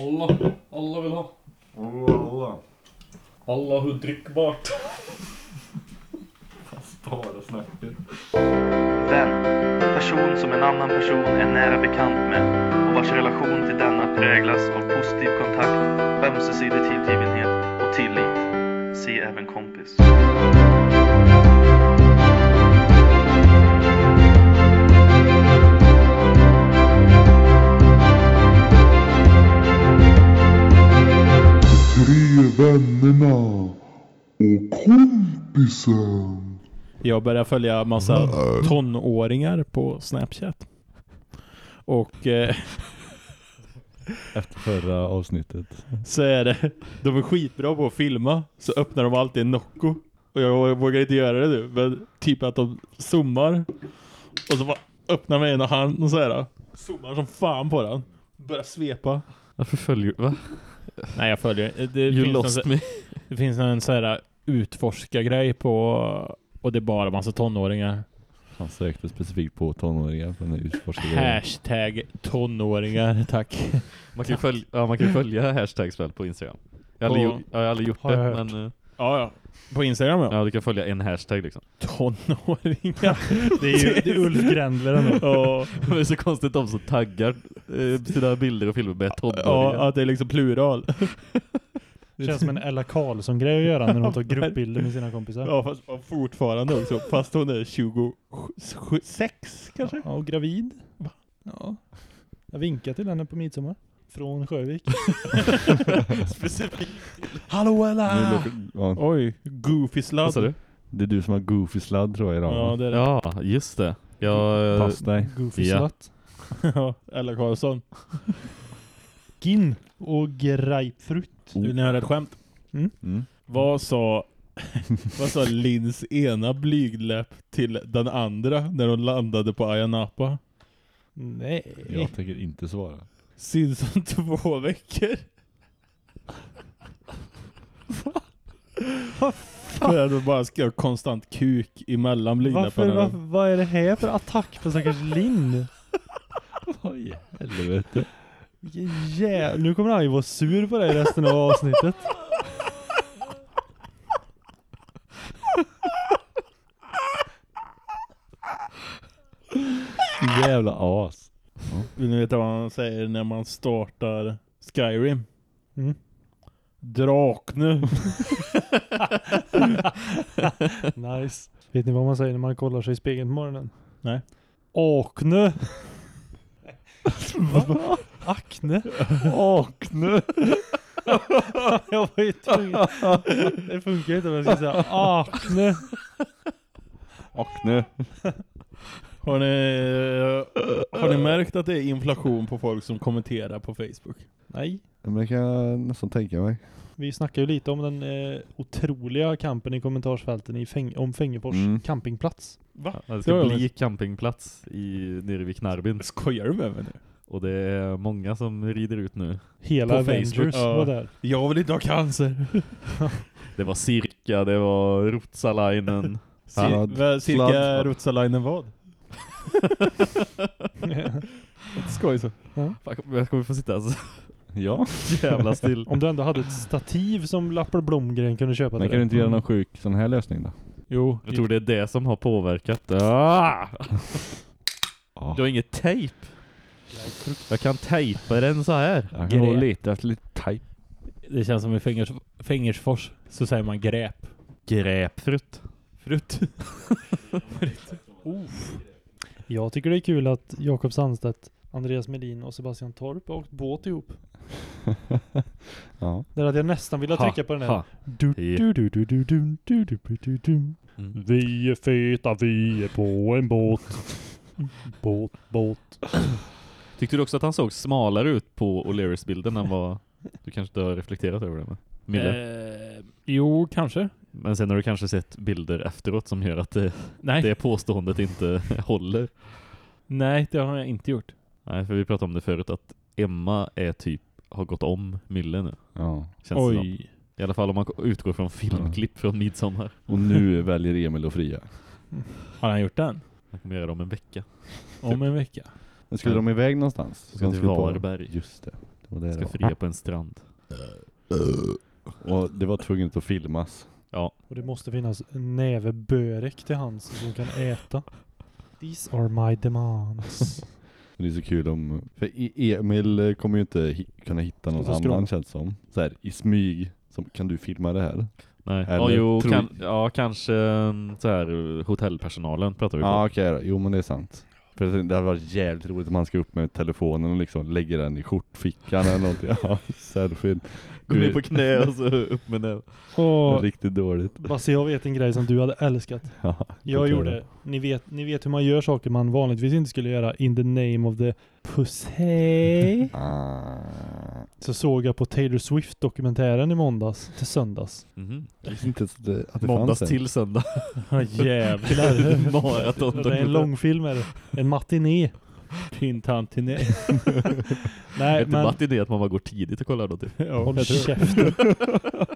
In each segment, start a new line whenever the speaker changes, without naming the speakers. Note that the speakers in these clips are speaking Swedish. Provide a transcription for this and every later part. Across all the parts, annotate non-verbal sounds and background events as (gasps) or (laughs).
Alla, alla vill ha.
Alla.
Alla har drickbart.
Bara snacket.
Vän. Person som en annan person är nära bekant med och vars relation till denna präglas av positiv kontakt, ömsesidig tillgivenhet och tillit. Se även kompis.
Kompisen.
Jag börjar följa massa tonåringar på Snapchat. Och eh,
Efter förra avsnittet.
så är det, de är skitbra på att filma. Så öppnar de alltid en Nocco. Och jag vågar inte göra det nu. Men typ att de zoomar. Och så bara öppnar med ena hand och så här. Zoomar som fan på den. Börjar svepa.
Varför följer du? Va?
Nej jag följer. Det
You
finns
lost
någon,
me.
Det finns en så här utforska-grej på och det är bara massa tonåringar.
Han sökte specifikt på tonåringar för den här utforskargrejen.
Hashtag tonåringar, tack.
Man kan ju följa, ja, man kan följa hashtags väl på Instagram. Jag har aldrig,
På-
gjort, jag har aldrig gjort
Har
det, men eh,
Ja, ja. På Instagram ja.
ja, du kan följa en hashtag liksom.
Tonåringar.
Det är ju det är Ulf Grändler ändå.
Ja,
Det är så konstigt de som taggar eh, sina bilder och filmer med tonåringar.
ja, att det är liksom plural.
Det känns som en Ella Karlsson-grej att göra när hon tar (laughs) gruppbilder med sina kompisar.
Ja, fast fortfarande också. Fast hon är 26 kanske?
Ja, och gravid. Ja. Jag vinkar till henne på midsommar. Från Sjövik. (laughs)
Specifikt. Hallå Ella!
låter- ja,
Oj, goofy
Vad sa
sladd.
du?
det är du som har goofy sladd tror jag idag.
Ja, det är det.
Ja, just det. Jag,
Pass dig.
Goofy
Ja.
slut. (laughs)
Ja, Ella Karlsson.
Gin och grapefrukt.
Vill ni höra ett skämt?
Mm.
Vad sa, (laughs) vad sa Lins ena blygdläpp till den andra när de landade på Ayia Napa?
Nej.
Jag tänker inte svara.
Syns om (laughs) två veckor. För att de bara ska ha konstant kuk emellan blygdläpparna.
varför, vad är det här för attack på stackars Linn?
Oj, helvete.
Vilken jä... Nu kommer han ju vara sur på dig resten av avsnittet.
Jävla as.
Vill ni veta vad han säger när man startar Skyrim?
Mm.
Drakne. (laughs)
Nice. Vet ni vad man säger när man kollar sig i spegeln på morgonen?
Nej.
Akne. Akne?
Akne. (laughs)
jag var ju tvungen. Det funkar inte om jag ska säga akne.
Akne.
Har ni, har ni märkt att det är inflation på folk som kommenterar på Facebook?
Nej.
Men det kan jag nästan tänka mig.
Vi snackar ju lite om den eh, otroliga kampen i kommentarsfälten i Fäng om Fängefors
Mm.
campingplats.
Va?
Ja, det
Ska
bli campingplats i, nere vid Knarbin.
Skojar du med mig nu?
Och det är många som rider ut nu.
Hela
På
Avengers
Facebook, ja.
var där.
Jag vill inte ha cancer. (laughs)
Det var Cirka, det var Rutsalainen.
Sladd. (laughs)
Cir- cirka
Sladd.
Rutsalainen vad? (laughs) Skoj så.
Fan, Jag kommer få sitta så
Ja.
jävla still.
om du ändå hade ett stativ som Lappar Blomgren kunde köpa
Men kan du inte göra någon sjuk sån här lösning då?
Jo.
Jag tror det är det som har påverkat. Ah!
Ja.
Du har inget tejp. Jag kan tejpa den så här.
Jag kan nog
Grep.
leta efter lite tajp.
Det känns som i Fängers, Fängersfors så säger man gräp.
Grapefrukt.
Frutt.
Jag tycker det är kul att Jakob Sandstedt, Andreas Medin och Sebastian Torp har åkt båt ihop. (laughs)
Ja.
Det är att jag nästan ville trycka på den här.
Ha.
Du,
Ja.
du, du, du, du, du, du, du, du, du, du.
Mm.
Vi är feta, vi är på en båt. (laughs) Båt, båt.
Tyckte du också att han såg smalare ut på O'Learys-bilden än vad du kanske inte har reflekterat över det med? Mille?
Eh, jo, kanske.
Men sen har du kanske sett bilder efteråt som gör att det,
Nej.
det påståendet inte (laughs) håller.
Nej, det har jag inte gjort.
Nej, för vi pratade om det förut att Emma är typ, har gått om Mille nu.
ja.
Känns det som.
Oj.
I alla fall om man utgår från filmklipp från Midsommar.
Och nu väljer Emil att fria.
Har han gjort den?
Man kommer göra det om en vecka.
Om en vecka.
Men skulle
Ja.
de iväg någonstans?
Ska
De
till
skulle på-
Varberg.
Just det. Det var det
Ska
det var.
fria på en strand. (laughs)
Och det var tvunget att filmas.
Ja.
Och det måste finnas en näve börek till hands som kan äta. These are my demands. (laughs)
Men det är så kul om, för E- Emil eh, kommer ju inte hi- kunna hitta någon
Och så
annan känns som. Så här, i smyg, som, kan du filma det här?
Nej.
Eller
Ja, jo,
tror-
kan, ja, kanske um, så här eh, hotellpersonalen pratar vi på.
Ja okej då. jo men det är sant. För det hade varit jävligt roligt om man ska upp med telefonen och liksom lägger den i skjortfickan eller någonting. (laughs) Ja, selfie.
Gå ner på knä och så upp med näven.
Och
Riktigt dåligt.
Basse, jag vet en grej som du hade älskat. (laughs)
Ja,
Jag gjorde, ni vet, ni vet hur man gör saker man vanligtvis inte skulle göra in the name of the pussy. (laughs)
Ah.
Så såg jag på Taylor Swift-dokumentären i måndags till söndags.
Mhm.
Jag visste inte att det, att det
Måndags till söndag. (laughs)
Jävlar.
Maraton.
Det är en långfilm är det. En matiné.
Tintantiné. (laughs)
Nej,
Inte
men
matiné att man bara går tidigt och kollar då typ.
ja,
håll käften. (laughs)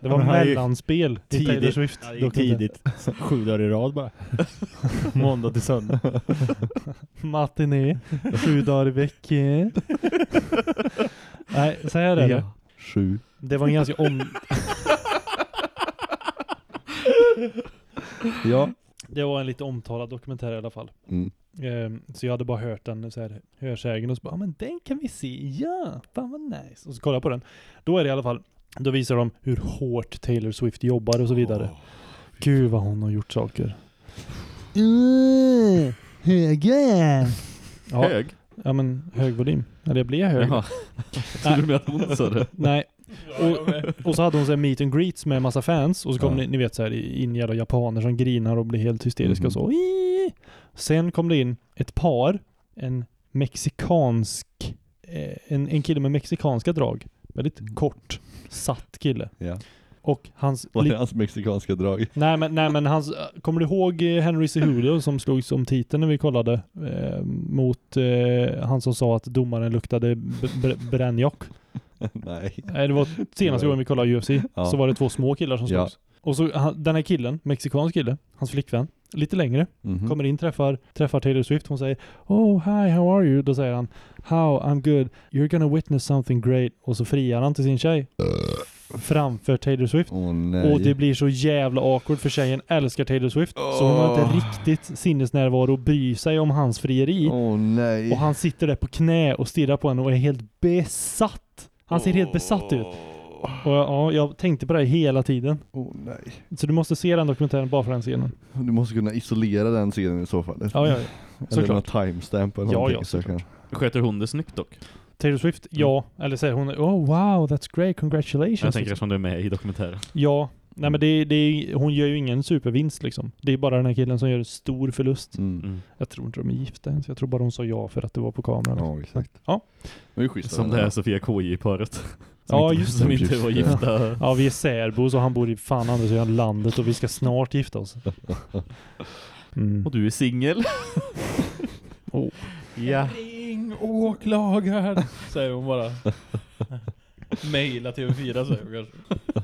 Det var mellanspel till Taylor
tidigt.
Swift.
Ja, tidigt. Sju dagar i rad bara. (laughs) Måndag till söndag.
Matiné. Sju dagar i veckan. Nej, så här är det.
Sju.
Det var en ganska om...
Ja.
Det var en lite omtalad dokumentär i alla fall.
Mm.
Ehm, så jag hade bara hört den så här, hörsägen och så bara, ja men den kan vi se, ja, fan vad nice. Och så kollade jag på den. Då är det i alla fall, då visar de hur hårt Taylor Swift jobbar och så vidare. Gud vad hon har gjort saker.
Mm.
höga! Ja,
Hög?
ja men hög volym. Eller jag blir hög.
Jaha. Trodde du menade att hon sa det.
Nej. Och, (laughs) och så hade hon så här meet and greets med massa fans och så kom
Ja.
det, ni vet så här in jävla japaner som grinar och blir helt hysteriska
Mhm.
och så. Ii! Sen kom det in ett par, en mexikansk, eh, en, en kille med mexikanska drag. Väldigt
Mm.
kort, satt kille.
Ja.
Och hans...
Vad är hans mexikanska drag?
Nej men, nej men hans, kommer du ihåg eh, Henry Cejudo som slog som titeln när vi kollade? Eh, mot eh, han som sa att domaren luktade brännjock. (laughs)
Nej.
Nej, det var senaste gången vi kollade UFC.
Ja.
Så var det två små killar som
Ja.
slogs. Och så han, den här killen, mexikansk kille, hans flickvän, lite längre,
Mhm.
kommer in, träffar, träffar Taylor Swift. Hon säger Oh hi, how are you? Då säger han How, I'm good. You're gonna witness something great. Och så friar han till sin tjej. Framför Taylor Swift.
Nej.
Och det blir så jävla awkward för tjejen älskar Taylor Swift. Så hon har inte riktigt sinnesnärvaro och bryr sig om hans frieri.
Nej.
Och han sitter där på knä och stirrar på henne och är helt besatt. Han ser helt besatt ut. Och ja, jag tänkte på det hela tiden.
Åh nej.
Så du måste se den dokumentären bara för den scenen.
Du måste kunna isolera den scenen i så fall.
Ja, ja, ja.
Eller
såklart.
någon timestamp eller
Ja,
någonting.
ja,
så jag kan-
Sköter hon det snyggt dock?
Taylor Swift, ja. Eller säger hon oh wow, that's great, congratulations.
Jag tänker eftersom du är med i dokumentären.
Ja. Nej men det, det, hon gör ju ingen supervinst liksom. Det är bara den här killen som gör en stor förlust.
Mm.
Mm.
Jag tror inte de är gifta ens. Jag tror bara hon sa ja för att det var på kameran.
Ja, exakt.
Ja.
Det är schysst.
Som det är Sofia KJ-paret. Som (laughs)
Ja,
inte,
just
Som inte var
Just
gifta.
Ja, vi är särbos och han bor i fan andra sidan landet och vi ska snart gifta oss. (laughs) Mm.
Och du är singel. (laughs)
Oh.
Ja.
Ring åklagaren, säger hon bara. Maila TV4 säger hon kanske.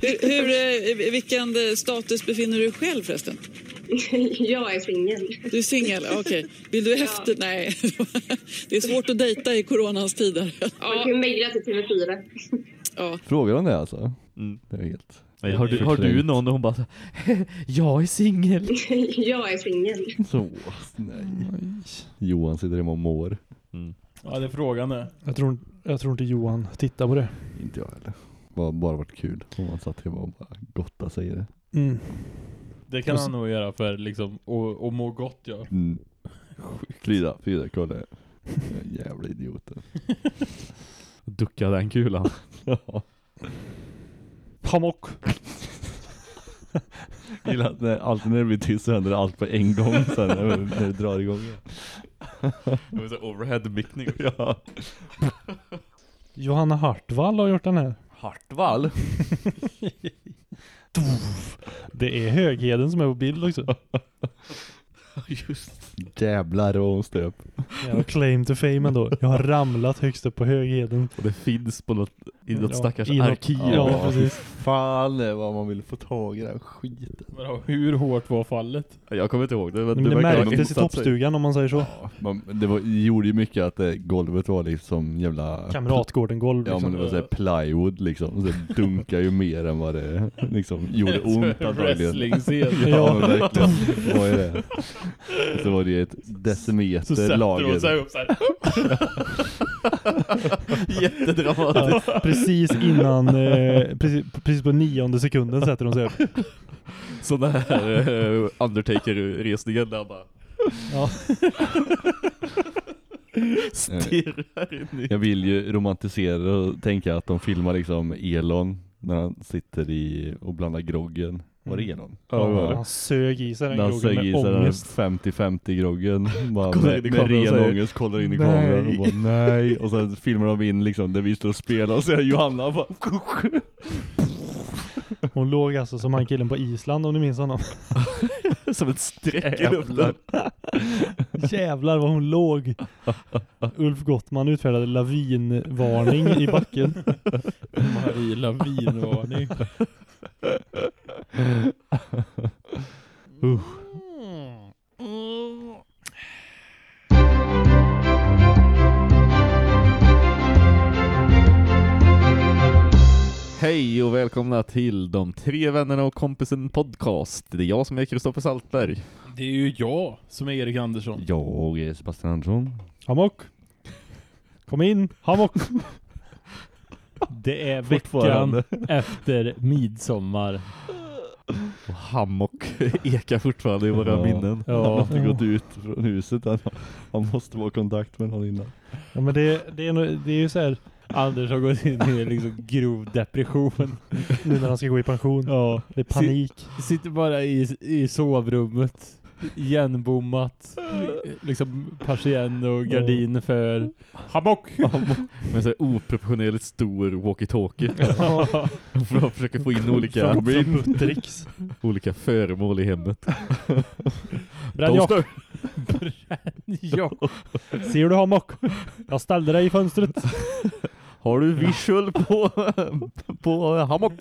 Hur, hur, eh, vilken eh, status befinner du själv förresten? (laughs)
Jag är singel.
Du är singel, okej. Vill du efter? Nej. (laughs) Det är svårt att dejta i coronans tider.
Man kan ju mejla till TV4.
Ja.
Frågar de det alltså?
Mm.
Det är helt...
Nej, har, du, har du någon och hon bara så, (laughs) Jag är singel.
Jag är singel.
Så, nej. Johan sitter hemma och mår.
Mm.
Ja, det är frågan är.
Jag, tror, jag tror inte Johan tittar på det.
Inte jag heller. Bara, bara varit kul om man satt hemma och bara gotta sig i det.
Mm.
Det kan han nog göra för liksom, och, och må gott ja.
Mm. Frida, Frida, kolla. Jävla idioten. (laughs)
Ducka den kulan.
Ja.
Pamok.
Gillar att när, alltid när det blir tyst så händer allt på en gång sen när, när det drar igång.
Det var så overhead-mickning.
Ja.
Johanna Hartwall har gjort den här.
Hartwall? (laughs)
Det är Högheden som är på bild också. (laughs)
Just
Jävlar vad hon stöp.
Jag har claim to fame ändå. Jag har ramlat högst upp på Högheden.
Och det finns på något I något
Ja,
stackars
i något-
arkiv.
Ja, precis.
Fan det vad man vill få tag i den skiten.
Vadå, hur hårt var fallet?
Jag kommer inte ihåg det. Men
Men det
ha
märktes i toppstugan om man säger så.
Ja, man, det var, gjorde ju mycket att det, golvet var liksom jävla...
Kamratgården-golv
Ja
liksom.
men det var såhär plywood liksom, det dunkar ju mer än vad det liksom gjorde (laughs) ont antagligen.
Wrestling-scen.
Ja men verkligen, vad är det? (laughs) Så var det ju ett
Så
decimeter
sätter de
lager.
sig upp såhär. (laughs)
Jättedramatiskt.
Precis innan, eh, precis, precis på nionde sekunden sätter de sig upp.
Sån här uh, Undertaker-resningen där bara
Ja. (laughs)
Jag vill ju romantisera och tänka att de filmar liksom Elon när han sitter i och blandar groggen. Var det Elon?
Ja, det.
Han sög i sig den
han
groggen med ångest.
50-50 groggen (laughs) bara med, med ren
säger,
ångest, kollar in i
"Nej."
kameran och bara nej och sen filmar de in liksom där vi står och spelar och så är Johanna bara (laughs)
Hon låg alltså som han killen på Island om ni minns honom. (laughs)
Som ett streck i luften.
Jävlar vad hon låg. Ulf Gottman utfärdade lavinvarning i backen.
Marie lavinvarning.
Hej och välkomna till de tre vännerna och kompisen podcast. Det är jag som är Kristoffer Saltberg.
Det är ju jag som är Erik Andersson.
Jag är Sebastian Andersson.
Hammock. Kom in, hammock.
Det är veckan efter midsommar.
Och Hammock (laughs) ekar fortfarande i våra
Ja.
minnen.
Han har
Ja,
inte gått ut från huset än. Han måste vara i kontakt med någon innan.
Ja men det, det, är, nog- det är ju så här
Anders har gått in i liksom grov depression.
nu när han ska gå i pension.
Ja.
Det är panik.
Sitter bara i, i sovrummet. Igenbommat. Liksom persienn och gardin för hammock.
Med här oproportionerligt stor walkie-talkie. (laughs) För att försöka få in olika, olika föremål i hemmet. Toaster.
ja. (laughs)
Ser du hammock? Jag ställde dig i fönstret.
Har du visual på, på hammock?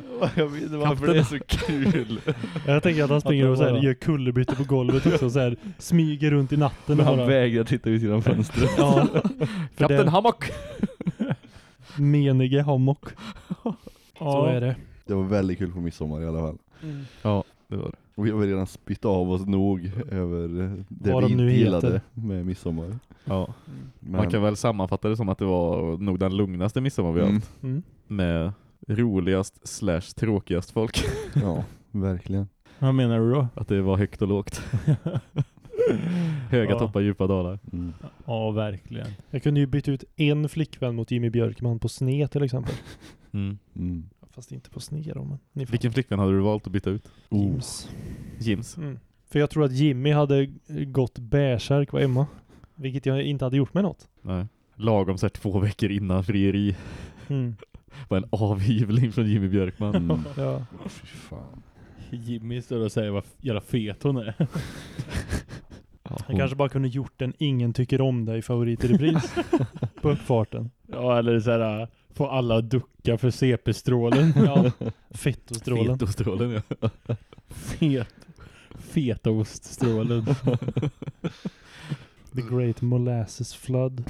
(laughs)
Jag vet inte
varför
det är så kul. (laughs)
Jag tänker att han springer och så här,
bara-
gör kullerbyte på golvet också och så här, smyger runt i natten.
Men
och
han
bara-
vägrar titta ut genom fönstret.
Ja, (laughs)
Kapten
det
Hammock!
menige hammock. Så är det.
Det var väldigt kul på midsommar i alla fall.
Ja, det var det.
Vi har redan spytt av oss nog över det
Vad
vi
de nu
inte
heter.
gillade med midsommar.
Ja.
Men,
Man kan väl sammanfatta det som att det var nog den lugnaste midsommar vi har
mm,
haft.
Mm.
Med roligast slash tråkigast folk. (laughs)
Ja, verkligen.
Vad menar du då?
Att det var högt och lågt. (laughs) Höga
Ja.
toppar, djupa dalar.
Mm.
Ja, verkligen.
Jag kunde ju byta ut en flickvän mot Jimmy Björkman på sne till exempel. (laughs)
Mm.
Mm.
Fast inte på sne då, men
Vilken flickvän hade du valt att byta ut?
Jims.
Jims.
Mm. För jag tror att Jimmy hade gått bärsärk på Emma. Vilket jag inte hade gjort med något.
Nej. Lagom så här två veckor innan frieri
Mm.
Var en avgivling från Jimmy Björkman.
Mm. (laughs)
Ja.
Fy fan.
Jimmy står och säger vad jävla fet hon är.
Han kanske bara kunde gjort en ingen tycker om dig favorit i repris. (laughs) på uppfarten.
Ja, eller så här äh, få alla att ducka för CP-strålen.
Ja. Fettostrålen.
Fetostrålen, ja.
Fet. Fetaoststrålen. (laughs)
The Great Molasses Flood.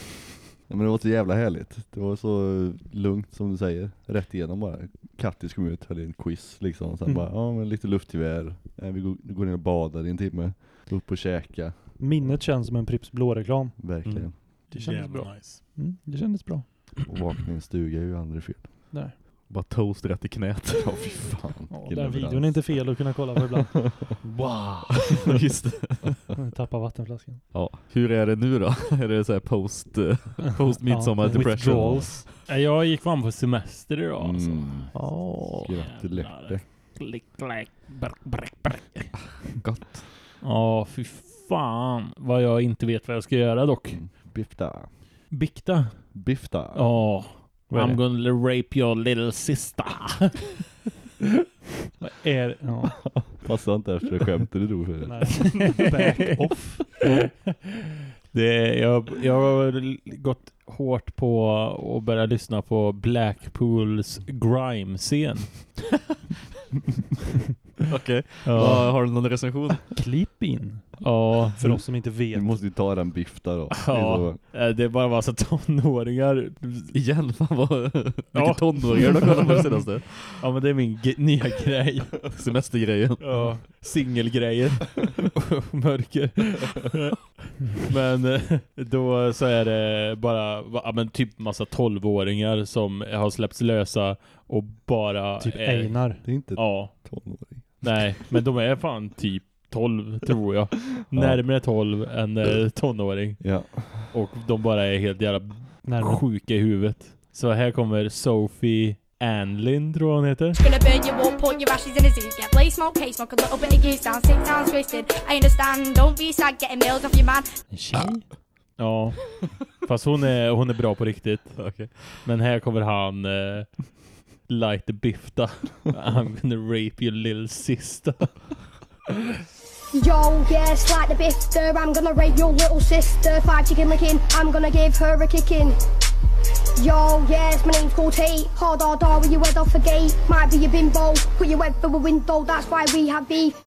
Ja, men det var så jävla härligt. Det var så lugnt som du säger. Rätt igenom bara. Kattis kom ut, hade en quiz liksom. Sen
Mm.
bara, ja men lite luftgevär. Ja, vi går, ner och badar i en timme. Upp och käka.
Minnet känns som en Pripps blå-reklam.
Verkligen.
Mm.
Det kändes
Jävla
bra.
Nice.
Mm, det kändes bra.
Och vakna i en stuga är ju aldrig fel.
Nej.
Bara toast rätt i knät. (laughs)
Ja fy fan. Vilken
den videon är inte fel att kunna kolla på ibland. (laughs)
Wow! (laughs) Just det.
Tappa vattenflaskan.
Ja. Hur är det nu då? Är det så här post, eh, post midsommar
Ja,
depression?
Jag gick fram på semester idag alltså.
Mm.
Klick, brk, brk, brk.
Gott.
Ja, fy fan vad jag inte vet vad jag ska göra dock.
Mm. Bifta.
Bikta.
Bifta.
Ja.
Är
I'm
det?
gonna rape your little sister.
Vad är ja.
Passar inte efter det skämtet du drog för det.
Nej. (laughs) Back off.
Det är, jag, jag har gått hårt på att börja lyssna på Blackpools grime-scen. (laughs) (laughs)
Okej.
Ja.
Har du någon recension?
Klipp in.
ja.
För oss som inte
Vi
vet.
måste ju ta den biff där då.
Ja. Eh, Det är bara massa tonåringar.
Igen? Fan vad... Vilka
Ja.
tonåringar du har kollat på det senaste? (laughs)
Ja men det är min nya grej. (laughs)
Semestergrejen.
Ja, singelgrejer. Mörker. men eh, då så är det bara ja, men typ massa tolvåringar som har släppts lösa och bara
Typ
är-
Einar.
Det är inte
Ja,
tonåring.
Nej, men de är fan typ 12 tror jag. (laughs) Närmare 12 än eh, tonåring.
Ja.
Och de bara är helt jävla
Närmare.
sjuka i huvudet. Så här kommer Sophie Anlin tror jag hon heter.
Gonna burn your wall, put your ashes in a zoo. Get play smoke, case smoke, a little bit of goose down, six times twisted. I understand, don't be sad, getting mails off your man.
En tjej?
Ja, fast hon är, hon är bra på riktigt. (laughs) Men här kommer han eh, light the bifta. (laughs) I'm gonna rape your little sister.
Yo, yes, like the bifter, I'm gonna rape your little sister. Five chicken licking, I'm gonna give her a kicking. Yo, yes, my name's called Tate. Hard hard hard with your head off a gate. Might be a bimbo, put your head through a window, that's why we have beef.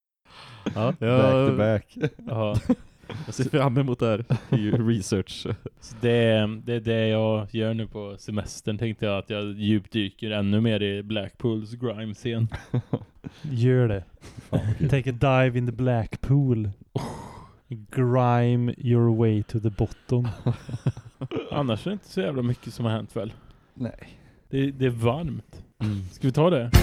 Ja,
Back to
jag,
back.
Ja, oh. (laughs)
jag ser fram emot det här i research.
så det, det är det jag gör nu på semestern. Tänkte jag att jag djupdyker ännu mer i Blackpools grime-scen. (laughs)
Gör det. Take a dive in the black pool. Grime your way to the bottom. (laughs)
Annars är det inte så jävla mycket som har hänt väl?
Nej.
Det, det är varmt. Ska vi ta det? (laughs)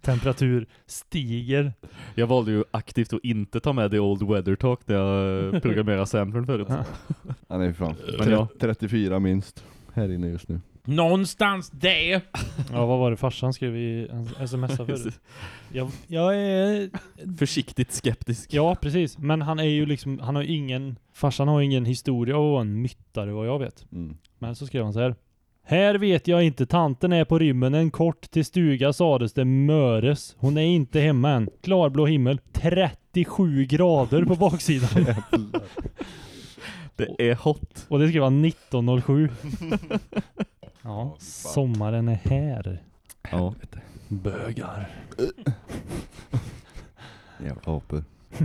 Temperatur stiger.
Jag valde ju aktivt att inte ta med The Old Weather Talk när jag (laughs) programmerade samplern förut.
Ja.
Han är fan
Men ja.
34 minst här inne just nu.
Någonstans där!
Ja, vad var det farsan skrev i smsa förut? Jag, jag är...
Försiktigt skeptisk.
Ja, precis. Men han är ju liksom, han har ingen, farsan har ingen historia av att vara en myttare vad jag vet.
Mm.
Men så skrev han så här. Här vet jag inte, tanten är på rymmen en kort till stuga sades det möres. Hon är inte hemma än. Klarblå himmel, 37 grader på baksidan. (laughs)
Det är hot.
Och det skrev han 1907. (laughs) ja, sommaren är här.
Ja.
Bögar.
Jävla apor. (laughs)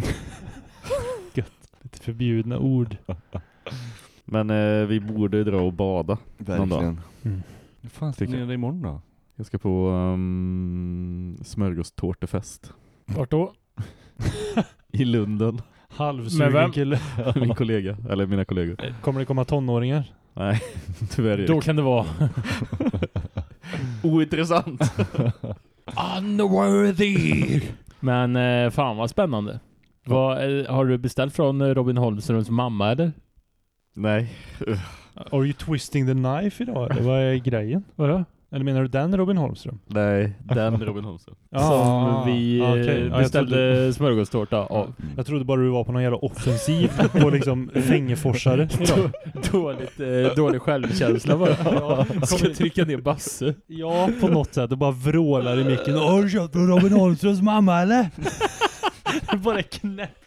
Lite förbjudna ord.
Men eh, vi borde dra och bada. Någon dag.
Verkligen.
Mm.
Hur fan ska ni
jag.
göra imorgon då?
Jag ska på um, smörgåstårtefest
Vart då? (laughs)
i Lunden.
Med
Halvsugen
vem?
kille. (laughs)
Min kollega, eller mina kollegor.
Kommer det komma tonåringar?
Nej, (laughs) tyvärr Erik.
Då kan det vara
Ointressant.
unworthy. Men eh, fan vad spännande. Vad, eh, har du beställt från eh, Robin Holmströms mamma eller?
Nej.
Are you twisting the knife idag? eller vad är grejen?
Vadå?
Eller menar du den Robin Holmström?
Nej, den (laughs) Robin Holmström.
Som vi eh,
okej. Ja, jag
beställde smörgåstårta av.
Jag trodde bara du var på någon jävla offensiv på liksom fängeforsare. (laughs)
Dåligt, eh, dålig självkänsla bara. Ja, kommer trycka ner Basse.
Ja, på något sätt. Och bara vrålar i micken. Har du köpt Robin Holmströms mamma eller? Det (laughs) bara är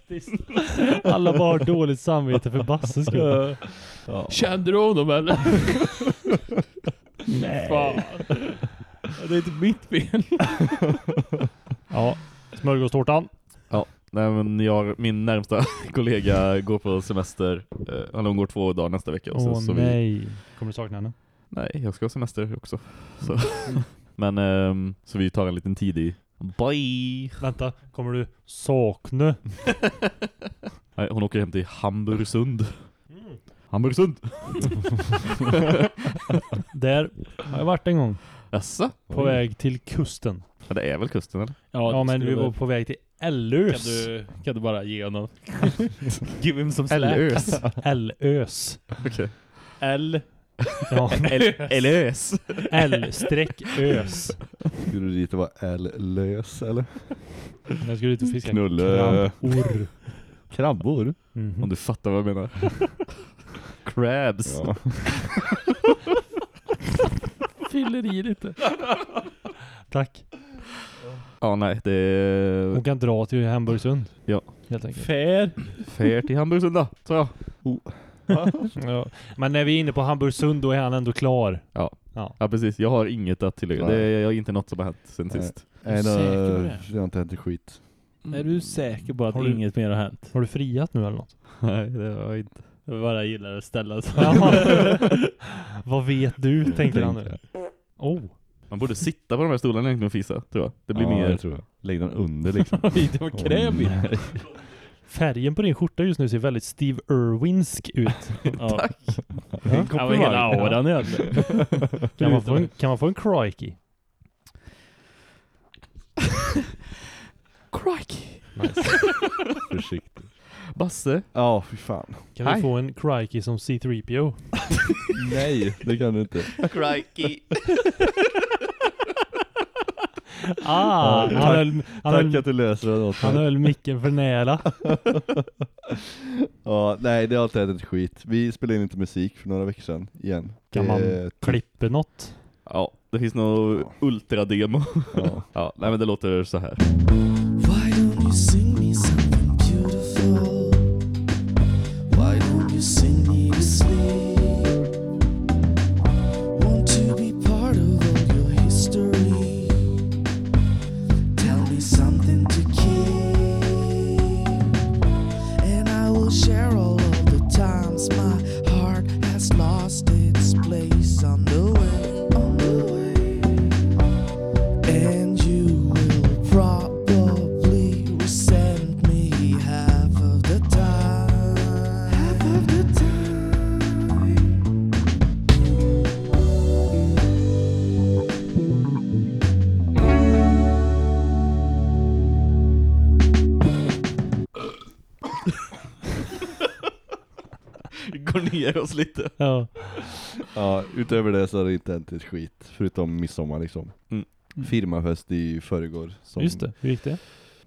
knäpptyst. (laughs) Alla bara har dåligt samvete för Basses skull.
Ja. Kände du honom eller? (laughs) Nej. Fan. Det är inte mitt fel. (laughs)
Ja, smörgåstårtan.
Nej men jag, min närmsta kollega går på semester. Eh, hon går två dagar nästa vecka.
Åh
vi-
nej. Kommer du sakna henne?
Nej, jag ska ha semester också. Så. Men ehm, så vi tar en liten tidig bye.
Vänta, kommer du sakna?
Nej, hon åker hem till Hamburgsund. Hamburgsund? (laughs)
Där har jag varit en gång.
Jaså?
På väg till kusten.
Ja, det är väl kusten eller?
Ja,
det
men vi var på väg till
Kan
Ellös.
du, kan du bara ge honom? (laughs) Give him some slack.
Ellös.
Ellös. (laughs)
Okej.
L.
Ja,
Ellös. (laughs)
L-ös.
Skulle du dit och vara L-lös eller?
Jag skulle ut och fiska
Knulle.
krabbor.
Krabbor?
Mhm.
Om du fattar vad jag menar. Crabs.
Ja. (laughs)
Fyller i lite.
Tack.
Ja, nej, det
Hon kan dra till Hamburgsund.
Ja.
Helt enkelt.
Fair.
fair till Hamburgsund då, tror jag.
Ja. Men när vi är inne på Hamburgsund då är han ändå klar.
Ja.
Ja.
ja, precis. Jag har inget att tillägga. Det är inte något som har hänt sen
Nej.
sist.
Nej,
säker på det?
det har inte hänt ett skit.
Är du säker på att
Har du-
inget mer har hänt?
Har du friat nu eller något?
Nej, det har jag inte.
Jag bara gillar att ställa så. (laughs)
Vad vet du, tänker han nu. Oh.
Man borde sitta på de här stolarna egentligen och fisa, tror jag. Det blir
ja,
mer...
det tror jag. Lägg den under liksom. (laughs)
det var kräm.
Färgen på din skjorta just nu ser väldigt Steve Irwinsk ut. (laughs)
Ja.
Ja.
Ja, hela auran egentligen.
Kan man få en, kan man få en crikey? (laughs)
Crikey!
Nice. (laughs)
Försiktigt.
Basse?
Ja, fy fan.
Kan
Hej.
vi få en crikey som C3PO?
Nej, det kan du inte.
Crikey!
Ah, han,
tack-
höll, han,
Tack
höll,
att du löser det åt
han höll micken för nära. (laughs)
Ja, nej det har inte hänt ett skit. Vi spelade in lite musik för några veckor sedan, igen.
Kan man
Det-
klippa något?
Ja, det finns nog ultrademo.
Ja. (laughs)
ja, nej men det låter så här.
Why don't you sing
Går ner oss lite.
Ja.
ja, utöver det så har det inte hänt ett skit. Förutom midsommar liksom.
Mm.
Firmafest i förrgår. som-
Just det, hur gick det?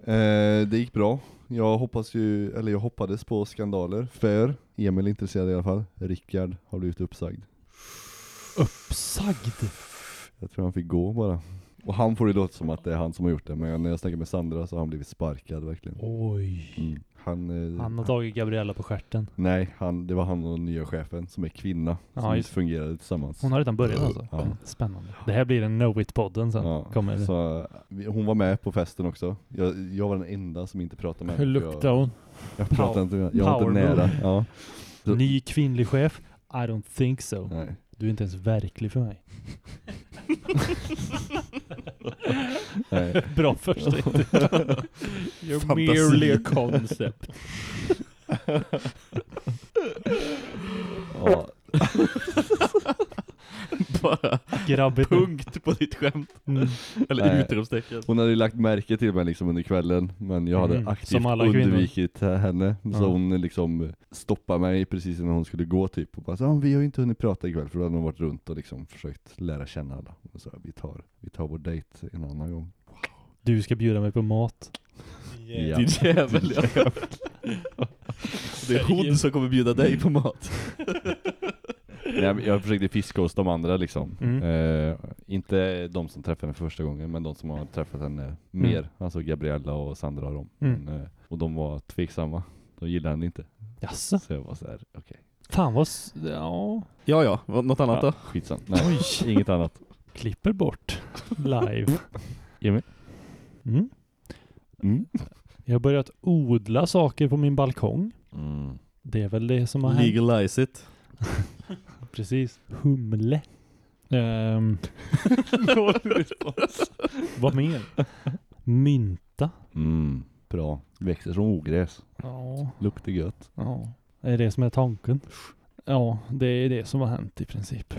Eh, det gick bra. Jag hoppas ju, eller jag hoppades på skandaler. För, Emil är intresserad i alla fall. Rickard har blivit uppsagd.
Uppsagd?
Jag tror han fick gå bara. Och han får det låta som att det är han som har gjort det, men när jag snackar med Sandra så har han blivit sparkad verkligen.
Oj.
Mm. Han, eh,
Han har tagit Gabriella på stjärten.
Nej, han, det var han och nya chefen som är kvinna,
Ja,
som
just-
fungerade tillsammans.
Hon har redan börjat alltså?
Ja.
Spännande. Det här blir en Know It-podden sen.
Ja,
Kommer
så, hon var med på festen också. Jag, jag var den enda som inte pratade med
Hur
henne, för
luktar
jag,
hon?
jag pratade inte med Jag var inte nära. Ja. Så-
Ny kvinnlig chef? I don't think so.
Nej.
Du är inte ens verklig för mig.
Nej. (laughs)
Bra första. (laughs)
You're
Fantasi.
merely a concept. (laughs)
Ja. (laughs)
Bara
Grabbigt.
punkt på ditt skämt.
Mm.
Eller
Nej.
utropstecken.
Hon hade ju lagt märke till mig liksom under kvällen, men jag hade
Mm,
aktivt
som alla kvinnor.
undvikit henne. Så
Ja.
hon liksom stoppade mig precis innan hon skulle gå typ och bara så, ah, vi har ju inte hunnit prata ikväll för då hade hon varit runt och liksom försökt lära känna alla. Och så, vi tar, vi tar vår dejt en annan gång.
Du ska bjuda mig på mat.
Ja.
Din jävel ja. (laughs) Det är hon som kommer bjuda dig på mat. (laughs)
Men jag försökte fiska hos de andra liksom.
Mm.
Eh, inte de som träffade henne för första gången, men de som har träffat henne mer. Alltså Gabriella och Sandra och dem.
Mm.
Men, eh, och de var tveksamma. De gillade henne inte.
Jaså?
Så jag var så här, okej.
Fan vad... Ja.
Ja, ja. Något annat
Ja,
då?
skitsamt. Nej, inget annat.
Klipper bort. Live. (laughs)
Jimmy?
Mm.
Mm.
Jag har börjat odla saker på min balkong.
Mm.
Det är väl det som har hänt.
Legalize it.
Precis. Humle. Ehm. (laughs) Vad mer? Mynta.
Mm. Bra. Växer som ogräs.
Ja.
Luktar gött.
Ja. Är det som är tanken? Ja, det är det som har hänt i princip.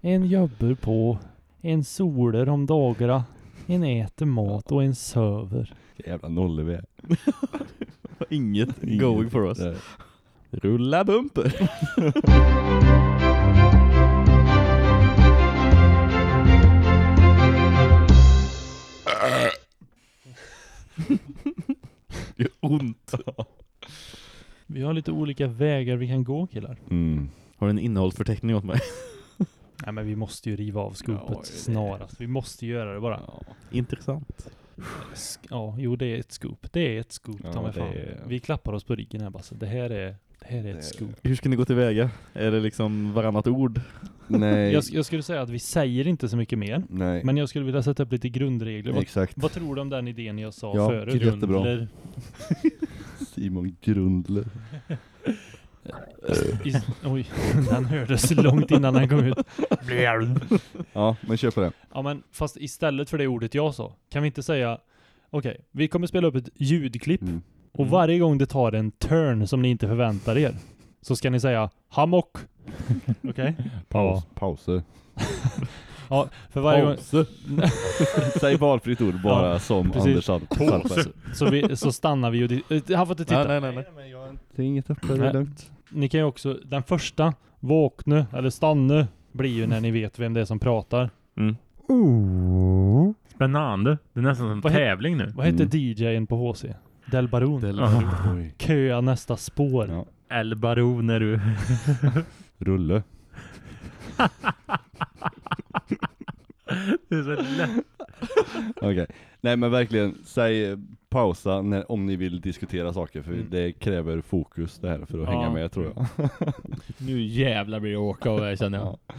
En jobbar på, en soler om dagarna, en äter mat och en söver.
Jävla nollor vi är. (laughs)
Inget
Inget.
going for us.
Nej.
Rulla bumper. (laughs) Det gör ont.
Vi har lite olika vägar vi kan gå killar.
Mm.
Har du en innehållsförteckning åt mig? (laughs)
Nej men vi måste ju riva av skopet
Ja,
snarast. Vi måste göra det bara.
Intressant.
Sk- Ja, jo det är ett scoop. Det är ett scoop,
Ja,
ta mig
det
fan.
är-
Vi klappar oss på ryggen här Basse. Det här är här är ett scoop.
Hur ska ni gå tillväga? Är det liksom varannat ord?
Nej,
Jag, jag skulle säga att vi säger inte så mycket mer.
nej.
Men jag skulle vilja sätta upp lite grundregler. Vad,
Exakt.
vad tror du om den idén jag sa
Ja,
förut?
jättebra.
Grundler. (laughs)
Simon Grundler. (laughs)
I, oj, (laughs) den hördes långt innan den kom ut.
Ja, men kör på det.
Ja men fast istället för det ordet jag sa, kan vi inte säga Okej, vi kommer spela upp ett ljudklipp
Mm.
Och varje gång det tar en turn som ni inte förväntar er så ska ni säga hammock. (laughs) Okej?
Paus, pauser. (laughs)
Ja, för varje gång...
Pauser. (laughs) Säg valfritt ord bara
Ja,
som
precis.
Anders Sand- Sandberg.
Så, så, vi, så stannar vi och... Han får inte titta.
Nej, nej, nej.
Men jag har inte inget uppe, det är lugnt.
Ni kan ju också, den första, vakna eller stanna, blir ju när ni vet vem det är som pratar.
Mm.
Spännande. Det är nästan som en tävling nu.
Vad hette
Mm.
DJn på HC? Del Baron.
Del
Oj.
Köa nästa spår.
Ja.
El Baron är du. (laughs)
Rulle. (laughs)
Det är så lätt.
Okej. Nej men verkligen, säg pausa när, om ni vill diskutera saker för
Mm.
det kräver fokus det här för att
Ja.
hänga med tror jag. (laughs)
Nu jävlar blir det åka av här känner jag.
Ja.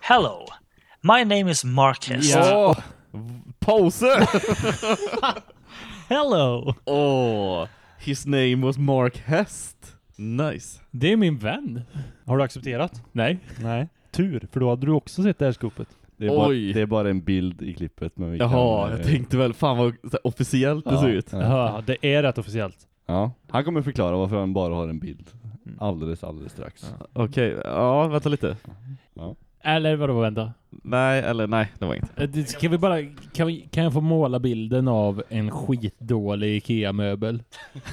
Hello, my name is Marcus.
Ja. Pauser!
Hello!
Åh, his name was Mark Hest. Nice.
Det är min vän.
Har du accepterat?
Nej.
Nej. Tur, för då hade du också sett det här skopet.
Det, är bara,
Oj.
det är bara en bild i klippet men vi
Jaha,
kan,
jag
eh,
tänkte väl fan vad så här, officiellt det
ja,
ser ut.
Ja.
Ja, det är rätt officiellt.
ja. Han kommer förklara varför han bara har en bild. Alldeles, alldeles strax.
Okej, ja vänta lite.
Eller vadå, vänta.
Nej, eller nej, det var inget.
Eh, Kan vi bara, kan, vi, kan jag få måla bilden av en skitdålig IKEA-möbel?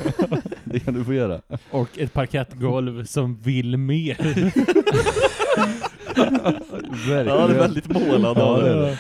(laughs)
Det kan du få göra.
Och ett parkettgolv som vill mer.
Verkligen.
Ja, det är väldigt målad
Ja,
av
är
det.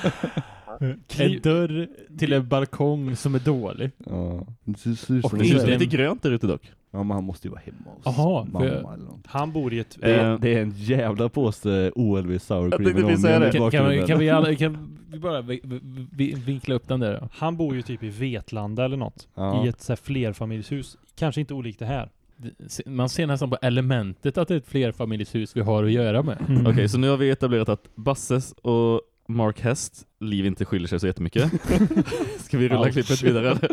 (laughs)
En dörr till en balkong som är dålig.
Ja. Det ser, ser
Och det ser ut lite grönt där ute dock.
Ja men han måste ju vara hemma hos
Jaha,
mamma
för-
eller något.
Han bor i ett...
Det är,
Eh,
det är en jävla påse OLV sour cream
säga
onion
det.
i
Kan, kan, vi, kan, vi, alla, kan vi bara vi, vi, vi, vinkla upp den där då?
Han bor ju typ i Vetlanda eller något.
Ja.
I ett så här flerfamiljshus. Kanske inte olikt det här.
Det- Man ser nästan på elementet att det är ett flerfamiljshus vi har att göra med.
Mm.
Okej, så nu har vi etablerat att Basses och Mark Hest liv inte skiljer sig så jättemycket. (laughs) Ska vi rulla
Ouch.
klippet vidare eller?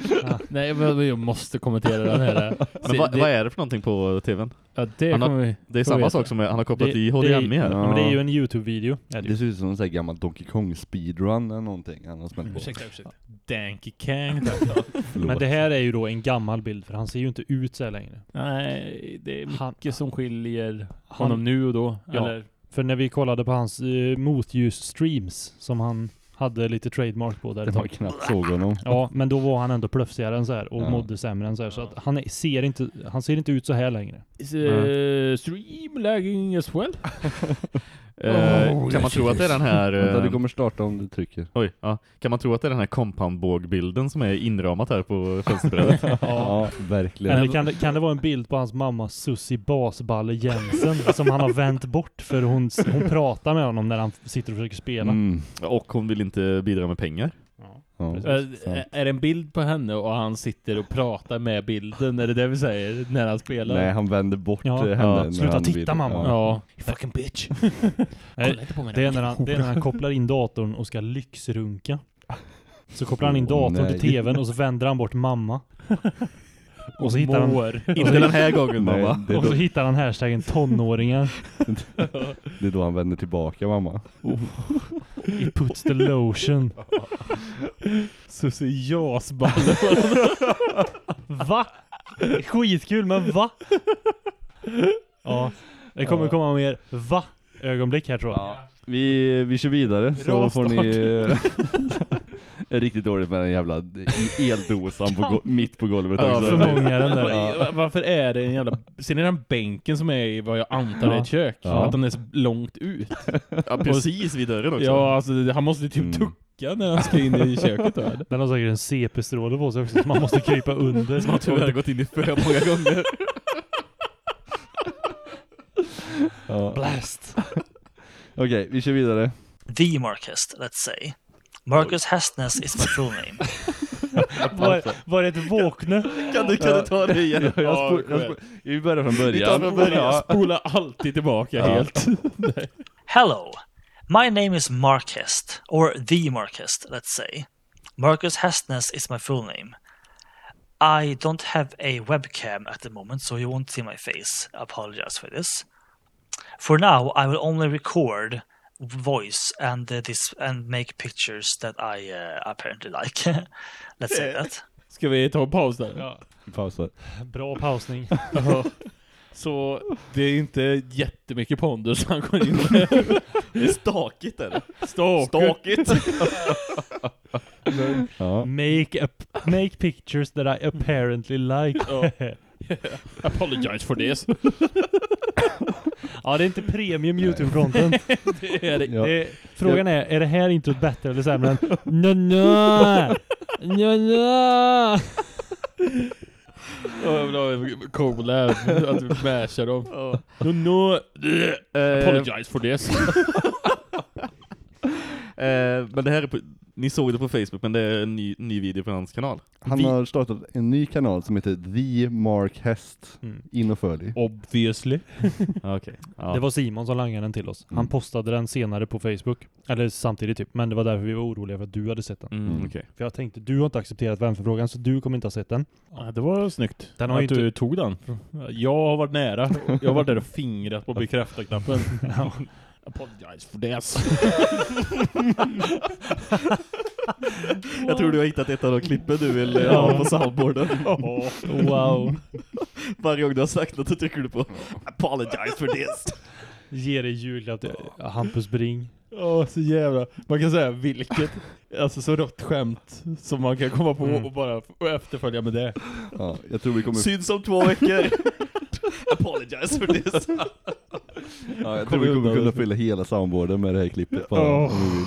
Nej, men jag måste kommentera den här. (laughs)
Men vad, vad är det för någonting på tvn?
Ja, det
Han har-
vi
Det är samma
veta.
sak som han har kopplat
Det-
i
det-
HDMI här.
Ja, men det är ju en YouTube-video. är det
ser ut som en sån här gammal Donkey Kong speedrun eller någonting han har smält på.
Ursäkta, ursäkta.
Kang. (laughs)
Förlåt.
Men det här är ju då en gammal bild för han ser ju inte ut så här längre.
Nej, det är
Han-
mycket som skiljer
Han-
honom nu och då.
Ja.
Eller,
För när vi kollade på hans uh, motljus-streams som han hade lite trademark på där
Det
ett
var
tag.
knappt såg honom.
Ja, men då var han ändå plöfsigare än så här och
Ja.
mådde sämre än så här. Så att han är, ser inte, han ser inte ut så här längre.
is uh, stream lagging as well? (laughs) (laughs)
Eh,
Oh,
kan man tro att det är den här...
Vänta,
eh,
du kommer starta om du trycker.
Oj, ja. Kan man tro att det är den här compoundbågbilden som är inramat här på (laughs) fönsterbrädet?
Ja, verkligen.
Eller kan det, kan det vara en bild på hans mamma Susie Basballe Jensen som han har vänt bort för hon, hon pratar med honom när han sitter och försöker spela.
Mm.
Och hon vill inte bidra med pengar.
Ja. Sant.
är det en bild på henne och han sitter och pratar med bilden? Är det det vi säger när han spelar?
Nej, han vänder bort
Ja.
eh, henne.
Ja.
Sluta titta,
vill.
mamma.
Ja.
You fucking bitch. (laughs)
Kolla
Nej,
inte på mig
det, är när han, det är när han kopplar in datorn och ska lyxrunka. Så kopplar han in (laughs) datorn
nej.
till tvn och så vänder han bort mamma. (laughs) Och så hittar han.
Inte den här gången
Nej,
mamma.
och så
då,
hittar han hashtaggen tonåringar. (laughs)
det är då han vänder tillbaka mamma.
It puts the lotion.
Susie Jasballe. (laughs)
Va? Skitkul, men va? Ja, det kommer komma mer va? Ögonblick här tror jag.
Vi, vi kör vidare så får ni... (laughs) är riktigt dåligt med den jävla eldosan på mitt på golvet
Ja,
också.
för
många den där. (laughs)
Va- Varför är det en jävla... Ser ni den bänken som är i vad jag antar är ett kök?
Ja.
Att den är så långt ut. (laughs)
Ja, precis vid dörren också.
Ja, alltså han måste typ
Mm.
tucka när han ska in i köket då.
Den har säkert en CP-stråle på sig också, så man måste krypa under.
Som har tyvärr gått in i för många gånger.
Ja.
Blast! (laughs)
Okej, vi kör vidare.
The Marcus, let's say. Marcus Hestness is my full name. (laughs)
Var, var det ett vakna?
Kan du, kan du ta det igen?
Ja, jag spol, jag spol, vi börjar från början.
Vi tar från början.
Jag spolar alltid tillbaka
Ja.
helt. (laughs)
Hello, my name is Mark Hest, or the Mark Hest, let's say. Marcus Hestness is my full name. I don't have a webcam at the moment, so you won't see my face. I apologize for this. For now, I will only record voice and uh, this and make pictures that I uh, apparently like. (laughs) let's say that. (laughs)
Ska vi ta en paus där?
Ja.
Vi pausar.
Bra pausning. (laughs)
Ja. Så det är inte jättemycket pondus han går in med.
Det är stakigt eller?
Stakigt.
Stakigt.
Ja.
Make, make pictures that I apparently like.
Ja. Apologize for this.
Ja, det är inte premium YouTube-content. (laughs)
det är det.
Ja.
Det, frågan är, är det här introt bättre eller sämre än no, no, no, no.
Ja, jag vill ha en collab, att vi mashar dem. No, no,
Eh,
apologize for this. (laughs)
eh, men det här är på, ni såg det på Facebook, men det är en ny, ny video på hans kanal.
Han
Vi-
har startat en ny kanal som heter The Mark Hest.
Mm.
In och följ.
Obviously. (laughs)
Okej. Ja.
Det var Simon som langade den till oss. Han
Mm.
postade den senare på Facebook. Eller samtidigt typ. Men det var därför vi var oroliga för att du hade sett den.
Mm,
Mm.
okej.
För jag tänkte, du har inte accepterat vänförfrågan så du kommer inte ha sett den.
Ja, det var snyggt.
Den har
att
ju
du
inte-
tog den. Jag har varit nära. Jag har varit där och fingrat på (laughs) bekräfta-knappen.
Ja.
Apologize for this.
Jag tror du har hittat ett av de klippen du vill eh, ha på soundboarden.
Wow.
Varje gång du har sagt något så trycker du på Apologize for this.
Ge dig julklapp till Hampus Bring.
Ja, så jävla... Man kan säga vilket, alltså så rått skämt som man kan komma på
Mm.
och bara och efterfölja med det.
Ja, jag tror vi kommer,
Syns om två veckor. (laughs) Apologize for this. (laughs)
ja, jag tror vi kommer kunna fylla hela soundboarden med det här klippet bara, om vi.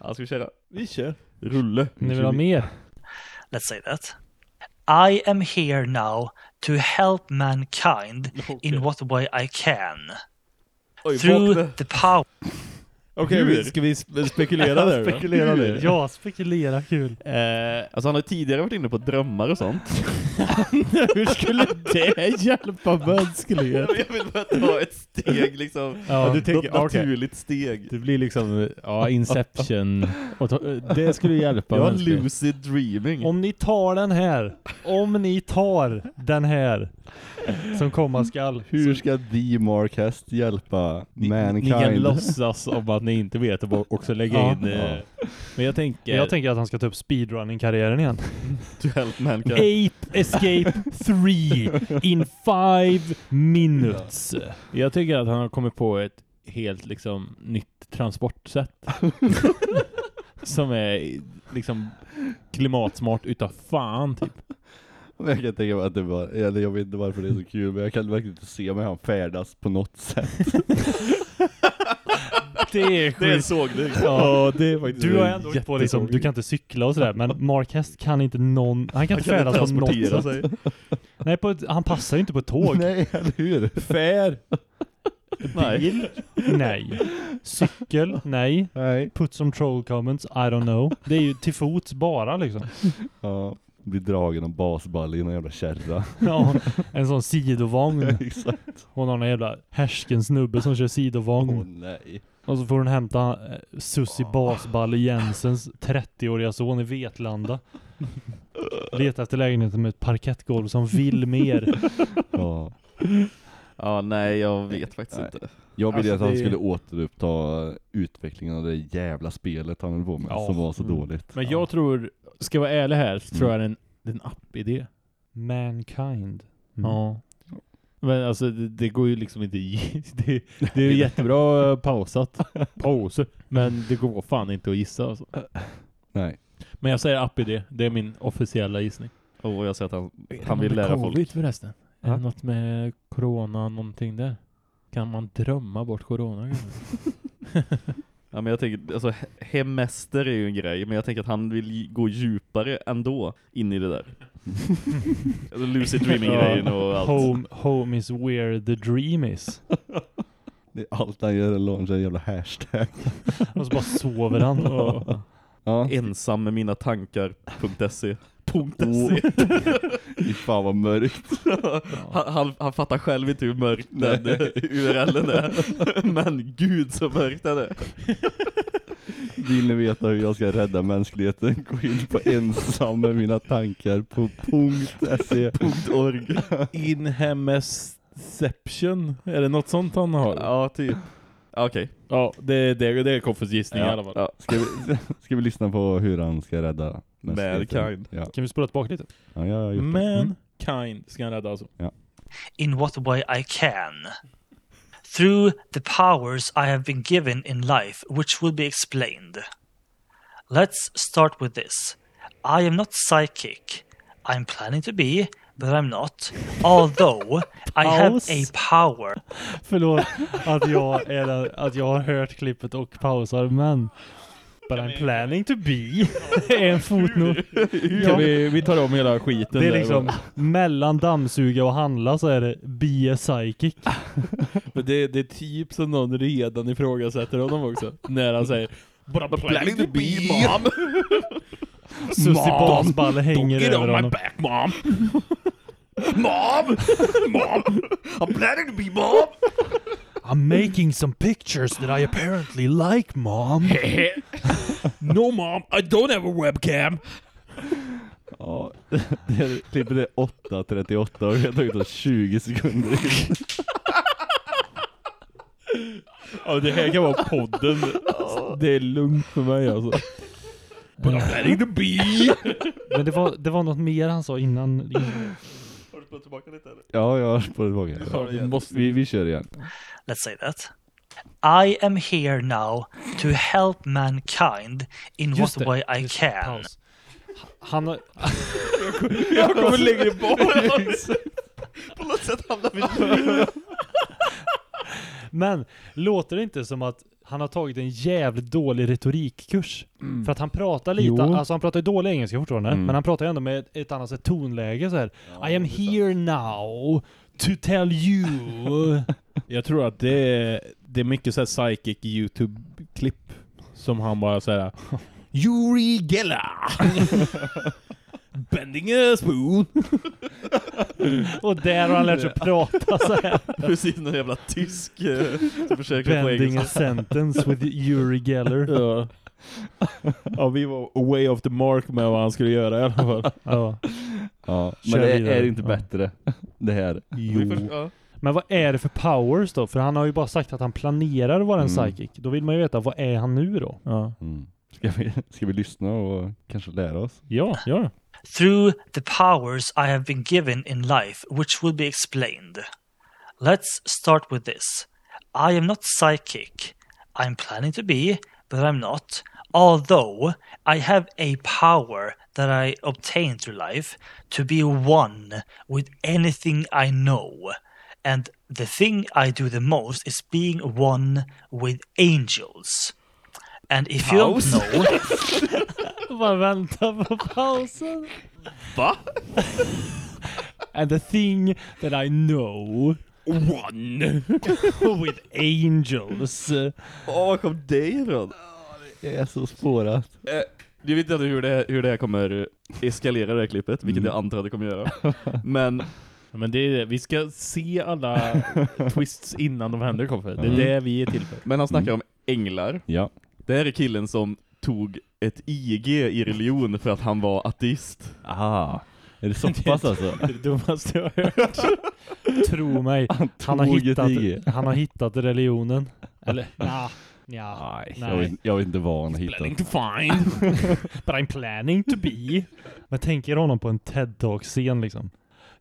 Ja, ska vi köra?
Vi kör.
Rulle.
Ni vill ha mer?
Let's say that. I am here now to help mankind in what way I can.
Oj,
Through
vakna.
the power.
Okej, vi- ska vi spe- (laughs) spekulera där?
Spekulera nu.
Ja, spekulera kul.
Eh,
Alltså han har tidigare varit inne på drömmar och sånt. (laughs)
hur skulle det hjälpa mänskligheten?
Jag vill bara ta ett steg liksom.
Ja, du
Något
tänker, okej.
naturligt steg.
Det blir liksom, ja, (laughs) Inception. Och ta, det skulle hjälpa
Ja,
mänskligheten.
lucid dreaming.
Om ni tar den här, om ni tar den här (laughs) som komma skall.
Hur ska The Mark Hest hjälpa
Ni,
mankind?
ni kan låtsas om att ni inte vet och också lägga
Ja.
in... eh, Men jag tänker...
Jag tänker att han ska ta upp speedrunning-karriären igen. (laughs)
To help mankind.
Ape Escape 3 in 5 minutes.
Jag tycker att han har kommit på ett helt liksom nytt transportsätt. (laughs) som är liksom klimatsmart utav fan typ.
Men Jag kan tänka mig att det var, eller jag vet inte varför det är så kul, men jag kan verkligen inte se mig han färdas på något sätt. (laughs)
Det är
Det är en
sjukt.
sågning.
Ja, det är faktiskt
Du har ändå åkt på liksom, du kan inte cykla och sådär, men Mark Hest kan inte någon, han kan inte
Han kan inte
färdas på något
transportera
sätt.
sig. (laughs)
Nej, på ett, han passar ju inte på ett tåg.
Nej, eller hur?
Fär!
Nej.
Bil? Nej. Cykel? Nej.
Nej.
Put some troll comments? I don't know. Det är ju till fots bara liksom.
Ja, blir dragen av basball i någon jävla kärra. (laughs)
Ja, en sån sidovagn. (laughs)
Exakt.
Hon har någon jävla härsken snubbe som kör sidovagn.
Åh nej.
Och så får hon hämta eh, Susie Basballe Jensens 30-åriga son i Vetlanda. Leta efter lägenheten med ett parkettgolv som vill mer. (laughs)
Ja.
Ja, nej jag vet faktiskt
Nej.
inte.
Jag ville
Alltså,
att han
det-
skulle återuppta utvecklingen av det jävla spelet han höll på med,
Ja.
som var så
Mm.
dåligt.
Men jag tror, ska jag vara ärlig här, så tror jag det är en, det är en app-idé.
Mankind. Mm.
Ja. Men alltså det, det går ju liksom inte. (laughs) Det, det är (laughs) jättebra pausat. Pauser. Men det går fan inte att gissa alltså.
Nej.
Men jag säger app-idé. Det är min officiella gissning.
Och jag säger att han,
Är det
han
något
vill
med
lära
covid
folk.
förresten? Är det något med corona, någonting där? Kan man drömma bort corona? (laughs)
Ja, men jag tänker, alltså he- hemester är ju en grej, men jag tänker att han vill gå djupare ändå in i det där. (laughs) alltså lucid dreaming-grejen och allt.
Home, home is where the dream is. (laughs)
Det är allt han gör är en jävla hashtag.
Och så bara sover han.
Ja.
Ja.
Ensam med mina tankar.se.
Oh. (laughs) Fy fan vad mörkt. (laughs)
han, han, han fattar själv inte hur mörkt den
Nej.
URLen är. (laughs) Men gud så mörkt den är.
Vill ni veta hur jag ska rädda mänskligheten? Gå in på ensam med mina tankar på .se.
.org.
Inhemesception, är det något sånt han har?
Ja, typ. Ja, Okej.
Ja, det, det, det är Koffes gissning i alla fall.
Ja.
Ska vi, (laughs) (laughs) ska vi lyssna på hur han ska rädda?
Mankind.
Ja,
Kan vi spola tillbaka lite?
ja jag har gjort det. Mm.
Mankind ska han rädda alltså.
in what way I can. Through the powers I have been given in life, which will be explained. Let's start with this. I am not psychic. I'm planning to be, but I'm not. Although I have a power.
Förlåt att jag, är att jag har hört klippet och pausar, men But I'm planning to be är en fotnot.
Kan vi, vi tar om hela skiten
Det är
där.
liksom mellan dammsuga och handla så är det be a psychic.
Men det, det är typ som någon redan ifrågasätter honom också. När han säger But I'm planning to be mom.
Sussie Basballe hänger
Don't get
över
on my
honom.
back mom. mom! Mom! I'm planning to be mom!
I'm making some pictures that I apparently like mom. (laughs)
no mom, I don't have a webcam.
Ja, det klippet är 8.38 och vi har tagit oss 20 sekunder.
Ja, det här kan vara podden. Det är lugnt för mig alltså. But I'm planning to be.
Men det var, det var något mer han sa innan. innan.
Har du spelat tillbaka lite eller?
Ja, jag har på det tillbaka.
Ja, vi måste-
Vi, vi kör igen.
Let's say that. I am here now to help mankind in
Just
what
det,
way I can.
paus. Han har... (laughs)
Jag kommer längre bort. (laughs)
På något sätt hamnar vi
Men låter det inte som att han har tagit en jävligt dålig retorikkurs? För att han pratar lite,
Jo.
alltså han pratar ju dålig engelska fortfarande,
Mm.
men han pratar ju ändå med ett, ett annat sätt tonläge så här. I am here now to tell you. (laughs)
Jag tror att det är, det är mycket så här psychic YouTube-klipp som han bara säger (laughs) Yuri Gella! (laughs) Bending a spoon! (laughs)
Och där har han lärt sig prata så här. (laughs)
Precis någon jävla tysk eh, som försöker på
Bending a sentence with Uri Geller.
Ja. ja, vi var way off the mark med vad han skulle göra i alla fall.
Ja.
Ja, men det är,
vidare.
är inte bättre. Det här.
Ja.
Men vad är det för powers då? För han har ju bara sagt att han planerar att vara en
Mm.
psychic. Då vill man ju veta, vad är han nu då?
Ja,
Mm. Ska, vi, ska vi lyssna och kanske lära oss?
ja. ja.
Through the powers I have been given in life, which will be explained. Let's start with this. I am not psychic. I'm planning to be, but I'm not. Although I have a power that I obtain through life to be one with anything I know. And the thing I do the most is being one with angels. And if you don't know, (laughs) (laughs)
Bara vänta på pausen.
Va? (laughs)
And the thing that I know
One! (laughs)
with angels.
Åh, var kom det ifrån?
Det är så spårat.
Eh, jag vet inte hur det, hur det här kommer eskalera det här klippet, vilket jag antar att det kommer göra. Men
Men det är det. Vi ska se alla twists innan de händer Koffe. Det är
Mm.
det vi är till för.
Men han snackar om änglar.
Ja.
Det här är killen som tog ett IG i religion för att han var ateist.
Aha. Är det så pass (laughs) alltså?
Det är det dummaste jag har hört. (laughs)
Tro mig, han har,
tog ett
hittat, han har hittat religionen. Eller, nja. Ja,
Nej,
nej.
Jag, vet, jag vet inte vad han har
Planning
hittat.
to find. (laughs)
But I'm planning to be. Men tänker honom på en TED-talk-scen liksom.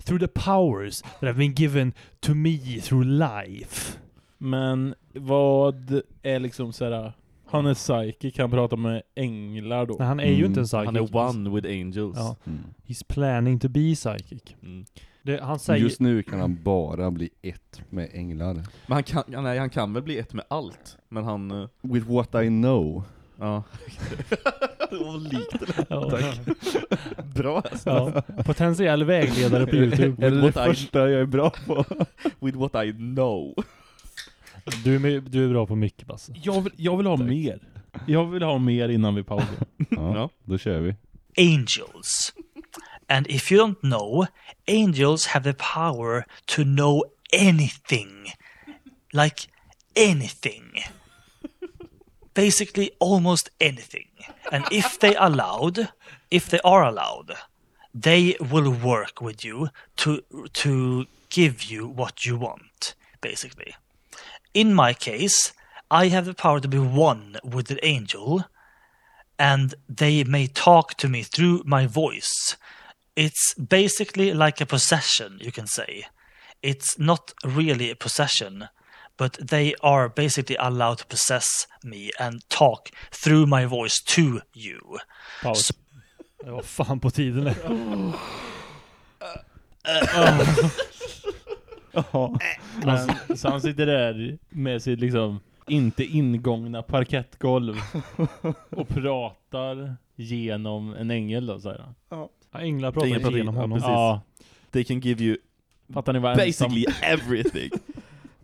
Through the powers that have been given to me through life.
Men vad är liksom såhär... Han är psychic, han pratar med änglar då.
Nej, han är ju
Mm.
inte en psychic.
Han är one with angels.
Ja.
Mm.
He's planning to be psychic.
Mm.
Det, han säger...
Just nu kan han bara bli ett med änglar.
Men han kan, nej, han kan väl bli ett med allt, men han... eh,
With what I know.
Ja. (laughs) det var likt
Ja.
Bra
Ja. Potentiell vägledare på (laughs) Youtube.
Är det det
what I-
första jag är bra på? (laughs)
With what I know. (laughs)
Du är, du är bra på mycket Basse.
Jag vill, jag vill ha mer. Jag vill ha mer innan vi pausar. (laughs)
Ja, då kör vi.
angels. And if you don't know, angels have the power to know anything. Like anything. Basically, almost anything. And if they allowed, if they are allowed, they will work with you to to give you what you want, basically. In my case, I have the power to be one with the angel, and they may talk to me through my voice. It's basically like a possession, you can say. It's not really a possession, but they are basically allowed to possess me and talk through my voice to you.
Paus. Det var fan på tiden (gasps) (sighs) (sighs) (laughs) det.
Men, så han sitter där med sitt liksom inte ingångna parkettgolv och pratar genom en ängel då, säger han.
Ja, änglar pratar
Änglar pratar
igenom
ja,
honom.
Ja,
They can give you
fattar ni vad ensam...
basically everything. (laughs)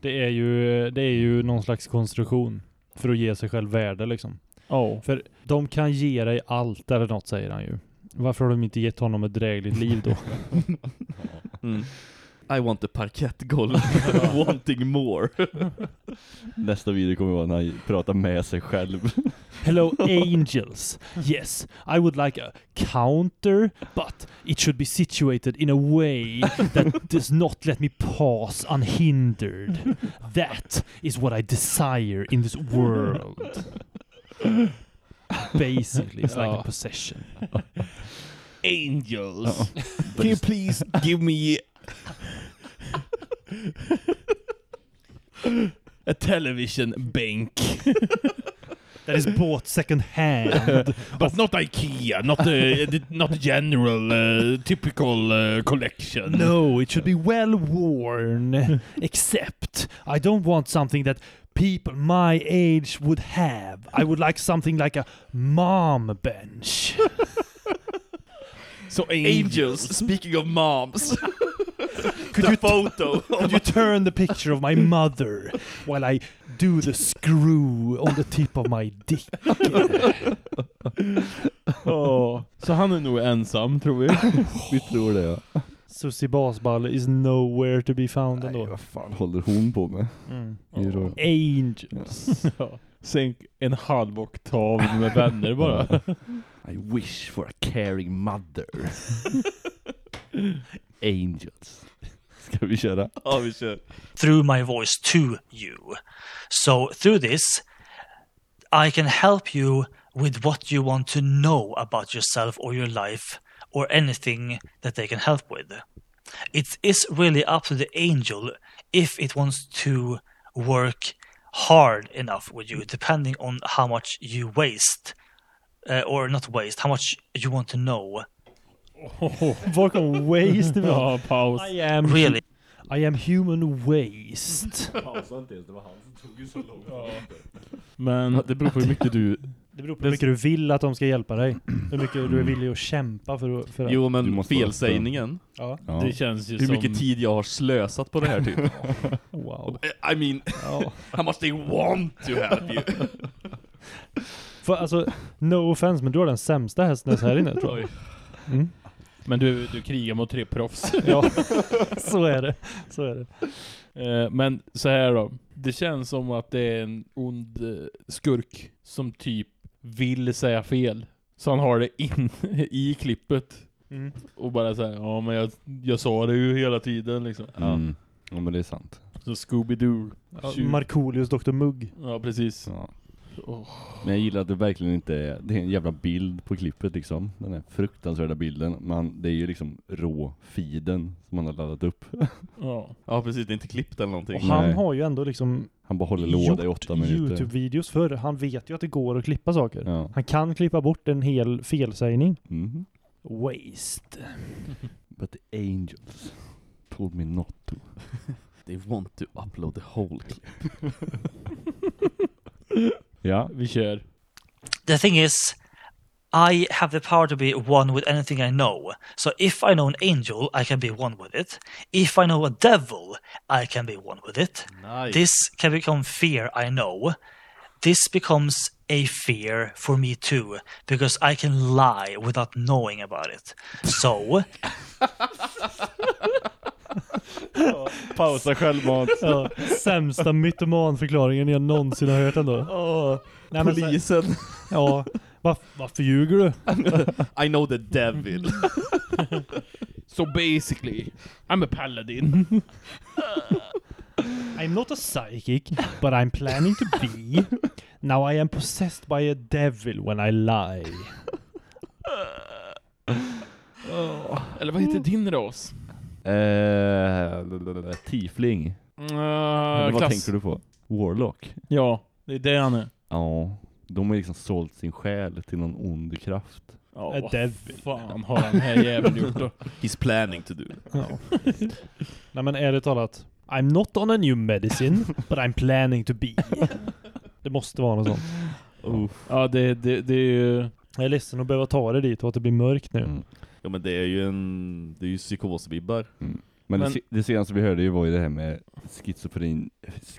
Det är ju, det är ju någon slags konstruktion för att ge sig själv värde liksom.
Oh.
För de kan ge dig allt eller något säger han ju. Varför har de inte gett honom ett drägligt liv då? (laughs)
Mm. I want a parkettgolv. (laughs) Wanting more. (laughs)
Nästa video kommer vara när han pratar med sig själv.
Hello (laughs) angels. Yes, I would like a counter, but it should be situated in a way that does not let me pass unhindered. That is what I desire in this world. Basically, it's like a possession.
Angels. Can you please give me (laughs) a television bank? (laughs)
That is bought second hand. (laughs)
But not IKEA, not a, not a general, uh, typical uh, collection.
No, it should be well worn. Except, I don't want something that people my age would have. I would like something like a mom bench.
So
Angels, speaking of moms.
Could you
photo.
Could you turn the picture of my mother while I do the screw on the tip of my dick?
Ja, så han är nog ensam tror vi.
Vi tror det ja.
Susie Basballe is nowhere to be found
Nej,
ändå.
vad fan håller hon på med?
Mm.
I rå-
Angels. (laughs)
Ja. Sänk en halv oktav med vänner bara. (laughs)
I wish for a caring mother. (laughs) Angels. (laughs) Ska vi köra?
Ja, vi kör.
through my voice to you. So through this, I can help you with what you want to know about yourself or your life or anything that they can help with. It is really up to the angel if it wants to work hard enough with you, depending on how much you waste. Uh, or not waste, how much you want to know.
Var kom waste ifrån?
Ja, paus.
I am,
Really.
I am human waste.
Men
Ja, det beror på hur mycket du...
Det beror på hur mycket du vill att de ska hjälpa dig. Hur mycket du är villig att kämpa för att... För att
Jo men felsägningen.
ja.
Ja.
det känns ju
Hur
som...
mycket tid jag har slösat på det här typ. (laughs)
Wow.
I mean,
Ja. (laughs)
how much they want to help you. (laughs)
För, alltså, no offense, men du har den sämsta hästen här inne tror jag. Mm.
Men du, du krigar mot tre proffs. (laughs)
Ja, så är det. Så är det.
Eh, Men så här då. Det känns som att det är en ond eh, skurk som typ vill säga fel. Så han har det in (laughs) i klippet.
Mm.
Och bara säger ja men jag, jag sa det ju hela tiden liksom.
Mm. Ja men det är sant.
Så Scooby-Doo.
Ja,
Tjuv.
Markoolios Dr Mugg.
Ja precis.
Ja. Men jag gillar att det verkligen inte är, det är en jävla bild på klippet liksom. Den här fruktansvärda bilden. Men det är ju liksom rå feeden som man har laddat upp. (laughs)
Ja.
Ja precis, det är inte klippt eller någonting.
Och han
Nej.
har ju ändå liksom
Han bara håller låda i åtta minuter.
Youtube-videos förr. Han vet ju att det går att klippa saker.
Ja.
Han kan klippa bort en hel felsägning.
Mhm.
Waste. (laughs)
But the angels told me not to. (laughs)
They want to upload the whole clip.
Ja.
Vi kör.
the thing is, I have the power to be one with anything I know. So if I know an angel, I can be one with it. If I know a devil, I can be one with it.
Nice.
This can become fear I know. This becomes a fear for me too, because I can lie without knowing about it. So, (laughs)
Pausa självmant.
Ja, sämsta mytomanförklaringen jag någonsin har hört ändå. Nej, men så-
Polisen.
Ja, Varf- varför ljuger du?
I know the devil.
So basically, I'm a paladin.
I'm not a psychic, but I'm planning to be. Now I am possessed by a devil when I lie.
Eller vad heter din ras?
Eh, tiefling.
Uh,
vad tänker du på? Warlock?
Ja, det är det han är.
Ja. De har liksom sålt sin själ till någon ond kraft.
Ja,
A
vad
devil.
fan har den här jäveln gjort då? (laughs)
He's planning to do.
Ja. Nej men ärligt talat. I'm not on a new medicine, but I'm planning to be. Det måste vara något sånt.
Oh.
Ja, det, det, det är ju...
Jag är ledsen att behöva ta det dit och att det blir mörkt nu.
Mm.
Ja men det är ju en, det är ju psykosvibbar.
Mm. Men,
Men-
Det, se- det senaste vi hörde ju var ju det här med schizofren,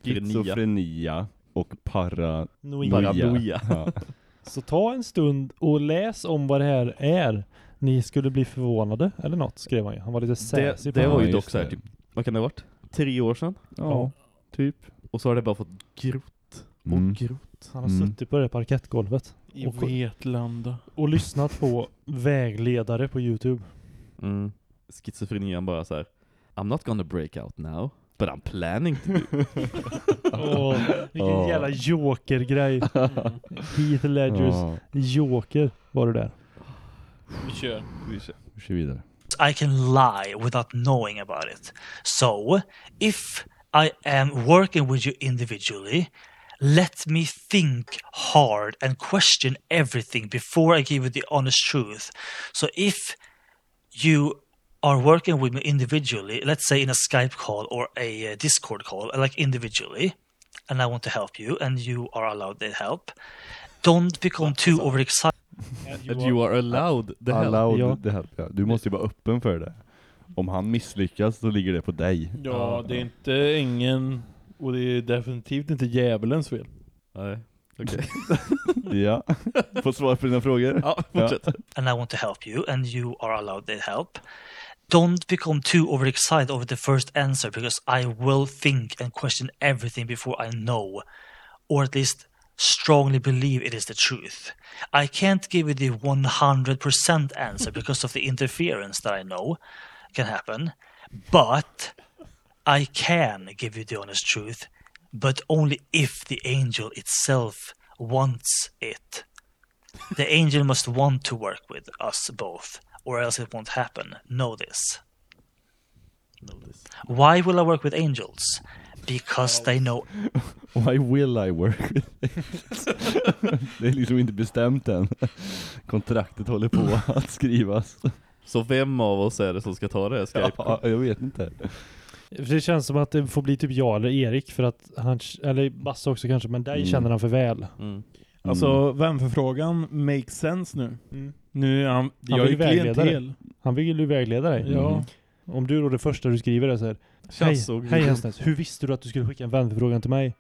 schizofrenia och para...
Noia.
Paranoia.
Ja. (laughs)
Så ta en stund och läs om vad det här är. Ni skulle bli förvånade, eller något, skrev han ju. Han var lite
Det,
sassy på
det var ju
Ja,
dock såhär
det.
typ, vad kan det ha varit? Tre år sedan?
ja, typ.
Och så har det bara fått grott och
Mm.
grott.
Han har
Mm.
suttit på det parkettgolvet
I
Och-
Vetlanda.
och lyssnat på vägledare på Youtube.
Mm. Schizofrenian bara så här. I'm not gonna break out now, but I'm planning to do. (laughs)
Åh, vilken
Ja.
jävla joker-grej. (laughs) Heath Ledgers
Ja,
joker var det där.
Vi kör.
vi kör, vi kör vidare.
I can lie without knowing about it. So, if I am working with you individually, let me think hard and question everything before I give you the honest truth. So, if you are working with me individually, let's say in a Skype call or a uh, Discord call, like individually, and I want to help you, and you are allowed the help, don't become too overexcited.
And you are allowed the help.
Allowed
Ja.
the help, ja. Du måste ju vara öppen för det. Om han misslyckas så ligger det på dig.
Ja, det är inte ingen... Och det är definitivt inte djävulens fel.
Nej, okej. (laughs) (laughs)
Ja. Få svar på dina frågor.
Ja, fortsätt.
and I want to help you, and you are allowed to help. Don't become too overexcited over the first answer because I will think and question everything before I know, or at least strongly believe it is the truth. I can't give you the 100% answer because of the interference that I know can happen, but I can give you the honest truth, but only if the angel itself wants it. The angel must want to work with us both, or else it won't happen. Know this. Why will I work with angels? Because they know (laughs)
Why will I work with (laughs) Det är liksom inte bestämt än. (laughs) Kontraktet håller på (clears throat) att skrivas.
Så vem av oss är det som ska ta det här Skype?
Ja, jag vet inte.
För det känns som att det får bli typ jag eller Erik för att han, eller Basse också kanske, men dig
Mm.
känner han för väl.
Mm.
Alltså, vänförfrågan makes sense nu. Nu är han...
Han
jag
vill
är klientel.
Han vill ju vägleda dig.
Ja.
Om du då det första du skriver är så här. Hej, hej. Hästnäs, hur visste du att du skulle skicka en vänförfrågan till mig?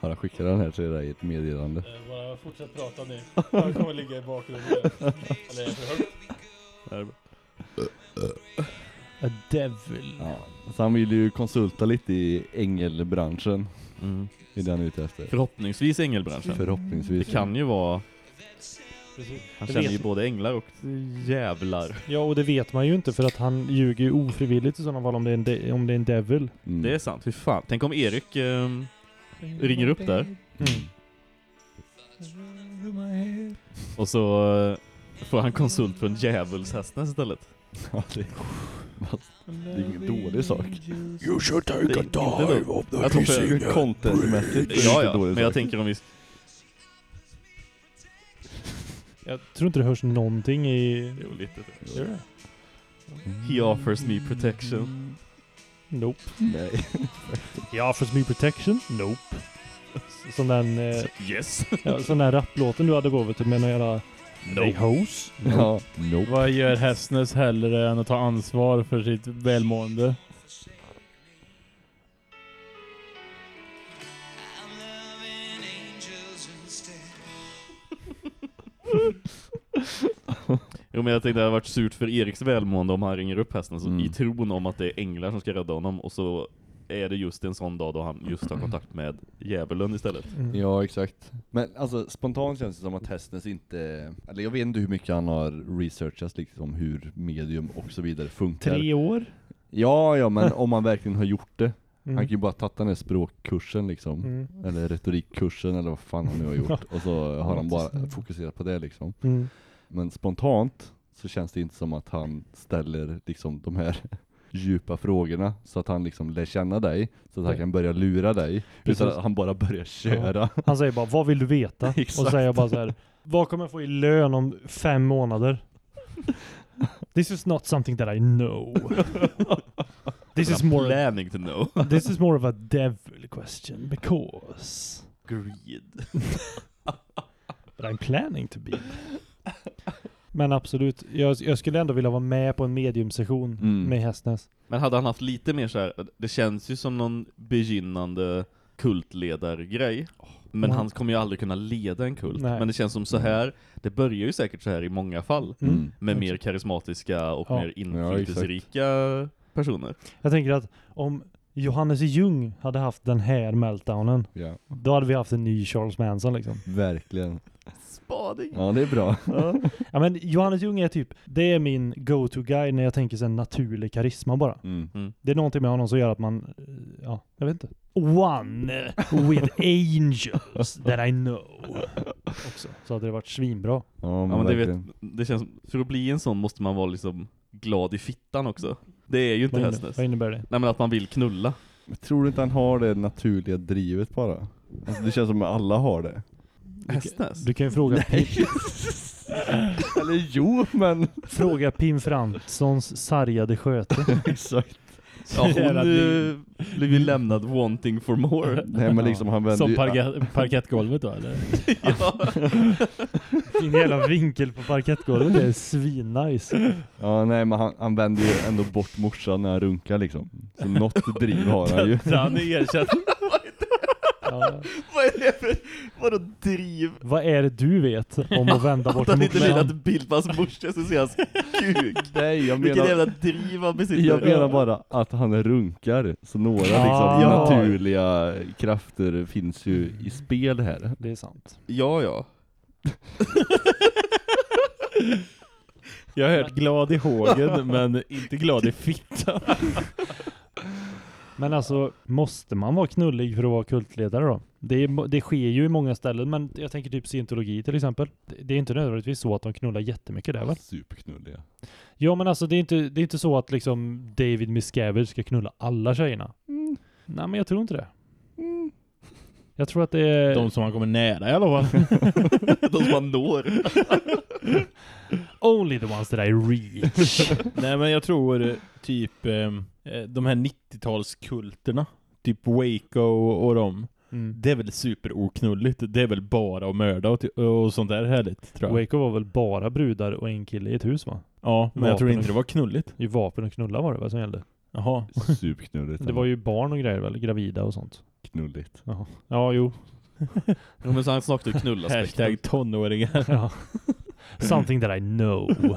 Har han skickat den här till dig i ett meddelande?
Bara fortsätt prata nu. Han kommer ligga i bakgrunden. (laughs) Eller är det för högt?
A devil.
Ja. Så han vill ju konsulta lite i ängelbranschen.
Mm.
Är det han är ute efter.
Förhoppningsvis ängelbranschen.
Förhoppningsvis.
Det kan ju vara,
Precis.
han
Det
känner
vet-
ju både änglar och djävlar.
Ja, och det vet man ju inte för att han ljuger ju ofrivilligt i sådana fall om det är en, de- om det är en devil.
Mm.
Det är sant, fy fan. Tänk om Erik ehm, ringer upp där
Mm.
och så eh, får han konsult från djävulshästen istället.
Ja, det, det är ingen dålig sak.
You should
Det är
take a dive of the
Jag tror för-
Contentmässigt är
Ja,
inte
ja, men jag tänker om vi...
Jag tror inte det hörs någonting i...
Jo, lite. He offers me protection.
Nope.
Nej. (laughs)
He offers me protection? Nope. Som den, eh,
Yes. (laughs)
ja, sån där rapplåten du hade på vet du, med någon jävla Big Hose.
Ja, nope.
Vad gör Hästnäs hellre än att ta ansvar för sitt välmående? (laughs)
Jo men jag tänkte det hade varit surt för Eriks välmående om han ringer upp hästen så
Mm.
i tron om att det är änglar som ska rädda honom och så är det just en sån dag då han just har kontakt med djävulen istället.
Mm.
Ja, exakt. Men alltså spontant känns det som att Hästnäs inte, eller jag vet inte hur mycket han har researchat liksom hur medium och så vidare funkar.
Tre år?
Ja, ja, men (laughs) om man verkligen har gjort det.
Mm.
Han kan ju bara tagit den här språkkursen liksom.
Mm.
Eller retorikkursen eller vad fan han nu har gjort. (laughs) Och så har han bara fokuserat på det liksom. Men spontant så känns det inte som att han ställer liksom de här (laughs) djupa frågorna så att han liksom lär känna dig, så att han kan börja lura dig.
Precis.
Utan att han bara börjar köra. (laughs)
Han säger bara, vad vill du veta? (laughs) och säger bara så här, vad kommer jag få i lön om fem månader? This is not something that I know. This is more
planning to know.
This is more of a devil question because
Greed.
but I'm planning to be. (laughs) Men absolut, jag, jag skulle ändå vilja vara med på en mediumsession
Mm.
med Hästnäs.
Men hade han haft lite mer så här, det känns ju som någon begynnande kultledargrej. Men
Mm.
han kommer ju aldrig kunna leda en kult.
Nej.
Men det känns som så här, det börjar ju säkert så här i många fall.
Mm.
Med mer karismatiska och
Ja.
mer inflytelserika personer.
Jag tänker att om Johannes Jung hade haft den här meltdownen,
Ja,
då hade vi haft en ny Charles Manson liksom.
verkligen.
Spaning.
Ja, det är bra. (laughs)
Ja men Johannes Jung är typ, det är min go-to-guy när jag tänker sen naturlig karisma bara.
Mm.
Det är någonting med honom som gör att man, eh, ja, jag vet inte. One with angels that I know. Också. Så hade det varit svinbra.
Ja, men,
Ja, men det, vet, det känns, för att bli en sån måste man vara liksom glad i fittan också. Det är ju inte
Vad,
Hästnäs.
vad innebär det?
Nej men att man vill knulla.
Men tror du inte han har det naturliga drivet bara? Alltså, det känns som att alla har det.
Hästnäs?
Du kan ju fråga Pim, (laughs)
Eller jo, men...
fråga Pim Franssons sargade sköte. (laughs)
Exakt.
Ja, hon uh, blev ju lämnad wanting for more.
Nej men (laughs) liksom han
Som
ju...
parkettgolvet då eller?
ja.
Din jävla vinkel på parkettgolvet det är svinnice.
Ja nej men han, han vänder ju ändå bort morsan när han runkar liksom. Så något driv har han ju.
Så han är erkänd.
Ja. (laughs)
Vad är det för, vadå driv?
Vad är det du vet om att vända bort
Att han inte att bild på hans morsa så ser hans kuk. (laughs)
Nej jag
Vilken
menar,
jävla driv han besitter.
jag menar bara att han runkar. Så några liksom.
Ja.
naturliga krafter finns ju i spel här.
Det är sant.
Ja, ja. (laughs)
Jag har hört glad i hågen men inte glad i fittan.
Men alltså, måste man vara knullig för att vara kultledare då? Det, är, det sker ju i många ställen, men jag tänker typ scientologi till exempel. Det, är inte nödvändigtvis så att de knullar jättemycket där väl?
Superknulliga.
Ja men alltså det är inte, det är inte så att liksom David Miscavige ska knulla alla tjejerna. Nej men jag tror inte det. Jag tror att det är...
De som han kommer nära i alla fall. (laughs)
De som man når. (laughs)
Only the ones that I reach. (laughs)
Nej men jag tror eh, typ ehm, eh, de här 90-talskulterna. Typ Waco och, och dem.
Mm.
Det är väl superoknulligt. Det är väl bara att mörda och, och sånt där härligt tror jag.
Waco var väl bara brudar och en kille i ett hus va?
Ja, men jag tror
Vapen
inte
och-
det var knulligt.
I vapen och knulla var det väl som gällde?
Jaha.
Superknulligt.
Det var ju barn och grejer väl? Gravida och sånt.
knulligt.
Jaha. Ja, jo. (laughs)
Ja, men så han saknar (laughs) knulla
Hashtag tonåringar.
Ja. Something that I know. (laughs)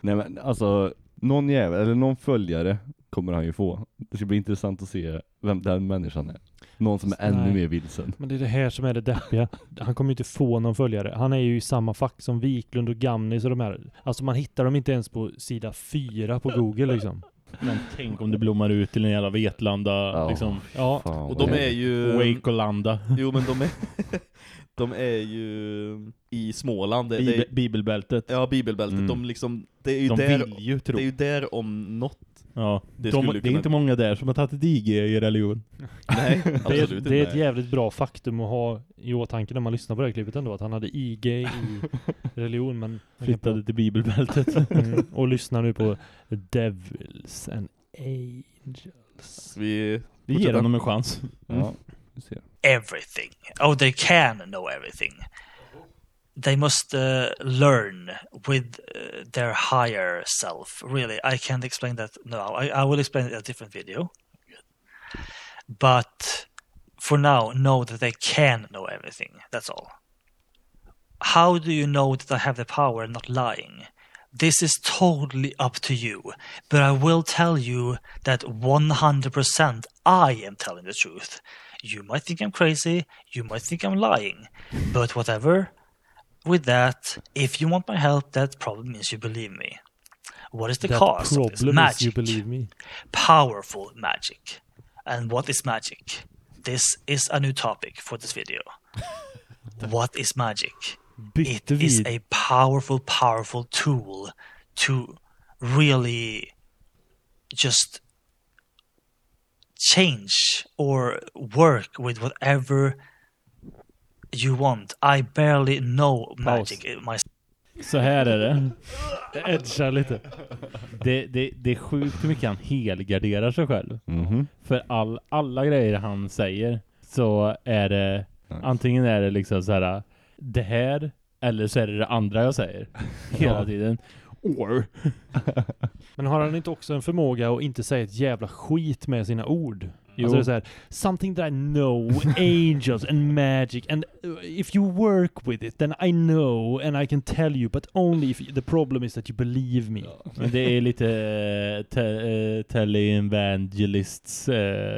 Nej men alltså, någon jävel, eller någon följare kommer han ju få. Det ska bli intressant att se vem den människan är. Någon som är ännu
Nej.
mer vilsen.
Men det är det här som är det deppiga. Han kommer ju inte få någon följare. Han är ju i samma fack som Wiklund och Gamnis och de här. Alltså man hittar dem inte ens på sida fyra på Google liksom.
Men tänk om det blommar ut till en jävla Vetlanda
Ja.
liksom.
Ja,
Fan,
Och de är ju...
Wacolanda.
Jo men de är... (laughs) de är ju i Småland. Det, det
Bibel,
är,
bibelbältet.
ja, bibelbältet.
Mm.
De liksom... Det är ju
De
där...
vill ju tro.
Det är ju där om något.
Ja.
Det
De, det är inte många där som har tagit ett IG i religion. (laughs)
Nej,
det
absolut
är,
inte.
det är ett jävligt bra faktum att ha i åtanke när man lyssnar på det här klippet ändå. Att han hade IG i (laughs) religion men...
Flyttade till bibelbältet. (laughs)
Mm, och lyssnar nu på Devils and Angels.
Vi...
Vi ger honom en chans.
Ja. Vi ser.
Everything. Oh, they can know everything. They must uh, learn with uh, their higher self. Really, I can't explain that now. I, I will explain it in a different video. But for now, know that they can know everything. That's all. How do you know that I have the power not lying? This is totally up to you, but I will tell you that 100% I am telling the truth. You might think I'm crazy, you might think I'm lying, but whatever. With that, if you want my help, that probably means you believe me. What is the
That
cause of this
problem is
magic?
you believe me.
Powerful magic. And what is magic? This is a new topic for this video. (laughs) what is magic? It is a powerful, powerful tool to really just change or work with whatever you want. I barely know magic myself.
Så här är det.
Edgar lite.
Det, det, det är sjukt hur mycket han helgarderar sig själv.
Mhm.
För all, alla grejer han säger så är det antingen är det liksom så här det här eller så är det det andra jag säger (laughs) hela
Ja.
tiden. Or. (laughs)
Men har han inte också en förmåga att inte säga ett jävla skit med sina ord?
Jo.
Alltså det är så här, something that I know, angels and magic and uh, if you work with it then I know and I can tell you but only if the problem is that you believe me.
Men det är lite uh, te, uh, televangelists uh,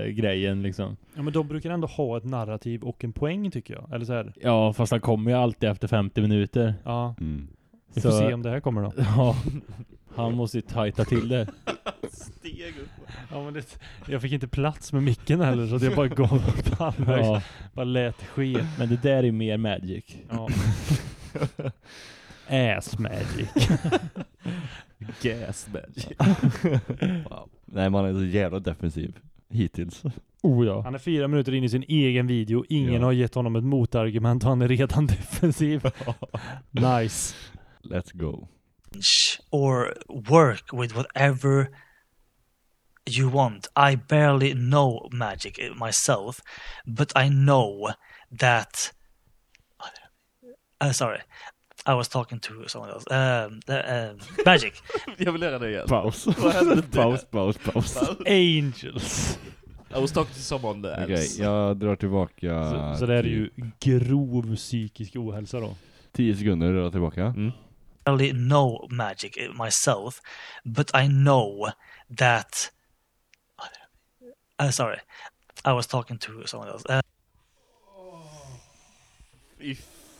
grejen liksom.
Ja men de brukar ändå ha ett narrativ och en poäng tycker jag. Eller så här.
Ja, fast han kommer ju alltid efter 50 minuter.
Ja.
Mm.
Vi får se om det här kommer då. (laughs)
Ja. Han måste ju tajta till det.
Steg upp.
Ja, men det, jag fick inte plats med micken heller så att jag bara (laughs) gav upp halvvägs.
Ja.
Bara lät ske.
Men det där är mer magic.
Ja. (laughs) Ass magic.
Gas magic.
wow. Nej man är så jävla defensiv. Hittills.
Oh ja.
Han är fyra minuter in i sin egen video. Ingen
Ja.
har gett honom ett motargument och han är redan defensiv. nice.
Let's go.
or work with whatever you want. I barely know magic myself, but I know that. Uh, sorry, I was talking to someone else. Um, the, um, (laughs) magic.
Jag vill göra det igen.
Paus. Paus, paus, paus.
Angels.
I was talking to someone else.
Okej, jag drar tillbaka
Så, så det är ju grov psykisk ohälsa då.
10 sekunder, drar tillbaka.
Mm.
Barely know magic myself, but I know that. Uh, sorry, I was talking to someone else. Uh,
Fy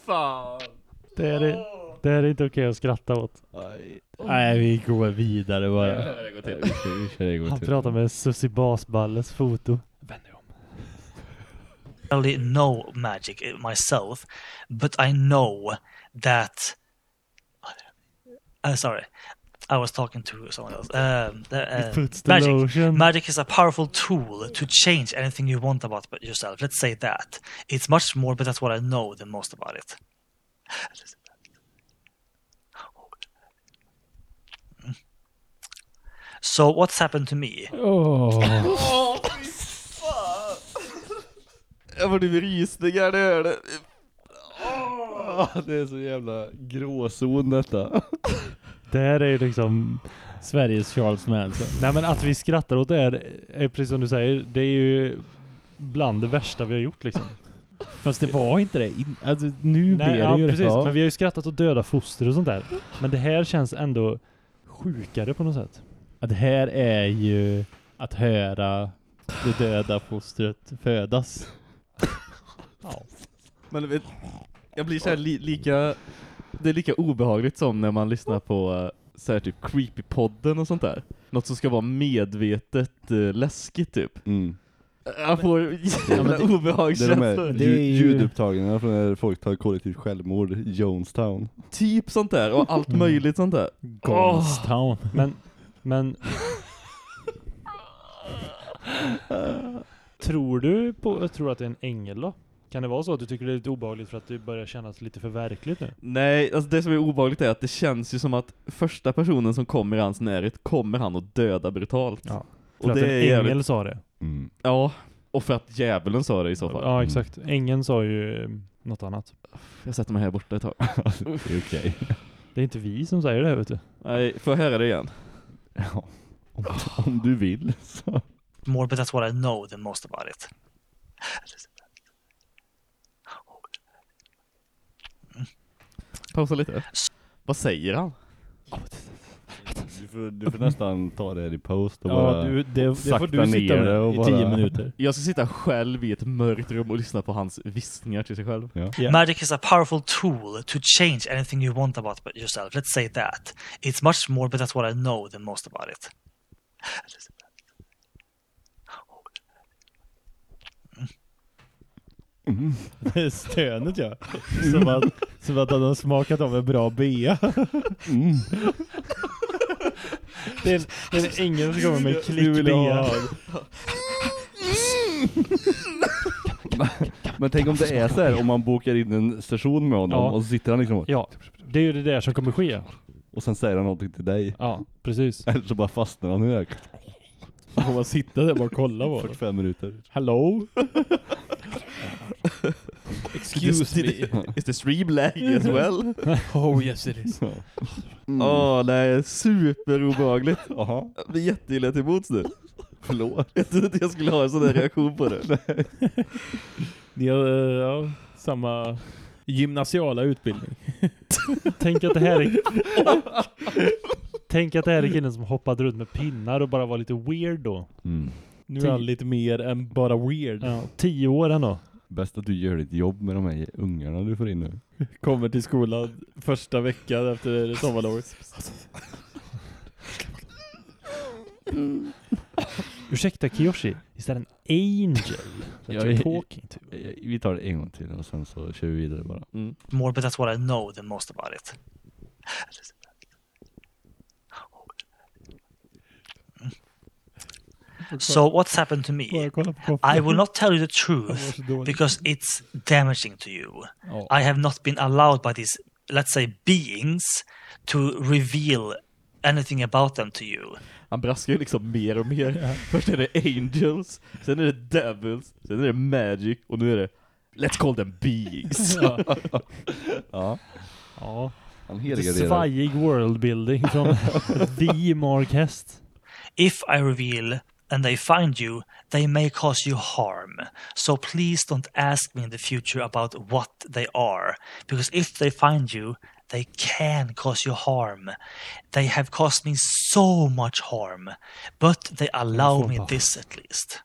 fan.
Det är, det, det är inte okej att skratta åt.
Nej, vi går vidare bara.
Det går till.
Vi kör- vi kör en gång
Han
till.
pratar med Susie Basballes foto. Vänd dig om.
barely know magic myself, but I know that. Uh, sorry, I was talking to someone else. Um, uh,
puts the
magic.
lotion.
Magic is a powerful tool to change anything you want about yourself. Let's say that. It's much more, but that's what I know the most about it. So what's happened to me?
Åh. (laughs)
Jag får typ rysningar när jag hör det.
Ah, det är så jävla gråzon detta.
Det här är ju liksom...
Sveriges Charles Manson.
Nej men att vi skrattar åt det här är precis som du säger. Det är ju bland det värsta vi har gjort liksom.
Fast det var inte det. In, alltså, nu
Nej,
blir
ja,
det ju
precis.
det. Ja.
Men vi har ju skrattat åt döda foster och sånt där. Men det här känns ändå sjukare på något sätt.
Att det här är ju att höra det döda fostret födas. (laughs)
Ja.
Men vet, jag blir så här li, lika, det är lika obehagligt som när man lyssnar på eh, så här typ Creepypodden och sånt där. Något som ska vara medvetet uh, läskigt typ.
Mm.
Jag får
Ja,
jävla
de
obehagskänslor.
här
Det är ju-
ljudupptagningarna från när folk tar kollektivt självmord i Jonestown.
Typ sånt där, och allt möjligt sånt där.
Gonstown.
Men, men... (laughs) tror du på, tror att det är en ängel då? Kan det vara så att du tycker det är lite obehagligt för att det börjar kännas lite för verkligt nu?
Nej, alltså det som är obehagligt är att det känns ju som att första personen som kommer i hans närhet kommer han att döda brutalt.
Ja. För
Och
att
det
en
är
ängel
jävligt...
sa det.
Mm.
Ja, Och för att djävulen sa det i så fall.
Ja, exakt. Ängeln sa ju eh, något annat.
Jag sätter mig här borta ett tag. (laughs)
det är okej.
Det är inte vi som säger det, vet du.
Nej, får jag höra det igen?
Ja. Om, om du vill så.
More, but that's what I know the most about it.
Pausa lite. Vad säger han?
Du får, du får nästan ta det här i post och
Ja,
bara
du, det, det får
sakta
du sitta
ner det
med
och
i
bara-
tio minuter.
Jag ska sitta själv i ett mörkt rum och lyssna på hans viskningar till sig själv.
Ja.
Magic is a powerful tool to change anything you want about yourself. Let's say that. It's much more, but that's what I know the most about it. (laughs)
Det är stönet ja. Som att, som att han har smakat av en bra bea.
Mm.
Det är, det är ingen som kommer med
Du
klick
vill ha-
Men tänk om det är så här, om man bokar in en session med honom
Ja.
och så sitter han liksom och,
Ja, det är ju det där som kommer ske.
och sen säger han någonting till dig.
Ja, precis.
Eller så bara fastnar han i det här
Så får man sitta där och bara kolla på det.
45 minuter.
Hello? Excuse me. (laughs)
Is the stream lagging as well? (laughs)
Oh yes it is.
Åh nej, superobehagligt. (laughs)
Jaha.
Jag blir jätteilla till mots nu.
Förlåt.
Jag trodde inte jag skulle ha en sån där reaktion på det.
Ni har eh, ja, samma gymnasiala utbildning.
Tänk att det här är... Tänk att det här är killen som hoppade runt med pinnar och bara var lite weird då.
Mm.
Nu är han lite mer än bara weird.
Ja, tio år ändå.
Bäst att du gör ditt jobb med de här ungarna du får in nu. (laughs)
Kommer till skolan första veckan efter sommarlovet. (laughs)
Ursäkta Kiyoshi, is that an angel that
Ja,
you're talking to?
Vi tar det en gång till och sen så kör vi vidare bara.
Mm.
More, but that's what I know the most about it. So what's happened to me? I will not tell you the truth because it's damaging to you. I have not been allowed by these, let's say, beings to reveal anything about them to you.
Han braskar ju liksom mer och mer. Först är det angels, sen är det devils, sen är det magic och nu är det Let's call them beings.
Ja. (laughs)
Ja.
Ja.
Han
svajig worldbuilding från (laughs) The Mark Hest.
If I reveal and they find you, they may cause you harm. So please don't ask me in the future about what they are, because if they find you, they can cause you harm. They have caused me so much harm, but they allow me this at least.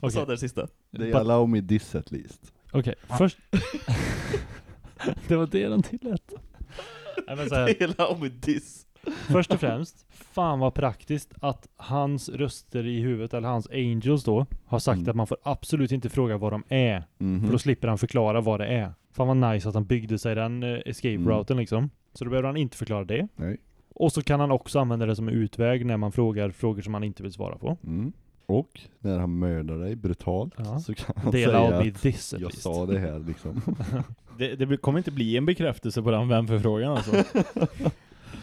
Vad sa
Okej,
du det sista?
They
But-
allow me this at least.
okej. Ah. Först... (laughs) det var det de tillät. (laughs) Nej, men så här,
Allow me this.
först och främst, fan vad praktiskt att hans röster i huvudet, eller hans angels då, har sagt
Mm.
att man får absolut inte fråga vad de är.
Mhm.
För då slipper han förklara vad det är. Fan vad nice att han byggde sig den eh, escape
Mm.
routen liksom. Så då behöver han inte förklara det.
Nej.
Och så kan han också använda det som utväg när man frågar frågor som han inte vill svara på.
Mm. Och när han mördar dig brutalt
Ja.
så kan han
They
säga att
this
jag
least.
sa det här liksom. (laughs)
Det, det kommer inte bli en bekräftelse på den vänförfrågan alltså. (laughs)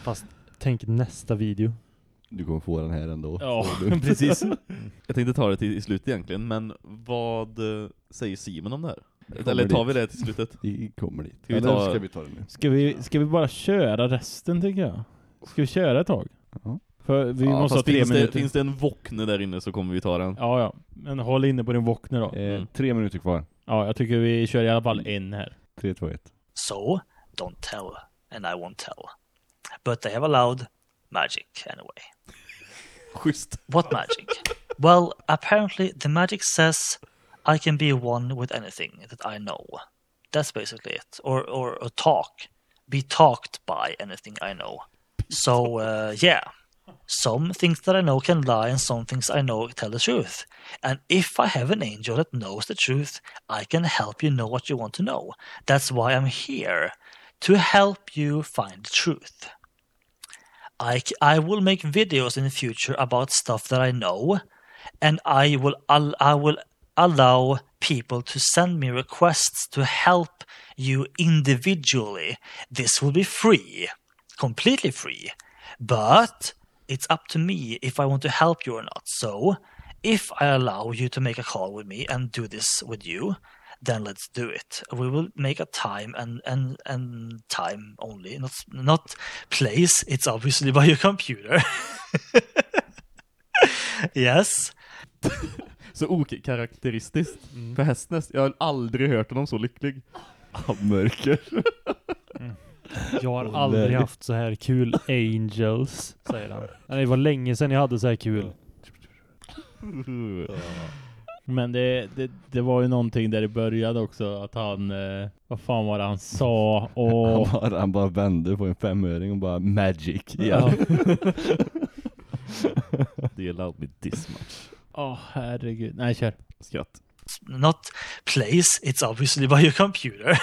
Fast tänk nästa video.
Du kommer få den här ändå.
Ja, (laughs) precis. (laughs)
Jag tänkte ta det till i slut egentligen, men vad eh, säger Simon om det här?
kommer
Eller tar vi
dit.
det till slutet? (laughs)
Vi kommer dit.
Ska vi
Eller
ta-
ska vi ta det nu?
Ska vi, ska vi bara köra resten tycker jag? Ska vi köra ett tag?
Ja.
För vi
ja,
måste ha tre
finns
minuter.
Det, finns det en Wokne där inne så kommer vi ta den.
Ja, ja. Men håll inne på din wok nu då.
Eh,
Mm.
Tre minuter kvar.
Ja, jag tycker vi kör i alla fall en här.
Tre, två, ett.
So, don't tell, and I won't tell. But they have allowed magic anyway.
Schysst.
What magic? well, apparently the magic says I can be one with anything that I know. That's basically it. Or or, or talk. Be talked by anything I know. So uh, yeah. Some things that I know can lie and some things I know tell the truth. And if I have an angel that knows the truth, I can help you know what you want to know. That's why I'm here. To help you find the truth. I, I will make videos in the future about stuff that I know, and I will I will allow people to send me requests to help you individually. This will be free, completely free, but it's up to me if I want to help you or not. So, if I allow you to make a call with me and do this with you, then let's do it. We will make a time and and and time only, not not place. It's obviously by your computer. (laughs) yes. (laughs)
Så okaraktäristiskt för Hästnäs. Jag har aldrig hört honom så lycklig.
Mörker.
Jag har
Åh,
aldrig
nej.
haft så här kul Angels, säger han. Nej, Det var länge sedan jag hade så här kul. (laughs)
Men det, det, det var ju någonting där i början också att han, eh, vad fan var det han sa? (laughs) Och,
Han, bara, han bara vände på en femöring och bara magic igen.
They allowed me this much.
Åh herregud. Nej, kör.
Skratt.
not place. It's obviously by your computer.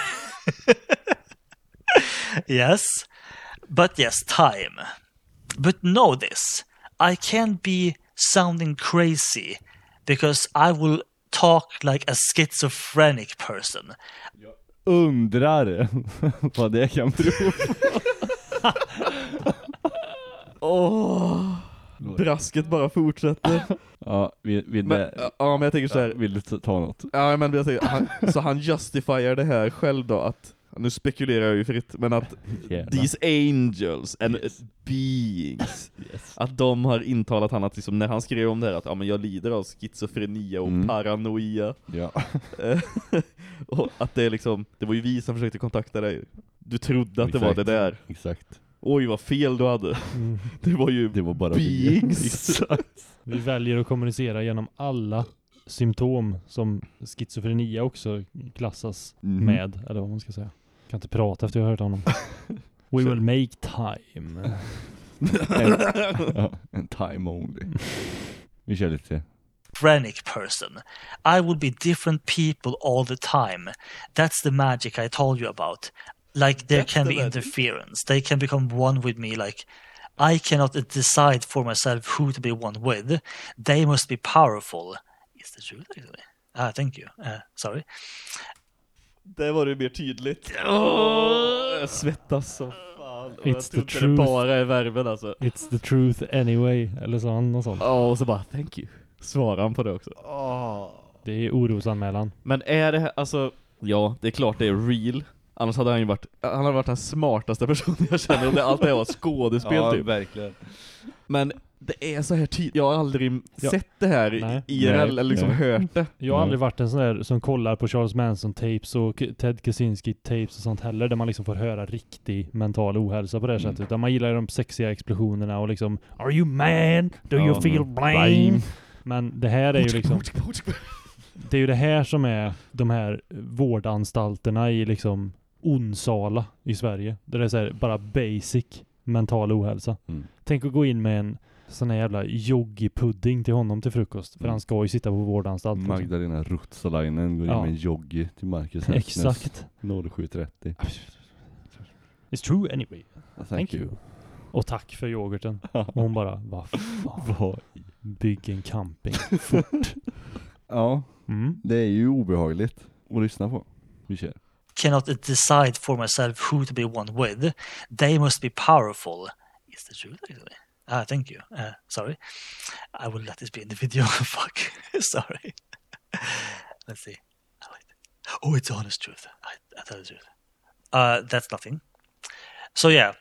(laughs) yes, but yes, time. But know this I can't be sounding crazy because I will talk like a schizophrenic person.
Undrar (laughs) vad det kan bero på.
Åh, brasket bara fortsätter.
Ja, vill, vill,
Men,
det,
ja, men jag tänker så här.
vill du ta- ta något?
Ja, men jag tänker, han, så han justifierar det här själv då att, nu spekulerar jag ju fritt, men att (laughs) these angels and beings, (laughs) att de har intalat han att liksom, när han skrev om det här att ja, men jag lider av schizofrenia och
Mm.
paranoia.
Ja. (laughs)
Och att det är liksom, det var ju vi som försökte kontakta dig. Du trodde att det var
Exakt.
det där.
Exakt.
Oj vad fel du hade.
Mm.
Det var ju
Det var bara
beings.
Exakt.
Vi väljer att kommunicera genom alla symptom som schizofrenia också klassas
Mhm.
med, eller vad man ska säga. Kan inte prata efter jag har hört honom. (laughs) We will make time.
En, ja, en time only. (laughs) Vi kör lite
schizophrenic person. I will be different people all the time. That's the magic I told you about. Like there
That's
can
the
be
magic.
interference. They can become one with me. Like I cannot decide for myself who to be one with. They must be powerful. Is the truth actually? Ah, thank you. Uh, sorry.
Det var det mer tydligt. Åh, jag svettas som fan. Och
It's
jag
the
inte det
truth.
bara är värmen alltså.
It's the truth anyway, eller så han något sånt.
Ja, och så bara thank you. Svarar han på det också.
Det är orosanmälan.
Men är det här, alltså, ja, det är klart det är real. Annars hade han ju varit, han hade varit den smartaste (laughs) personen jag känner om det allt det här var skådespel
Ja,
typ.
verkligen.
Men det är så här tydligt, jag har aldrig
Ja.
sett det här
Nej.
i IRL, eller liksom
nej.
hört det.
Jag har aldrig varit en sån där som kollar på Charles Manson-tapes och Ted Kaczynski-tapes och sånt heller, där man liksom får höra riktig mental ohälsa på det här
Mm.
sättet. Utan man gillar ju de sexiga explosionerna och liksom Are you man? Do
Ja,
you feel blame?
Blame.
Men det här är ju liksom (laughs) Det är ju det här som är de här vårdanstalterna i liksom Onsala i Sverige. Där det är så här, bara basic mental ohälsa.
Mm.
Tänk att gå in med en sån här jävla yogi-pudding till honom till frukost. För
Mm.
han ska ju sitta på vårdanstalt. liksom.
Magdalena Rutsalainen går in
Ja.
med en joggi till Marcus Hässnes.
Exakt.
07.30.
It's true anyway.
Thank,
Thank you. Och tack för yoghurten. (laughs) Och hon bara, vad fan. (laughs)
Vad?
Bygg en camping. (laughs) Fort.
Ja,
Mm.
det är ju obehagligt att lyssna på. Vi kör.
Cannot decide for myself who to be one with. They must be powerful. Is the truth actually? Ah, thank you. Uh, sorry. I will let this be in the video. Fuck. (laughs) sorry. Let's see. Oh, it's honest truth. I, I tell the truth. Uh, that's nothing. So yeah,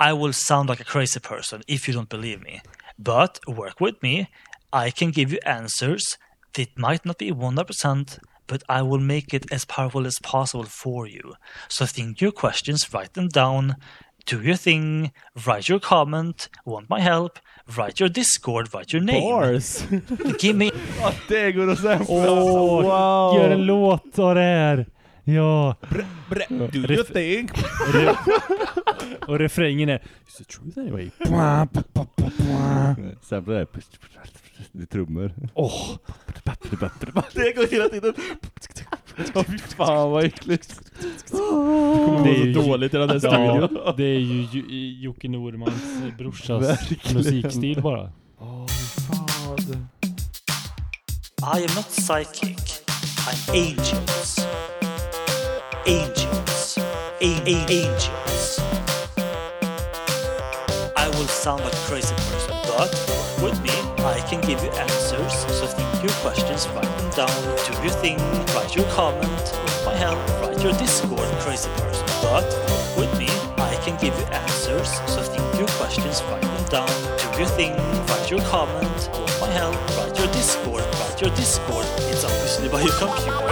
I will sound like a crazy person if you don't believe me. But work with me. I can give you answers. It might not be 100%, but I will make it as powerful as possible for you. So think your questions, write them down, do your thing, write your comment, want my help, write your Discord, write your name.
Bars! (laughs)
Give me
Det går att säga.
Åh,
wow.
gör en låt av det här. Ja.
Do you think?
Re- och refrängen är It's the truth anyway.
Sen blir det det är trummor.
Åh,
Det går hela tiden. (laughs)
Åh fy fan vad äckligt.
det är ju
så dåligt i den här
ja,
studion.
det är ju Ju- Jocke Normans (laughs) brorsas
Verkligen.
musikstil bara.
Åh fan.
I am not psychic. I'm angels. Angels. A- a- angels. I will sound like a crazy person, But with me, I can give you answers. So think your questions, write them down, do your thing, write your comment. With my help, write your Discord, crazy person. But with me, I can give you answers. So think your questions, write them down, do your thing, write your comment. With my help, write your Discord, write your Discord. It's obviously by your computer. (laughs)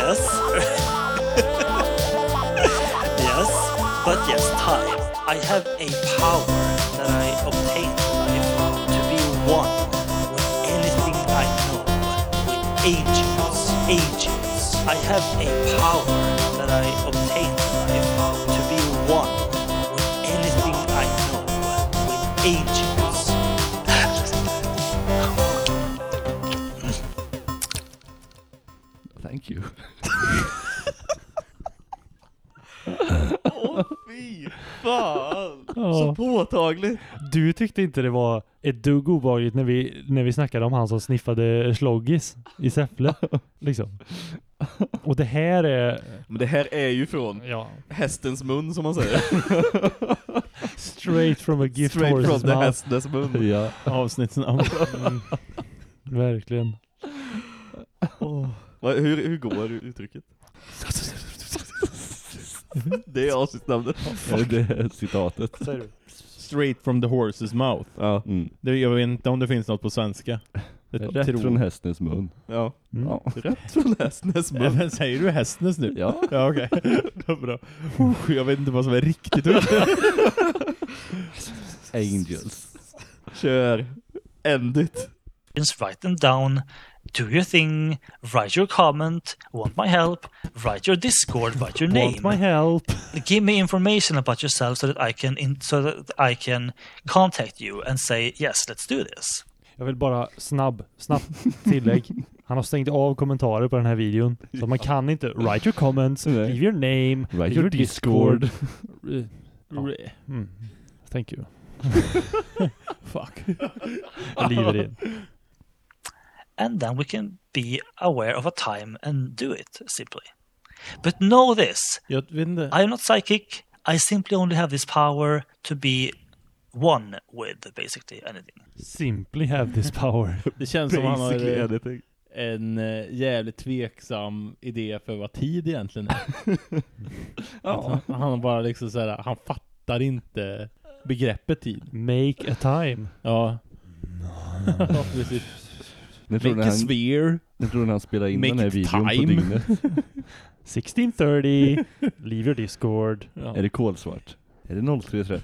yes. (laughs) yes, but yes, time. I have a power that I obtained in life to be one with agents, agents. I have a power that I obtained in life to be one with anything I know, with agents.
Thank you. (laughs)
Åh fy fan!
Ja.
Så påtagligt.
Du tyckte inte det var ett dugg obehagligt när vi, när vi snackade om han som sniffade sloggis i Säffle. (laughs) liksom. Och det här är...
Men det här är ju från
Ja.
hästens mun som man säger. (laughs)
Straight from a gift
Straight
horse's
from the
mouth.
hästens mun.
Ja.
Avsnittsnamn.
Mm. Verkligen.
Vad- hur, hur går uttrycket? (laughs) Det är avsnittsnamnet.
Är det det citatet?
Straight from the horse's mouth.
Ja.
Mm.
Det, jag vet inte om det finns något på svenska. Det
Rätt
tror-
från hästens mun.
Ja.
Mm.
Ja. (laughs)
Rätt från hästens mun.
men säger du hästens nu?
Ja.
Ja, okej. (laughs) Bra. Usch, Jag vet inte vad som är riktigt.
Angels.
Kör. End it.
Just write them down, do your thing, write your comment, want my help, write your Discord, write your name.
Want my help.
Give me information about yourself so that I can in, so that I can contact you and say yes, let's do this.
Jag vill bara snabb, snabbt tillägg. (laughs) Han har stängt av kommentarer på den här videon. Så man kan inte write your comments,
Nej.
leave your name,
Write your Discord. (laughs)
Ja. Mm. Thank you. (laughs)
Fuck.
Jag lever in.
And then we can be aware of a time and do it simply. But know this. I am not psychic. I simply only have this power to be one with basically anything.
Simply have this power. (laughs)
Det känns som han har
anything.
en eh, jävligt tveksam idé för vad tid egentligen är. (laughs) Att han, han har bara liksom såhär, han fattar inte begreppet tid.
Make a time.
Ja. ja precis.
När tror
Make a
han,
sphere.
när tror ni han spelar in
Make
den här videon på
time.
dygnet? (laughs)
1630. leave your Discord.
Ja.
Är det kolsvart? Är det 03.30?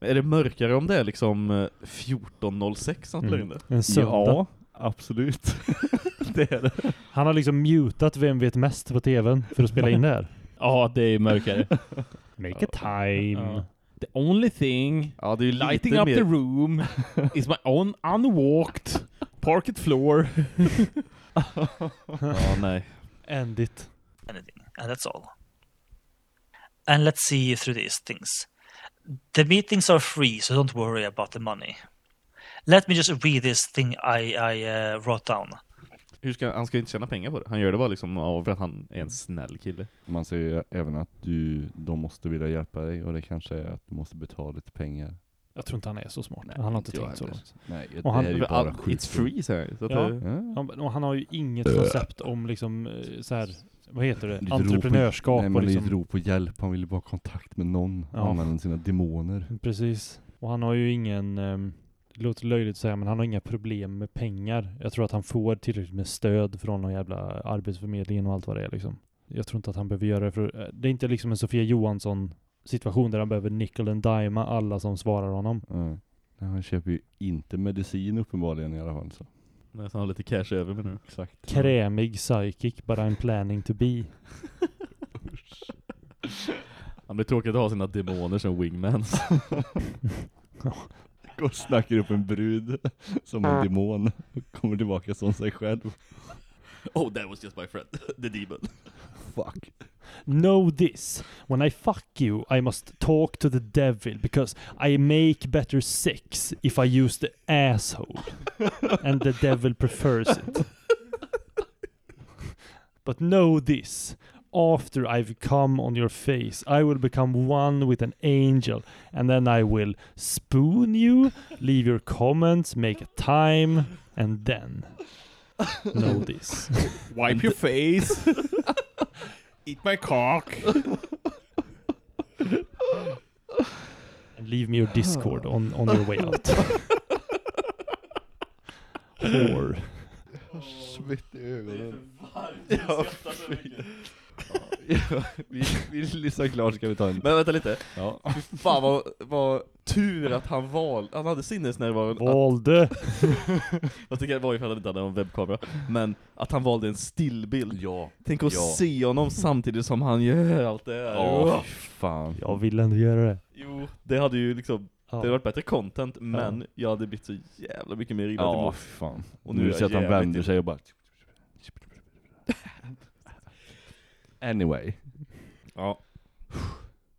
Men är det mörkare om det är liksom eh, 14.06 han spelar in det?
En söndag.
Ja, absolut. (laughs) det är det.
Han har liksom mutat Vem vet mest på tvn för att spela in det här. (laughs)
ja, det är mörkare.
Make a time.
Ja. The only thing
Ja, det är ju
lighting up
mer...
the room is my own unwalked parket floor. (laughs)
Ja, nej.
End it.
anything, and that's all. And let's see through these things. The meetings are free, so don't worry about the money. Let me just read this thing I, I uh, wrote down.
Hur ska, han ska inte tjäna pengar på det. Han gör det bara liksom av för att han är en snäll kille.
Man säger även att du, de måste vilja hjälpa dig och det kanske är att du måste betala lite pengar.
Jag tror inte han är så smart.
Nej,
han har inte tänkt så långt.
Nej, det
Och han-
är ju
För
bara
all-
skit.
It's free så här. Så att
Ja.
det,
Ja.
Han, och han har ju inget koncept om liksom eh, så här, vad heter det?
På-
Entreprenörskap
Nej,
och
men
liksom.
lite rop på hjälp. Han vill ju bara ha kontakt med någon.
Ja.
Använda sina demoner.
Precis. Och han har ju ingen, ehm, det låter löjligt att säga, men han har inga problem med pengar. Jag tror att han får tillräckligt med stöd från någon jävla arbetsförmedlingen och allt vad det är liksom. Jag tror inte att han behöver göra det för, eh, det är inte liksom en Sofia Johansson situation där han behöver nickel and dima alla som svarar honom.
Nej, Han köper ju inte medicin uppenbarligen i alla fall. Så.
Men så har han lite cash över med nu.
Exakt.
Krämig psychic, but I'm planning to be. (laughs)
Han blir tråkigt att ha sina demoner som wingmans. (laughs)
Går och snackar upp en brud som en demon. Kommer tillbaka som sig själv.
oh, that was just my friend, (laughs) the demon.
Fuck.
Know this. When I fuck you, I must talk to the devil because I make better sex if I use the asshole. and the devil prefers it. But know this. after I've come on your face, I will become one with an angel, and then I will spoon you, leave your comments, make a time, and then know this.
Wipe your face. (laughs) Eat my cock.
And (laughs) leave me your Discord on, on your way out. (laughs) Whore.
Svett i ögonen. Ja, fy. Ja, (laughs) vi, vi lyssnar klart ska vi ta en.
Men vänta lite.
Ja.
Fy fan vad, vad tur att han valde, han hade sinnesnärvaron att-
Valde. (laughs)
Jag tycker det var att han inte hade någon webbkamera, men att han valde en stillbild.
Ja.
Tänk att
Ja.
se honom samtidigt som han gör allt det här.
Ja, fy fan.
Jag vill ändå göra det.
Jo, det hade ju liksom,
Ja.
det hade varit bättre content, men jag hade blivit så jävla mycket mer illa till
Ja,
mods.
fy fan.
Och
Och
nu är
nu
jag
ser att han
jävligt
vänder sig och bara... Anyway.
Ja.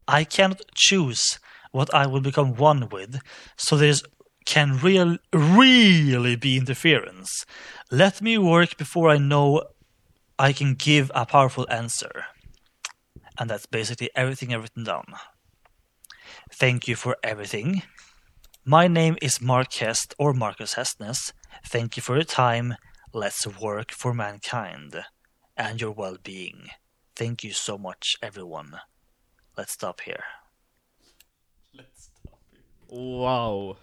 I cannot choose what I will become one with, so there's can real really be interference. Let me work before I know I can give a powerful answer. And that's basically everything I've written down. Thank you for everything. My name is Mark Hest or Marcus Hestness. Thank you for your time. Let's work for mankind and your well being. Thank you so much, everyone. Let's stop here.
Wow.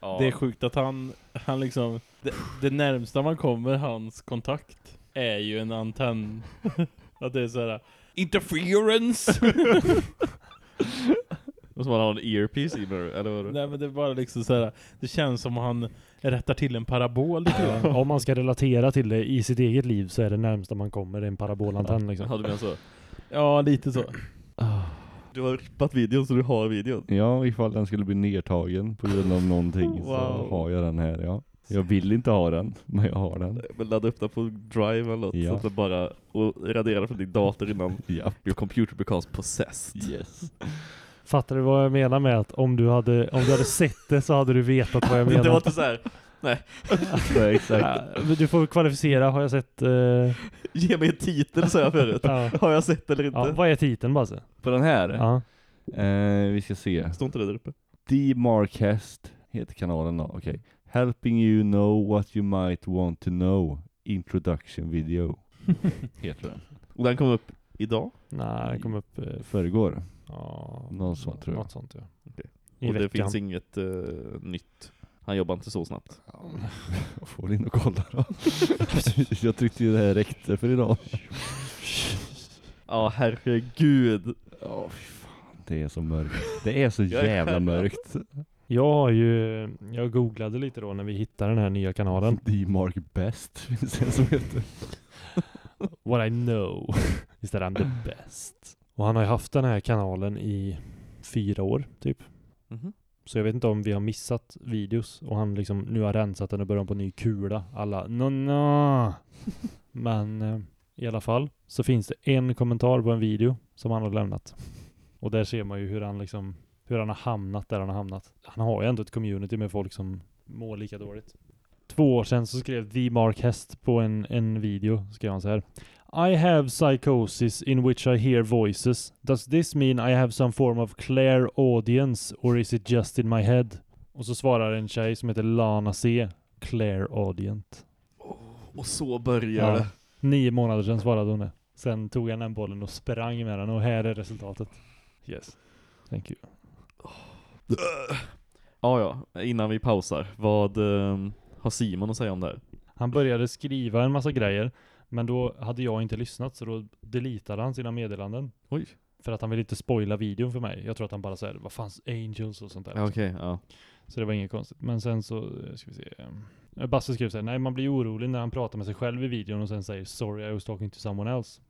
Ja.
Det är sjukt att han, han liksom, det, det närmsta man kommer hans kontakt är ju en antenn. (laughs) att det är såhär, interference! (laughs)
Så man har en earpiece i eller vad
Nej men det är bara liksom såhär, det känns som om han rättar till en parabol lite grann.
Om man ska relatera till det i sitt eget liv så är det närmsta man kommer en parabolantenn liksom.
Ja, du menar så?
Ja, lite så.
Du har rippat videon så du har videon.
Ja, ifall den skulle bli nedtagen på grund av någonting så
Wow.
har jag den här, ja. Jag vill inte ha den, men jag har den.
Men ladda upp den på Drive eller något,
Ja.
så att den bara, och radera från din dator innan
Ja.
your computer becomes possessed.
Yes.
Fattar du vad jag menar med att om du hade, om du hade sett det så hade du vetat vad jag menar? (laughs)
det var inte såhär, nej. (laughs)
Nej, exakt.
Du får kvalificera, har jag sett... eh,
Ge mig en titel sa jag förut.
ja.
Har jag sett eller inte?
ja, vad är titeln Basse?
På den här,
Ja.
eh, vi ska se.
Står inte det där uppe?
D Markest heter kanalen då, okej. Helping you know what you might want to know. Introduction video. (laughs) heter den.
Och den kom upp idag?
Nej, den kom upp... eh,
Förrgår.
Ja,
Något sånt, tror jag.
Något sånt ja. I
och det
veckan.
finns inget eh, nytt. Han jobbar inte så snabbt.
Jag får in och kolla då. (laughs) jag tyckte ju det här räckte för idag.
Ja, herregud.
Ja, fy fan. Det är så mörkt. Det är så jävla mörkt.
Jag har ju, jag googlade lite då när vi hittade den här nya kanalen.
D Mark Best finns det en som heter.
What I know is that I'm the best. Och han har ju haft den här kanalen i fyra år typ.
Mhm.
Så jag vet inte om vi har missat videos och han liksom nu har rensat den och börjat på ny kula. Alla no no. (laughs) Men eh, i alla fall så finns det en kommentar på en video som han har lämnat. Och där ser man ju hur han liksom hur han har hamnat där han har hamnat. Han har ju ändå ett community med folk som mår lika dåligt. Två år sedan så skrev The Mark Hest på en, en video, skrev han så här. I have psychosis in which I hear voices. Does this mean I have some form of clear audience or is it just in my head? Och så svarar en tjej som heter Lana C. Claire Audient.
Och så börjar det.
Nio månader sedan svarade hon det. Sen tog han den bollen och sprang med den och här är resultatet. Yes. Thank you.
Ja, ja. Innan vi pausar. Vad eh, har Simon att säga om det här?
Han började skriva en massa grejer, men då hade jag inte lyssnat så då deletade han sina meddelanden.
Oj.
För att han ville inte spoila videon för mig. Jag tror att han bara säger vad fanns Angels och sånt där.
Ja, Okej, ja.
Så det var inget konstigt. Men sen så, eh, ska vi se. eh, Basse skrev såhär, nej man blir orolig när han pratar med sig själv i videon och sen säger sorry I was talking to someone else.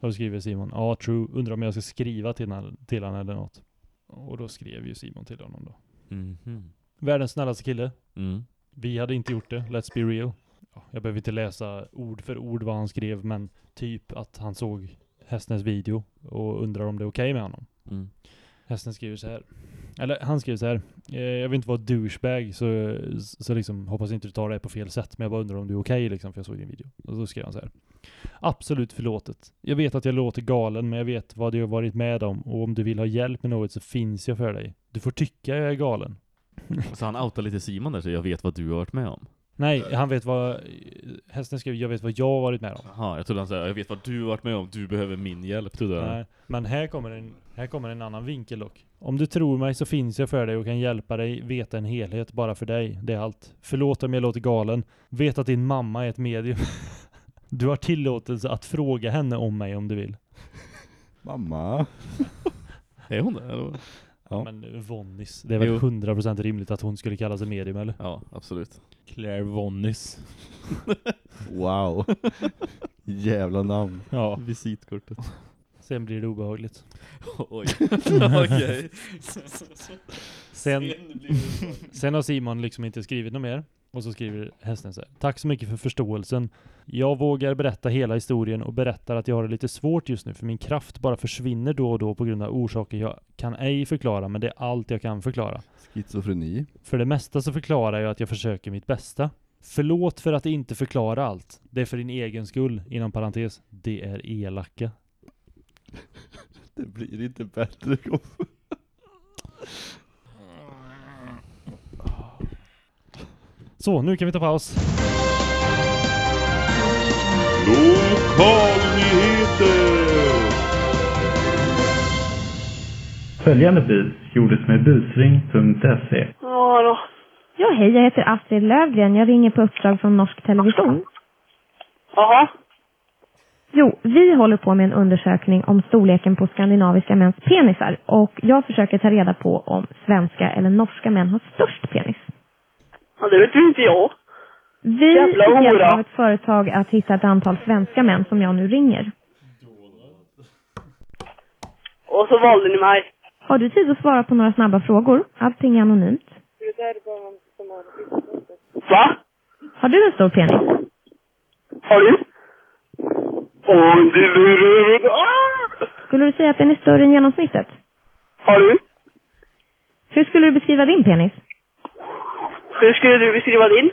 Och då skriver Simon, ja true, undrar om jag ska skriva till han, till han eller något. Och då skrev ju Simon till honom då.
Mhm.
Världens snällaste kille.
Mm.
Vi hade inte gjort det, let's be real. Ja, Jag behöver inte läsa ord för ord vad han skrev, men typ att han såg Hästens video och undrar om det är okej med honom.
Mm.
Hästen skriver så här. Eller han skrev så här. Eh, jag vill inte vara douchebag så, så liksom hoppas inte du tar det på fel sätt. Men jag bara undrar om du är okej liksom för jag såg din video. Och då skrev han så här. Absolut förlåtet. Jag vet att jag låter galen men jag vet vad du har varit med om. Och om du vill ha hjälp med något så finns jag för dig. Du får tycka jag är galen.
Så han outar lite Simon där så jag vet vad du har varit med om.
Nej, han vet vad... Hästen skrev jag vet vad jag har varit med om.
Jaha, jag trodde han sa jag vet vad du har varit med om, du behöver min hjälp, trodde jag.
Nej, men här kommer, en, här kommer en annan vinkel dock. Om du tror mig så finns jag för dig och kan hjälpa dig veta en helhet bara för dig. Det är allt. Förlåt om jag låter galen. Vet att din mamma är ett medium. (laughs) Du har tillåtelse att fråga henne om mig om du vill.
Mamma.
Är hon det?
Ja.
Men Vonnis, det är väl
Jo.
100% rimligt att hon skulle kalla sig medium eller?
Ja, absolut.
Claire Vonnis. (laughs)
Wow. Jävla namn.
Ja.
Visitkortet.
Sen blir det obehagligt. (laughs)
Oj. (laughs) Okej.
Sen, sen har Simon liksom inte skrivit något mer. Och så skriver hästen så här. Tack så mycket för förståelsen. Jag vågar berätta hela historien och berättar att jag har det lite svårt just nu för min kraft bara försvinner då och då på grund av orsaker jag kan ej förklara men det är allt jag kan förklara.
Schizofreni.
För det mesta så förklarar jag att jag försöker mitt bästa. Förlåt för att inte förklara allt. Det är för din egen skull, inom parentes. Det är elaka. (laughs)
Det blir inte bättre. (laughs)
Så, nu kan vi ta paus.
Lokalnyheter!
Följande bus gjordes med busring.se.
Ja.
Ja, hej, jag heter Astrid Lövgren. Jag ringer på uppdrag från Norsk Television.
Jaha.
Jo, vi håller på med en undersökning om storleken på skandinaviska mäns penisar och jag försöker ta reda på om svenska eller norska män har störst penis.
Ja, det vet ju inte jag.
Vi
Jävla
fick hjälp
hora.
av ett företag att hitta ett antal svenska män som jag nu ringer.
Och så valde ni mig.
Har du tid att svara på några snabba frågor? Allting är anonymt.
Va?
Har du en stor penis?
Har du? Åh, det lurar ah!
Skulle du säga att den är större än genomsnittet?
Har du?
Hur skulle du beskriva din penis?
Hur skulle du beskriva din?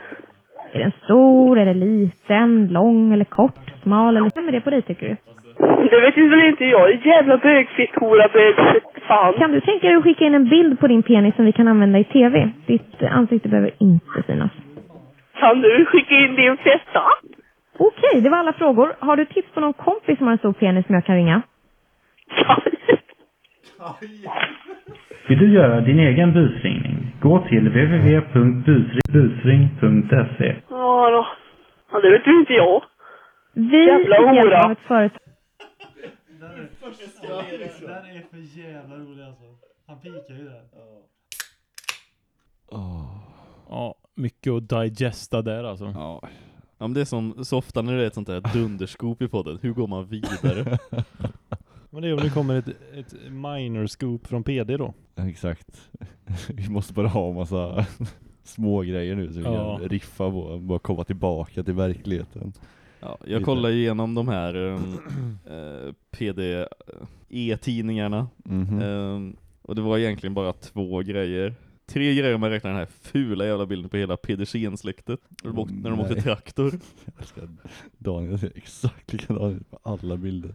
Är den stor, är den liten, lång eller kort, smal eller... Vem är det på dig tycker du?
Det vet väl inte jag. Jävla bögfitthora, bögfitt fan.
Kan du tänka dig att skicka in en bild på din penis som vi kan använda i TV? Ditt ansikte behöver inte synas.
Kan du skicka in din fetta?
Okej, det var alla frågor. Har du tips på någon kompis som har en stor penis som jag kan ringa?
Vill du göra din egen busringning? Gå till www.busring.se.
Ja då. Ja, det vet ju inte jag.
Vi
Jävla
fick hjälp
hora.
av ett företag.
Den är för jävla rolig alltså. Han pikar ju där.
Ja, mycket att digesta där alltså.
Ja.
Ja, men det är som så ofta när det är ett sånt där dunderskop i podden. Hur går man vidare? (laughs)
Men det är om det kommer ett, ett minor scoop från PD då.
Exakt. (laughs) Vi måste bara ha en massa (laughs) små grejer nu så vi
Ja.
kan riffa på, bara komma tillbaka till verkligheten.
Ja, jag
Lite.
kollar igenom de här um, eh, PD-e-tidningarna.
Mhm.
Ehm, och det var egentligen bara två grejer. Tre grejer om man räknar den här fula jävla bilden på hela Pedersen-släktet. När de, åkte, när de åkte traktor. (laughs)
Daniel ser exakt likadan ut på alla bilder.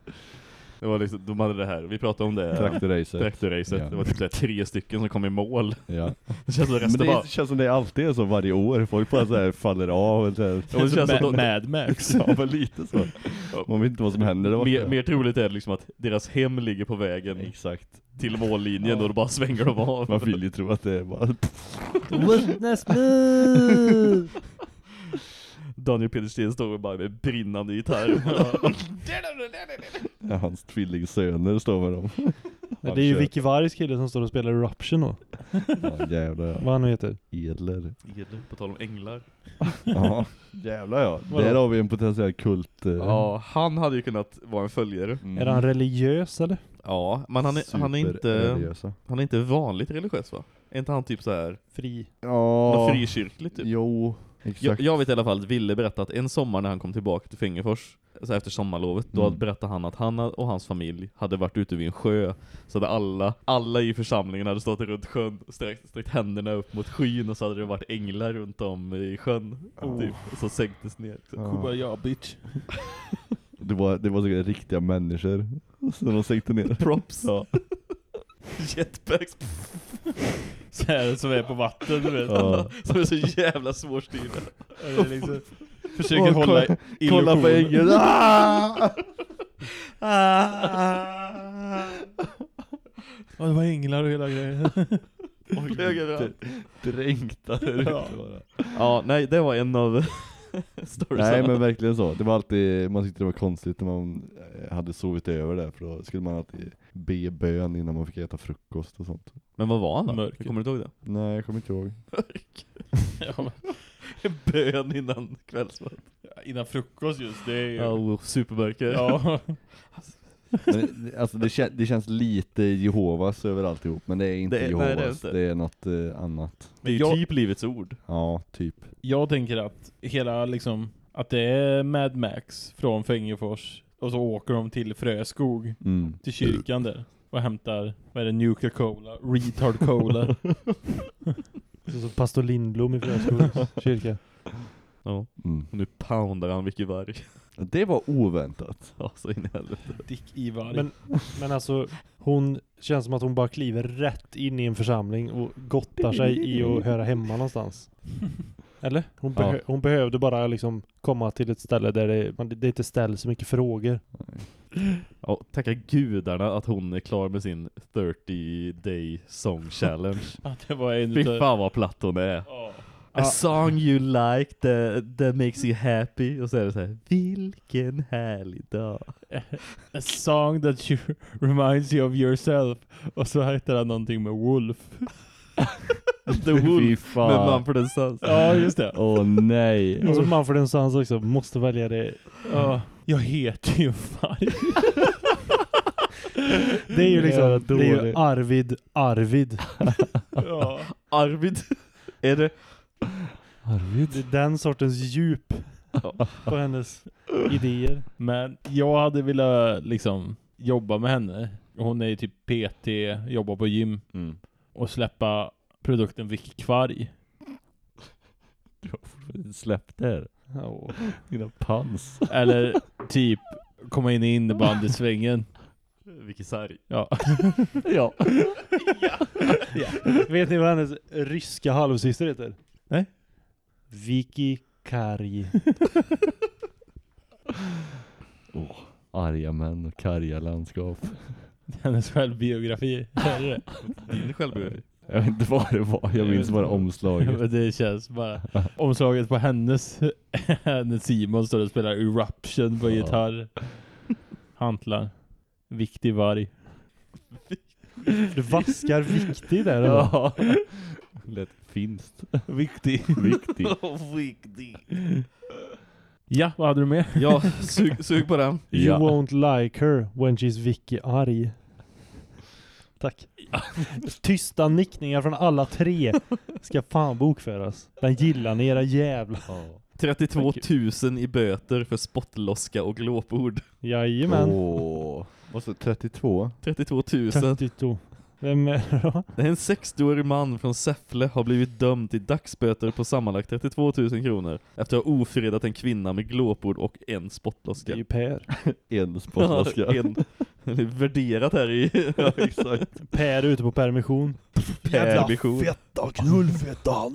Det var liksom, de hade det här, vi pratade om det.
Traktorracet.
Traktorracet.
Ja.
Det var typ här tre stycken som kom i mål.
Ja. (laughs)
Det känns som
det
bara...
känns som det alltid är så varje år. Folk bara så här faller av. Och så här.
Ja, det känns som
Mad Max.
Ja, men lite så. Man vet inte vad som händer där.
Mer, mer troligt är det liksom att deras hem ligger på vägen
Exakt.
till mållinjen och då bara svänger de av.
Man vill ju tro att det är bara...
Witness me! (laughs)
Daniel Pedersen står bara med brinnande gitarr. (laughs)
Ja, hans tvillingsöner står med dem. (laughs)
Men det är ju Vicky Vargs kille som står och spelar Eruption då. (laughs)
Ja, jävlar.
Vad han heter.
Edler.
Edler, på tal om änglar.
Ja, jävlar ja.
Vadå?
Där har vi en potentiell kult. eh,
Ja, han hade ju kunnat vara en följare.
mm.
Är han religiös eller?
Ja, men han är, han är inte han är inte vanligt religiös va? Är inte han typ så här
Fri.
Ja.
något frikyrkligt typ?
Jo.
Jag, jag vet i alla fall att Ville berättade att en sommar när han kom tillbaka till Fingefors, alltså efter sommarlovet, då
Mm.
berättade han att han och hans familj hade varit ute vid en sjö, så hade alla, alla i församlingen hade stått runt sjön och sträckt, sträckt händerna upp mot skyn och så hade det varit änglar runt om i sjön,
Oh.
typ, och så sänktes ner.
Ja.
Kumbaya bitch.
Det var, det var så riktiga människor. Så de sänkte ner. (laughs)
Props.
Ja. (laughs)
Jetpacks. (laughs)
Så här som är på vatten, du vet.
Ja. (laughs)
Som är så jävla svårstyrda.
Eller liksom, försöker
Åh,
hålla
kolla- kolla på
illusionen.
ängeln. Ah!
Ja, det var änglar och hela grejen.
Överallt.
Dränkta där
Ja. Ja, nej, det var en av storiesarna.
Nej men verkligen så. Det var alltid, man tyckte det var konstigt när man eh, hade sovit över där för då skulle man alltid be bön innan man fick äta frukost och sånt.
Men vad var han då?
Mörker.
Kommer du inte ihåg det?
Nej jag kommer inte ihåg. (laughs)
Ja, men, (laughs)
bön innan kvällsmat.
innan frukost just, det är ju...
Oh, supermörker.
Ja. (laughs)
Men, det- alltså det, kän, det känns lite Jehovas över alltihop men det är inte
Det är- nej, det är
Jehovas,
inte.
det är något eh, annat.
Det är ju
Jag-
typ livets ord.
Ja, typ.
Jag tänker att hela liksom, att det är Mad Max från Fängefors och så åker de till Fröskog,
Mm.
till kyrkan där och hämtar, vad är det, Nuclear Cola, Retard Cola. (laughs)
Så, så pastor Lindblom i Fröskogs kyrka.
Ja.
Mm.
Och nu poundar han Vicky Varg.
Det var oväntat.
Ja, så in i helvete.
Dick Ivar.
Men, men alltså, hon känns som att hon bara kliver rätt in i en församling och gottar sig i att höra hemma någonstans. (laughs) Eller? Hon,
Ja.
behö- hon behövde bara liksom komma till ett ställe där det, man, det inte ställs så mycket frågor. (laughs)
Ja, tacka gudarna att hon är klar med sin 30 day song (laughs) challenge.
Ja, det var en
Fy
utav-
fan vad platt hon är.
Ja.
A song you like that, that makes you happy. Och så är det så här, vilken härlig dag. (laughs)
A song that you reminds you of yourself. Och så heter han någonting med Wolf. (laughs)
The Wolf med Mumford Sons.
Ja, just det.
Åh nej.
Och så Manfred Sons också, måste välja det.
Ja, jag heter ju Varg. (laughs)
Det är ju liksom, det är ju. Arvid Arvid. (laughs)
Ja.
Arvid. är det?
Arvid.
Det är den sortens djup på hennes idéer.
Men jag hade velat liksom jobba med henne. Hon är ju typ PT, jobbar på gym.
Mm.
Och släppa produkten Vicky Kvarg.
Släpp det här.
Ja.
Dina pans.
Eller typ komma in i innebandysvängen.
Vicky Sarg. (laughs)
Ja.
ja.
Vet ni vad hennes ryska halvsyster heter?
Nej.
Vicky Karj.
Åh, arga män och karga landskap. (laughs)
Hennes självbiografi. (laughs) Är det?
Din självbiografi.
Jag vet inte vad det var, jag minns bara omslaget. (laughs)
Men det känns bara... Omslaget på hennes, hennes Simon står och spelar Eruption på
Ja.
gitarr. Hantlar. Viktig varg.
Du vaskar viktig där?
Ja. Lät finskt.
Viktig.
Viktig.
Viktig.
Ja, vad hade du med?
Ja, sug, sug på den.
You
Ja.
won't like her when she's Vicky arg. Tack. (laughs) Tysta nickningar från alla tre ska fan bokföras. Den gillar ni era jävlar.
32 000 i böter för spottloska och glåpord.
Jajamän.
Åh. Vad så 32?
32 000.
32. Vem är det då?
Det är en 60-årig man från Säffle har blivit dömd till dagsböter på sammanlagt 32 000 kronor efter att ha ofredat en kvinna med glåpord och en
Det
spottloska.
är ju Per. (laughs)
En spottloska.
Ja, en. Det är värderat här i (laughs)
ja, exakt.
Per är ute på permission.
permission.
fetta knullfettan.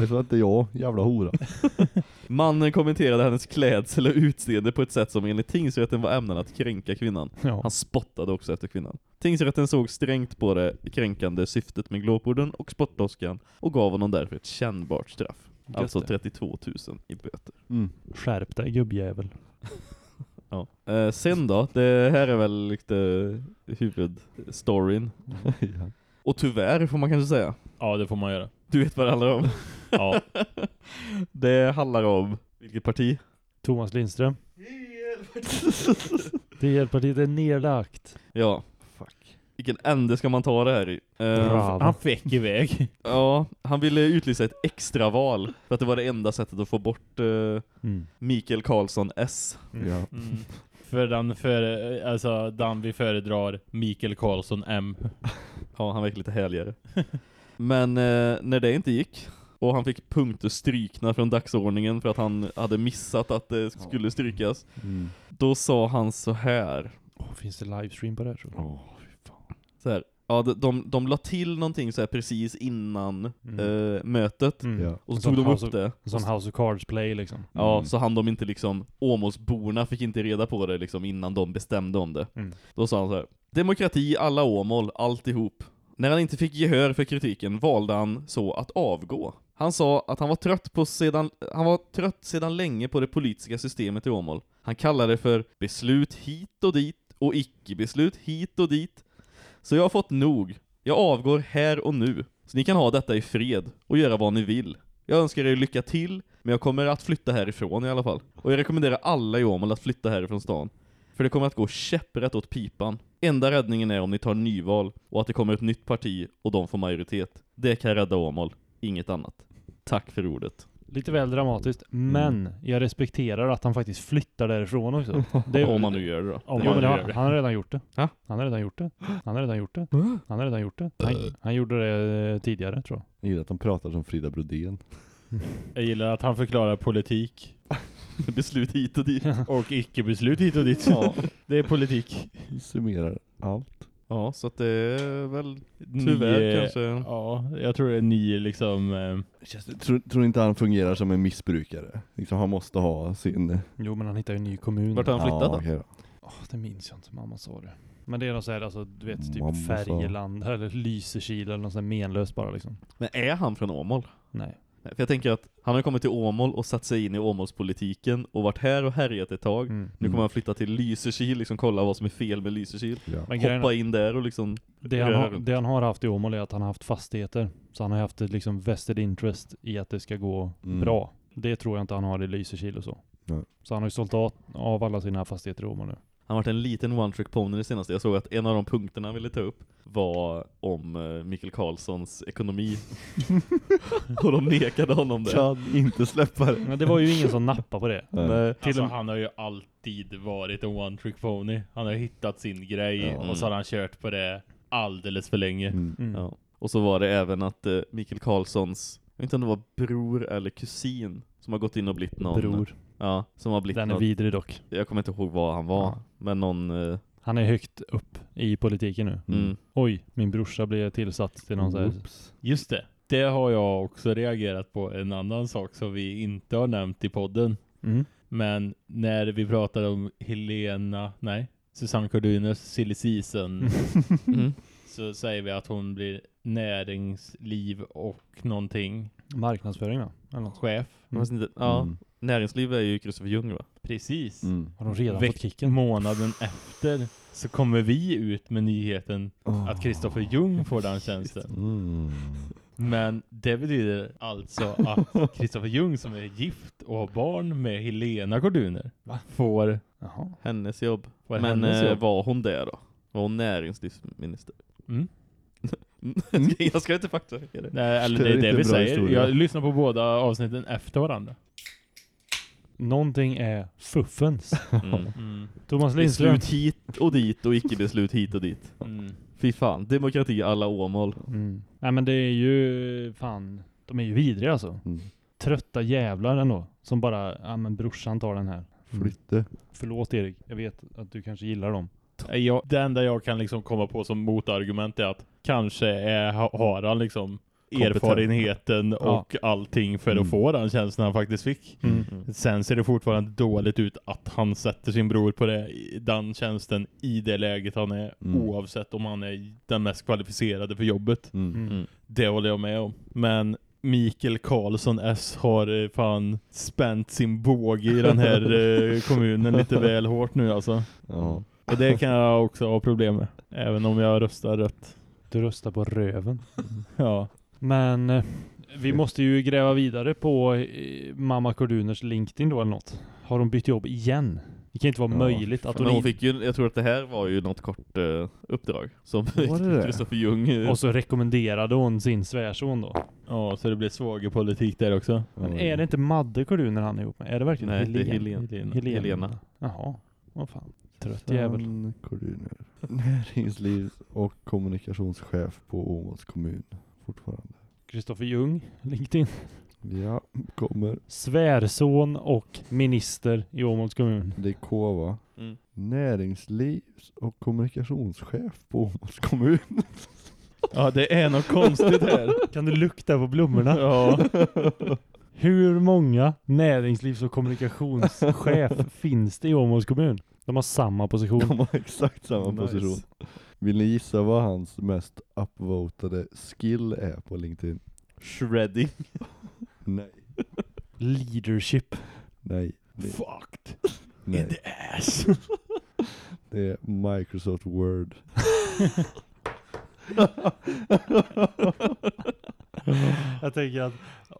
Det var inte jag, jävla hora. (laughs)
Mannen kommenterade hennes klädsel och utseende på ett sätt som enligt tingsrätten var ämnad att kränka kvinnan.
Ja.
Han spottade också efter kvinnan. Tingsrätten såg strängt på det kränkande syftet med glåporden och spottloskan och gav honom därför ett kännbart straff.
Just
Alltså
det.
32 000 i böter.
Mm.
Skärp dig gubbjävel. (laughs)
Ja. Eh, sen då, det här är väl lite huvudstoryn. (laughs)
ja.
Och tyvärr får man kanske säga.
Ja, det får man göra.
Du vet vad det handlar om? (laughs)
Ja. (laughs)
det handlar om vilket parti?
Thomas Lindström. (laughs) Det Elpartiet är nedlagt.
Ja.
Fuck.
vilken ände ska man ta det här i?
Bravo.
Han fick iväg.
Ja, han ville utlysa ett extraval för att det var det enda sättet att få bort eh,
Mm.
Mikael Karlsson S.
Ja.
Mm. För den, för, alltså, den vi föredrar Mikael Karlsson M. (laughs)
Ja, han verkar lite härligare. (laughs) Men eh, när det inte gick och han fick punkter strykna från dagsordningen för att han hade missat att det skulle strykas.
Mm.
Då sa han så här.
Åh, finns det livestream på det här tror jag?
Åh,
Så här ja, de, de, de la till någonting så här precis innan
Mm.
eh, mötet.
Mm.
Ja.
Och så tog de upp
of-
det.
Sån House of Cards play liksom.
Ja,
Mm.
så han de inte liksom, Åmålsborna fick inte reda på det liksom innan de bestämde om det.
Mm.
Då sa han så här: Demokrati, alla Åmål, alltihop. När han inte fick gehör för kritiken valde han så att avgå. Han sa att han var trött på sedan, han var trött sedan länge på det politiska systemet i Åmål. Han kallade det för beslut hit och dit och icke-beslut hit och dit. Så jag har fått nog. Jag avgår här och nu. Så ni kan ha detta i fred och göra vad ni vill. Jag önskar er lycka till, men jag kommer att flytta härifrån i alla fall. Och jag rekommenderar alla i Åmål att flytta härifrån stan. För det kommer att gå käpprätt åt pipan. Enda räddningen är om ni tar nyval och att det kommer ett nytt parti och de får majoritet. Det kan rädda Åmål, inget annat. Tack för ordet.
Lite väl dramatiskt, men jag respekterar att han faktiskt flyttar därifrån också. (laughs) Det,
Om man nu gör det då.
Om man,
gör
han,
det.
han har redan gjort det.
Ha?
Han har redan gjort det. Han har redan gjort det. Han har redan gjort det. Han, han gjorde det eh, tidigare tror jag.
Jag gillar att de pratar som Frida Brodén. (laughs)
Jag gillar att han förklarar politik. (laughs)
Beslut hit och dit.
Och icke-beslut hit och dit.
Ja.
Det är politik.
Summerar allt.
Ja, så att det är väl tyvärr
Nio-
kanske.
Ja, jag tror det är nio liksom... Eh,
Tror, tror inte han fungerar som en missbrukare? Liksom han måste ha sin...
Jo men han hittar ju en ny kommun.
Vart har han flyttat då?
okej då.
Åh, det minns jag inte, mamma sa det. Men det är något så här, alltså du vet typ
Mamma sa.
Eller Lysekil eller något sånt menlöst bara liksom.
Men är han från Åmål?
Nej.
Nej, För jag tänker att han har kommit till Åmål och satt sig in i Åmålspolitiken och varit här och härjat ett tag.
Mm.
Nu kommer han flytta till Lysekil, liksom kolla vad som är fel med Lysekil.
Ja.
Hoppa in där och liksom
Det han, har, det han har haft i Åmål är att han har haft fastigheter. Så han har haft ett liksom vested interest i att det ska gå
Mm.
bra. Det tror jag inte han har i Lysekil och så.
Nej.
Så han har ju sålt av, av alla sina fastigheter i Åmål nu.
Han har varit en liten one-trick pony det senaste. Jag såg att en av de punkterna han ville ta upp var om eh, Mikael Karlssons ekonomi. (laughs) (laughs) och de nekade honom det.
Kan inte släppa det.
Men det var ju ingen som nappade på det. (laughs)
Nej.
Alltså han har ju alltid varit en one trick pony. Han har hittat sin grej
Ja.
och så har han kört på det alldeles för länge.
Mm.
Mm.
Ja. Och så var det även att eh, Mikael Karlssons, jag vet inte om det var bror eller kusin, som har gått in och blivit någon.
Bror.
Ja, som har blivit
Den är
någon,
vidrig dock.
Jag kommer inte ihåg vad han var,
Ja.
Men någon... Eh,
Han är högt upp i politiken nu.
mm.
Oj, min brorsa blev tillsatt till någon så här...
Oops.
Just det. Det har jag också reagerat på. En annan sak som vi inte har nämnt i podden.
Mm.
Men när vi pratade om Helena, nej, Susanne Corduners silly season (laughs)
Mm.
så säger vi att hon blir näringsliv och någonting
Marknadsföring va? Eller något.
chef.
Inte, ja,
Mm.
Näringsliv är ju Kristoffer Ljung va?
Precis.
Mm.
Har de redan
Veck-
fått kicken?
Månaden efter så kommer vi ut med nyheten att Kristoffer Ljung får den tjänsten.
Mm.
Men det betyder alltså att Kristoffer Ljung som är gift och har barn med Helena Corduner får
Jaha.
Hennes jobb.
Får
men
hennes
eh,
jobb.
var hon det då? Var hon näringslivsminister?
Mm. (laughs)
jag ska inte faktachecka det.
Nej, eller
Det
det
är
det vi säger.
historia.
Jag lyssnar på båda avsnitten efter varandra.
Någonting är fuffens.
Mm.
Mm.
Thomas Lindström.
Beslut hit och dit och icke-beslut hit och dit.
Mm.
Fy fan, demokrati alla Åmål.
Mm. Nej men det är ju fan, de är ju vidriga alltså.
Mm.
Trötta jävlar ändå. Som bara, ja men brorsan tar den här. Mm.
Flytte.
Förlåt Erik, jag vet att du kanske gillar dem.
Jag, det enda jag kan liksom komma på som motargument är att kanske är, ha- har han liksom Erfarenheten
Ja.
och allting för
Mm.
att få den tjänsten han faktiskt fick.
Mm.
Sen ser det fortfarande dåligt ut att han sätter sin bror på det, den tjänsten i det läget han är
Mm.
oavsett om han är den mest kvalificerade för jobbet.
Mm.
Mm.
Det håller jag med om. Men Mikael Karlsson S har eh, fan spänt sin båge i den här (laughs) eh, kommunen lite väl hårt nu alltså.
Ja.
Och det kan jag också ha problem med. Även om jag röstar rött.
Du röstar på röven.
Ja.
Men eh, vi måste ju gräva vidare på eh, mamma Corduners LinkedIn då eller något. Har hon bytt jobb igen? Det kan inte vara
Ja,
möjligt att hon,
hon fick ju, jag tror att det här var ju något kort eh, uppdrag som
Var det det?
Kristoffer Ljung eh,
Och så rekommenderade hon sin svärson då.
Ja, så det blir svågerpolitik där också.
Men är det inte Madde Korduner han är ihop med? Är det verkligen
Nej, det är
Helen?
Helena.
Helena.
Helena.
Jaha, vad fan. Trött jävel.
Corduner. Näringslivs och kommunikationschef på Åmåls kommun. Fortfarande.
Kristoffer Ljung, (laughs) LinkedIn.
Ja, kommer.
Svärson och minister i Åmåls kommun.
Det är K va?
Mm.
Näringslivs och kommunikationschef på Åmåls kommun. (laughs)
Ja, det är något konstigt här.
Kan du lukta på blommorna?
Ja.
Hur många näringslivs och kommunikationschef (laughs) finns det i Åmåls kommun? De har samma position.
De har exakt samma
Nice.
position. Vill ni gissa vad hans mest upvotade skill är på LinkedIn?
Shredding. (laughs)
Nej.
Leadership.
Nej. Det,
Fucked.
nej.
In the ass. (laughs)
Det är Microsoft Word. (laughs) (laughs)
Jag tänker att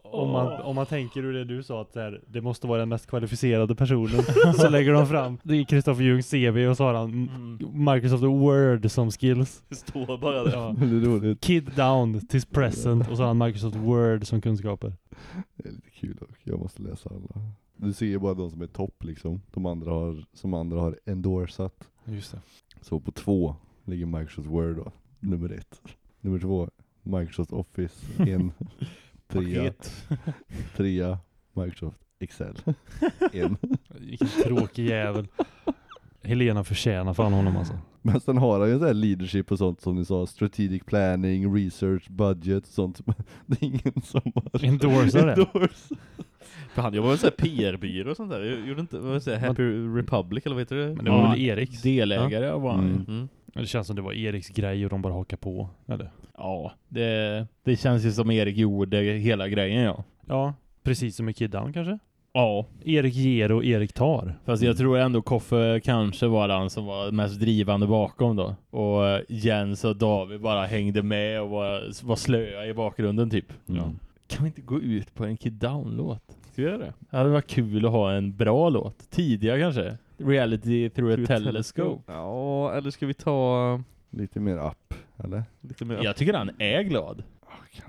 om man, om man tänker ur det du sa att här, det måste vara den mest kvalificerade personen (laughs) så lägger de fram det är Kristoffer Ljungs CV och så har han
Mm.
Microsoft Word som skills.
Det står bara det.
Ja. (laughs)
Det är roligt.
Kid down till present och så har han Microsoft Word som kunskaper.
Det är lite kul dock. Jag måste läsa alla. Du ser ju bara de som är topp liksom. De andra har, som andra har endorsat.
Just det.
Så på två ligger Microsoft Word då. Nummer ett. Nummer två, Microsoft Office. (laughs) En. trea. Trea, Microsoft Excel. En.
Vilken tråkig jävel. Helena förtjänar fan honom alltså.
Men sen har han ju så här leadership och sånt som ni sa. Strategic planning, research, budget och sånt. (laughs) Det är ingen som har
Endorsar det?
Endorse.
För han jobbar väl såhär PR-byrå och sånt där. Jag Gjorde inte, vad säger Happy Republic eller vad heter det?
Men det var väl Eriks?
Delägare ja. var han.
Mm.
Mm.
Det känns som det var Eriks grej och de bara hakar på. Eller?
Ja, det, det känns ju som Erik gjorde hela grejen ja.
Ja, precis som i Kid Down kanske?
Ja.
Erik ger och Erik tar.
Fast jag tror ändå Koffe kanske var den som var mest drivande bakom då. Och Jens och David bara hängde med och var, var slöa i bakgrunden typ.
Mm.
Kan vi inte gå ut på en Kid Down-låt? Ska vi göra det? Det hade varit kul att ha en bra låt. Tidiga kanske. Reality through a telescope.
Ja, eller ska vi ta
Lite mer up, eller?
lite mer?
Jag tycker han är glad.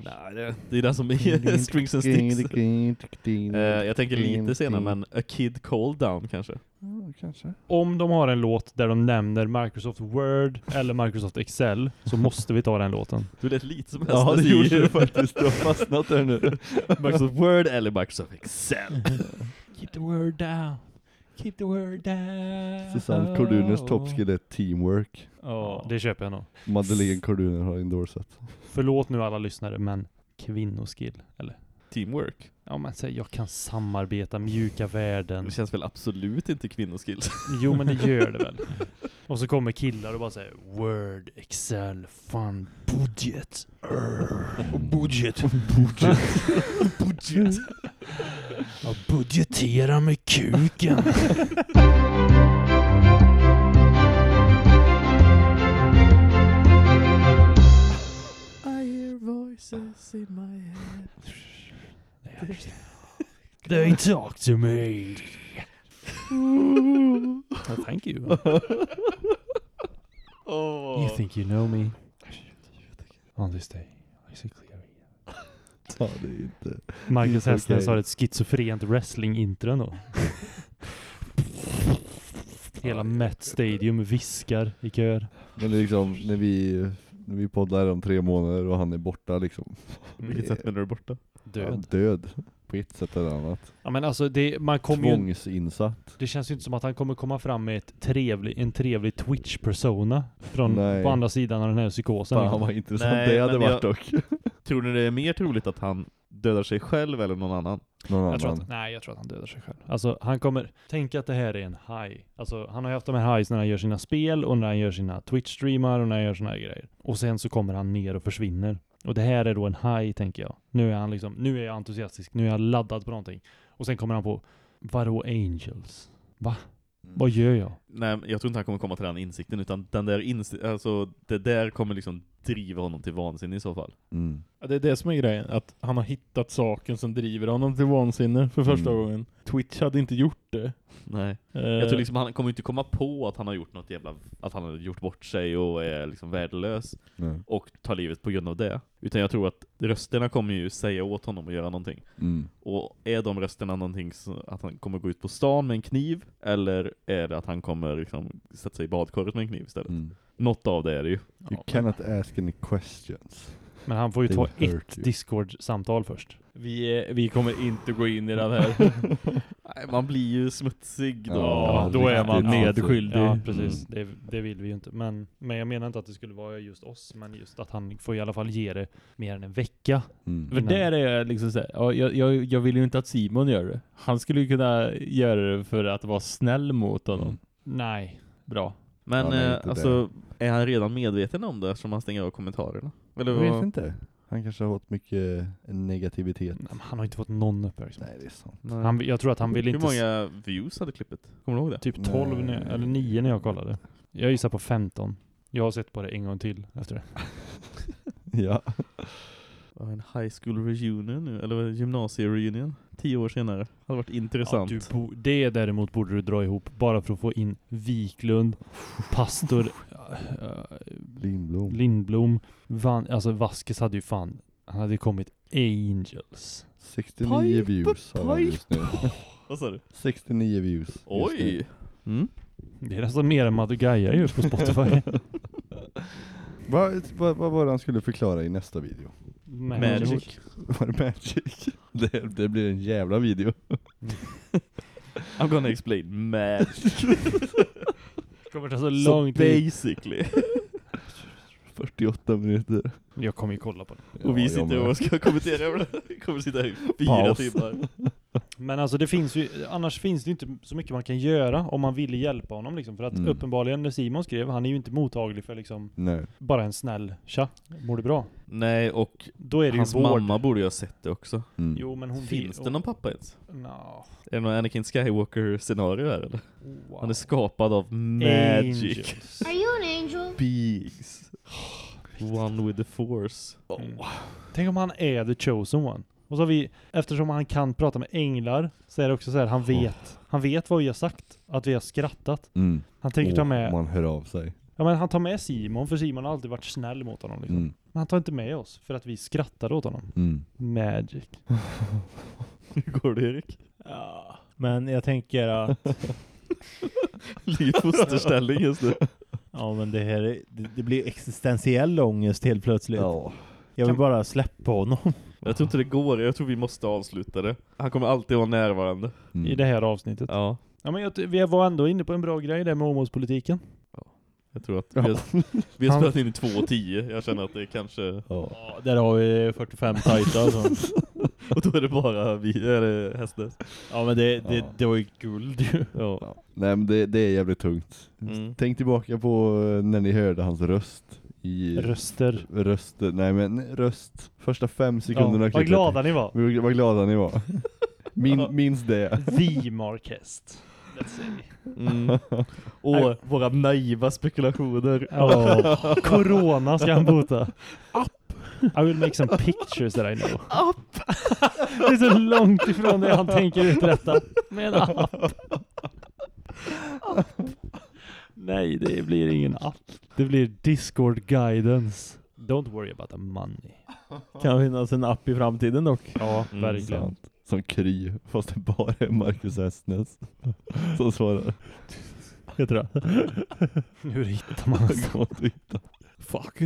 Nej, det, det är den som är (laughs) Strings and Sticks. Eh, jag tänker lite senare, men A Kid Cold Down kanske.
Ja, kanske.
Om de har en låt där de nämner Microsoft Word eller Microsoft Excel så måste vi ta den låten.
Du lät lite som
Ja,
hästas
det gjorde du faktiskt. Du har fastnat där nu. (laughs)
Microsoft Word eller Microsoft Excel. (laughs)
Keep the word down. Keep the word down.
Susanne Corduners toppskill är teamwork.
Ja, det köper jag nog.
Madeleine Corduner har endorsat.
Förlåt nu alla lyssnare, men kvinnoskill, eller?
Teamwork.
Ja men säg jag kan samarbeta, mjuka värden.
Det känns väl absolut inte kvinnoskills. (laughs)
Jo men det gör det väl. (laughs) Och så kommer killar och bara säger Word, Excel, fun, budget. Urr. Budget. Budget. (laughs) budget. Jag budgeterar med kuken.
I hear voices in my head.
They talk to me. oh, thank you. Oh. You think you know me? On this day, I clearly.
Ja, det är inte...
Marcus (laughs) Hästnäs har ett schizofrent wrestling-intro då. Hela Met Stadium viskar i kör.
Men det är liksom, när vi, när vi poddar om tre månader och han är borta liksom.
Vilket sätt menar du borta?
Död.
Ja, död. På ett sätt eller annat.
Ja men alltså det, man kommer ju...
Tvångsinsatt.
Det känns ju inte som att han kommer komma fram med ett trevlig, en trevlig Twitch-persona från
Nej.
på andra sidan av den här psykosen.
Fan vad intressant
Nej,
det hade
men
varit
jag-
dock.
Tror ni det är mer troligt att han dödar sig själv eller någon annan?
Någon
Jag tror att, nej, jag tror att han dödar sig själv. Alltså, han kommer... Tänk att det här är en high. Alltså, han har ju haft de här highs när han gör sina spel och när han gör sina Twitch-streamar och när han gör såna här grejer. Och sen så kommer han ner och försvinner. Och det här är då en high, tänker jag. Nu är han liksom, nu är jag entusiastisk, nu är jag laddad på någonting. Och sen kommer han på, vadå angels? Va? Vad gör jag?
Nej, jag tror inte han kommer komma till den insikten, utan den där insi- alltså, det där kommer liksom driva honom till vansinne i så fall.
Mm.
Ja, det är det som är grejen, att han har hittat saken som driver honom till vansinne för första
Mm.
gången. Twitch hade inte gjort det.
Nej.
Eh,
Jag tror liksom han kommer inte komma på att han har gjort något jävla, att han har gjort bort sig och är liksom värdelös
Nej.
och tar livet på grund av det. Utan jag tror att rösterna kommer ju säga åt honom att göra någonting.
Mm.
Och är de rösterna någonting så att han kommer gå ut på stan med en kniv eller är det att han kommer liksom sätta sig i badkaret med en kniv istället?
Mm.
Något av det är det ju.
You cannot ask any questions.
Men han får ju
They
ta ett. Discord-samtal först.
vi, är- vi kommer inte gå in i den här. (laughs)
Nej, man blir ju smutsig då.
Ja, då är man
Ja,
medskyldig.
Ja, precis.
Mm.
Det, det vill vi ju inte. Men, men jag menar inte att det skulle vara just oss, men just att han får i alla fall ge det mer än en vecka.
Mm.
För där är jag liksom såhär, ja, jag, jag, jag vill ju inte att Simon gör det. Han skulle ju kunna göra det för att vara snäll mot honom.
Mm.
Nej.
Bra.
Men
Han är
eh,
inte
alltså, är han redan medveten om det eftersom han stänger av kommentarerna? Eller
Jag
vad?
vet inte. Han kanske har fått mycket negativitet.
Nej, men Han har inte fått någon uppmärksamhet.
Nej, det är sant.
Nej.
Han, jag tror att han vill
Hur
inte... s-
många views hade klippet? Kommer du ihåg det?
Typ 12
Nej.
när, eller 9 när jag kollade. Jag gissar på 15. Jag har sett på det en gång till efter det. (laughs)
Ja.
Ja, en high school reunion nu, eller gymnasiereunion. Tio år senare. Hade varit intressant.
Ja, du bo, det däremot borde du dra ihop bara för att få in Wiklund, pastor äh, (laughs)
Lindblom.
Lindblom, Van, alltså Vaskes hade ju fan, han hade ju kommit Angels.
69 views har han
pipe.
just nu. (laughs) (laughs)
Vad sa du?
69 views.
Oj! Mm.
Det är nästan mer än Madugaya ju på Spotify.
Vad, vad, vad var det han skulle förklara i nästa video?
Magic.
Var det Magic? (laughs) Det, det blir en jävla video. (laughs)
I'm gonna explain magic. (laughs)
Kommer ta så
Så
lång tid.
basically.
48 minuter.
Jag kommer ju kolla på det.
och vi
Ja,
sitter och ska kommentera över det. Vi kommer sitta här i fyra
Paus.
timmar.
Men alltså det finns ju, annars finns det inte så mycket man kan göra om man vill hjälpa honom liksom. För att
Mm.
uppenbarligen när Simon skrev, han är ju inte mottaglig för liksom
Nej.
bara en snäll tja, mår du bra?
Nej, och
Då är det
hans
ju vård.
mamma borde ju ha sett det också.
Mm.
Jo men hon
Finns
vill,
det någon pappa ens?
Nå.
Är det någon Anakin Skywalker-scenario här eller?
Wow.
Han är skapad av magic.
Angels.
Are you an angel?
Beings. One with the force.
Mm. Tänk om han är the chosen one. Och så har vi, eftersom han kan prata med änglar, så är det också så här, han vet, han vet vad vi har sagt. Att vi har skrattat.
Mm.
Han tänker ta
Åh,
med,
Man hör av sig.
ja men han tar med Simon, för Simon har alltid varit snäll mot honom liksom.
Mm.
Men han tar inte med oss, för att vi skrattade åt honom.
Mm.
Magic. (laughs)
Hur går det Erik?
Ja. Men jag tänker att, (laughs)
Ligger i fosterställning just nu.
ja men det här är, det, det blir existentiell ångest helt plötsligt.
Ja.
Jag vill bara släppa honom.
Jag tror inte det går, jag tror vi måste avsluta det. Han kommer alltid vara närvarande.
Mm.
I det här avsnittet.
Ja,
Ja men jag, vi var ändå inne på en bra grej där med homospolitiken.
jag tror att vi har, vi har spelat in i 2.10. Jag känner att det är kanske...
Ja.
Ja, där har vi 45 tajta alltså. (laughs)
Och då är det bara vi, eller Hästnäs.
Ja men det, det,
Ja.
det var ju guld ju.
Ja.
Ja. Nej men det, det är jävligt tungt.
Mm.
Tänk tillbaka på eh, när ni hörde hans röst. I
Röster.
röster, nej men röst. Första fem sekunderna
Ja, vad glada ni var.
Vad vad glada ni var. Min, minns det. (laughs)
The Marquest.
Mm. (laughs) Och våra naiva spekulationer.
Ja, (laughs) corona ska han bota. Up. I will make some pictures that I know. Up. Det är så långt ifrån det han tänker uträtta. Men app. Nej, det blir ingen app. Det blir Discord guidance. Don't worry about the money. (laughs)
Kan finnas en app i framtiden dock.
Ja,
Mm,
verkligen.
Sant. Som Kry, fast det bara är Marcus Hästnäs (laughs) som svarar.
Heter det. (laughs)
Hur hittar man
att hitta.
Fuck.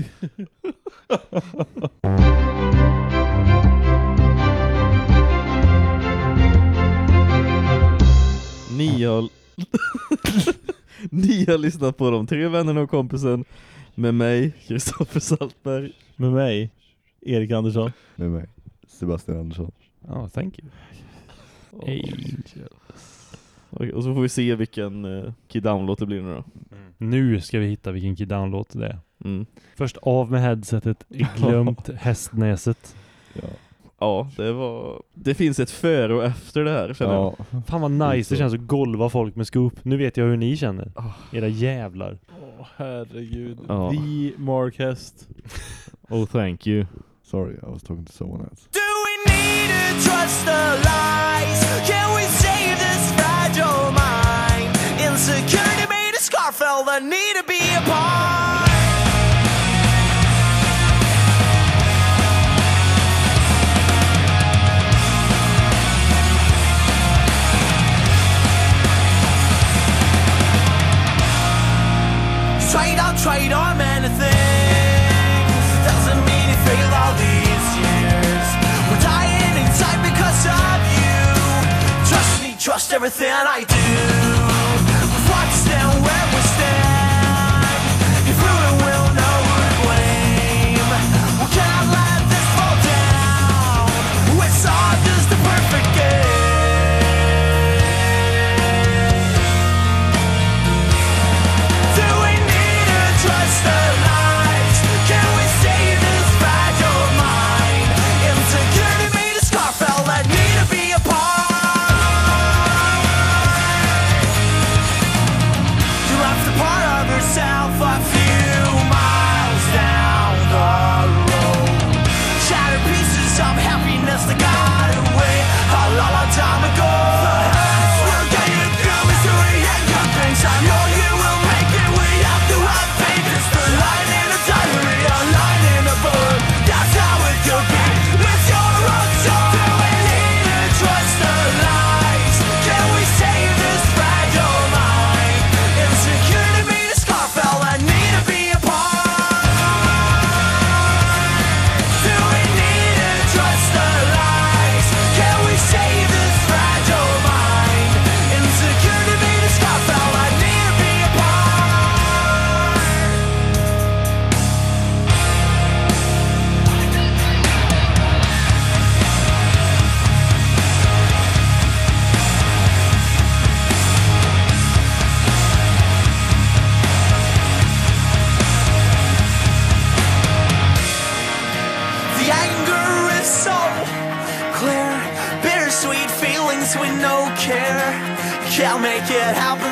Ni har... (laughs) Ni har lyssnat på de tre vännerna och kompisen med mig, Kristoffer Saltberg.
Med mig, Erik Andersson.
Med mig, Sebastian Andersson.
Oh, thank you. Angel.
Och och så får vi se vilken uh, Kid Download det blir nu då.
Nu ska vi hitta vilken Kid Download det är.
Mm.
Först av med headsetet, glömt (laughs) hästnäset.
Ja.
Ja, det var... Det finns ett före och efter det här, känner ja. jag.
Fan vad nice det känns att golva folk med skop. Nu vet jag hur ni känner. Ah. Era jävlar.
Åh, oh, herregud.
Ja.
The Mark Hest.
oh, thank you.
Sorry, I was talking to someone else.
Do we need to trust the lies? Can we save this fragile mind? Insecurity made us Scarfell that need to be apart. trust everything I do. that.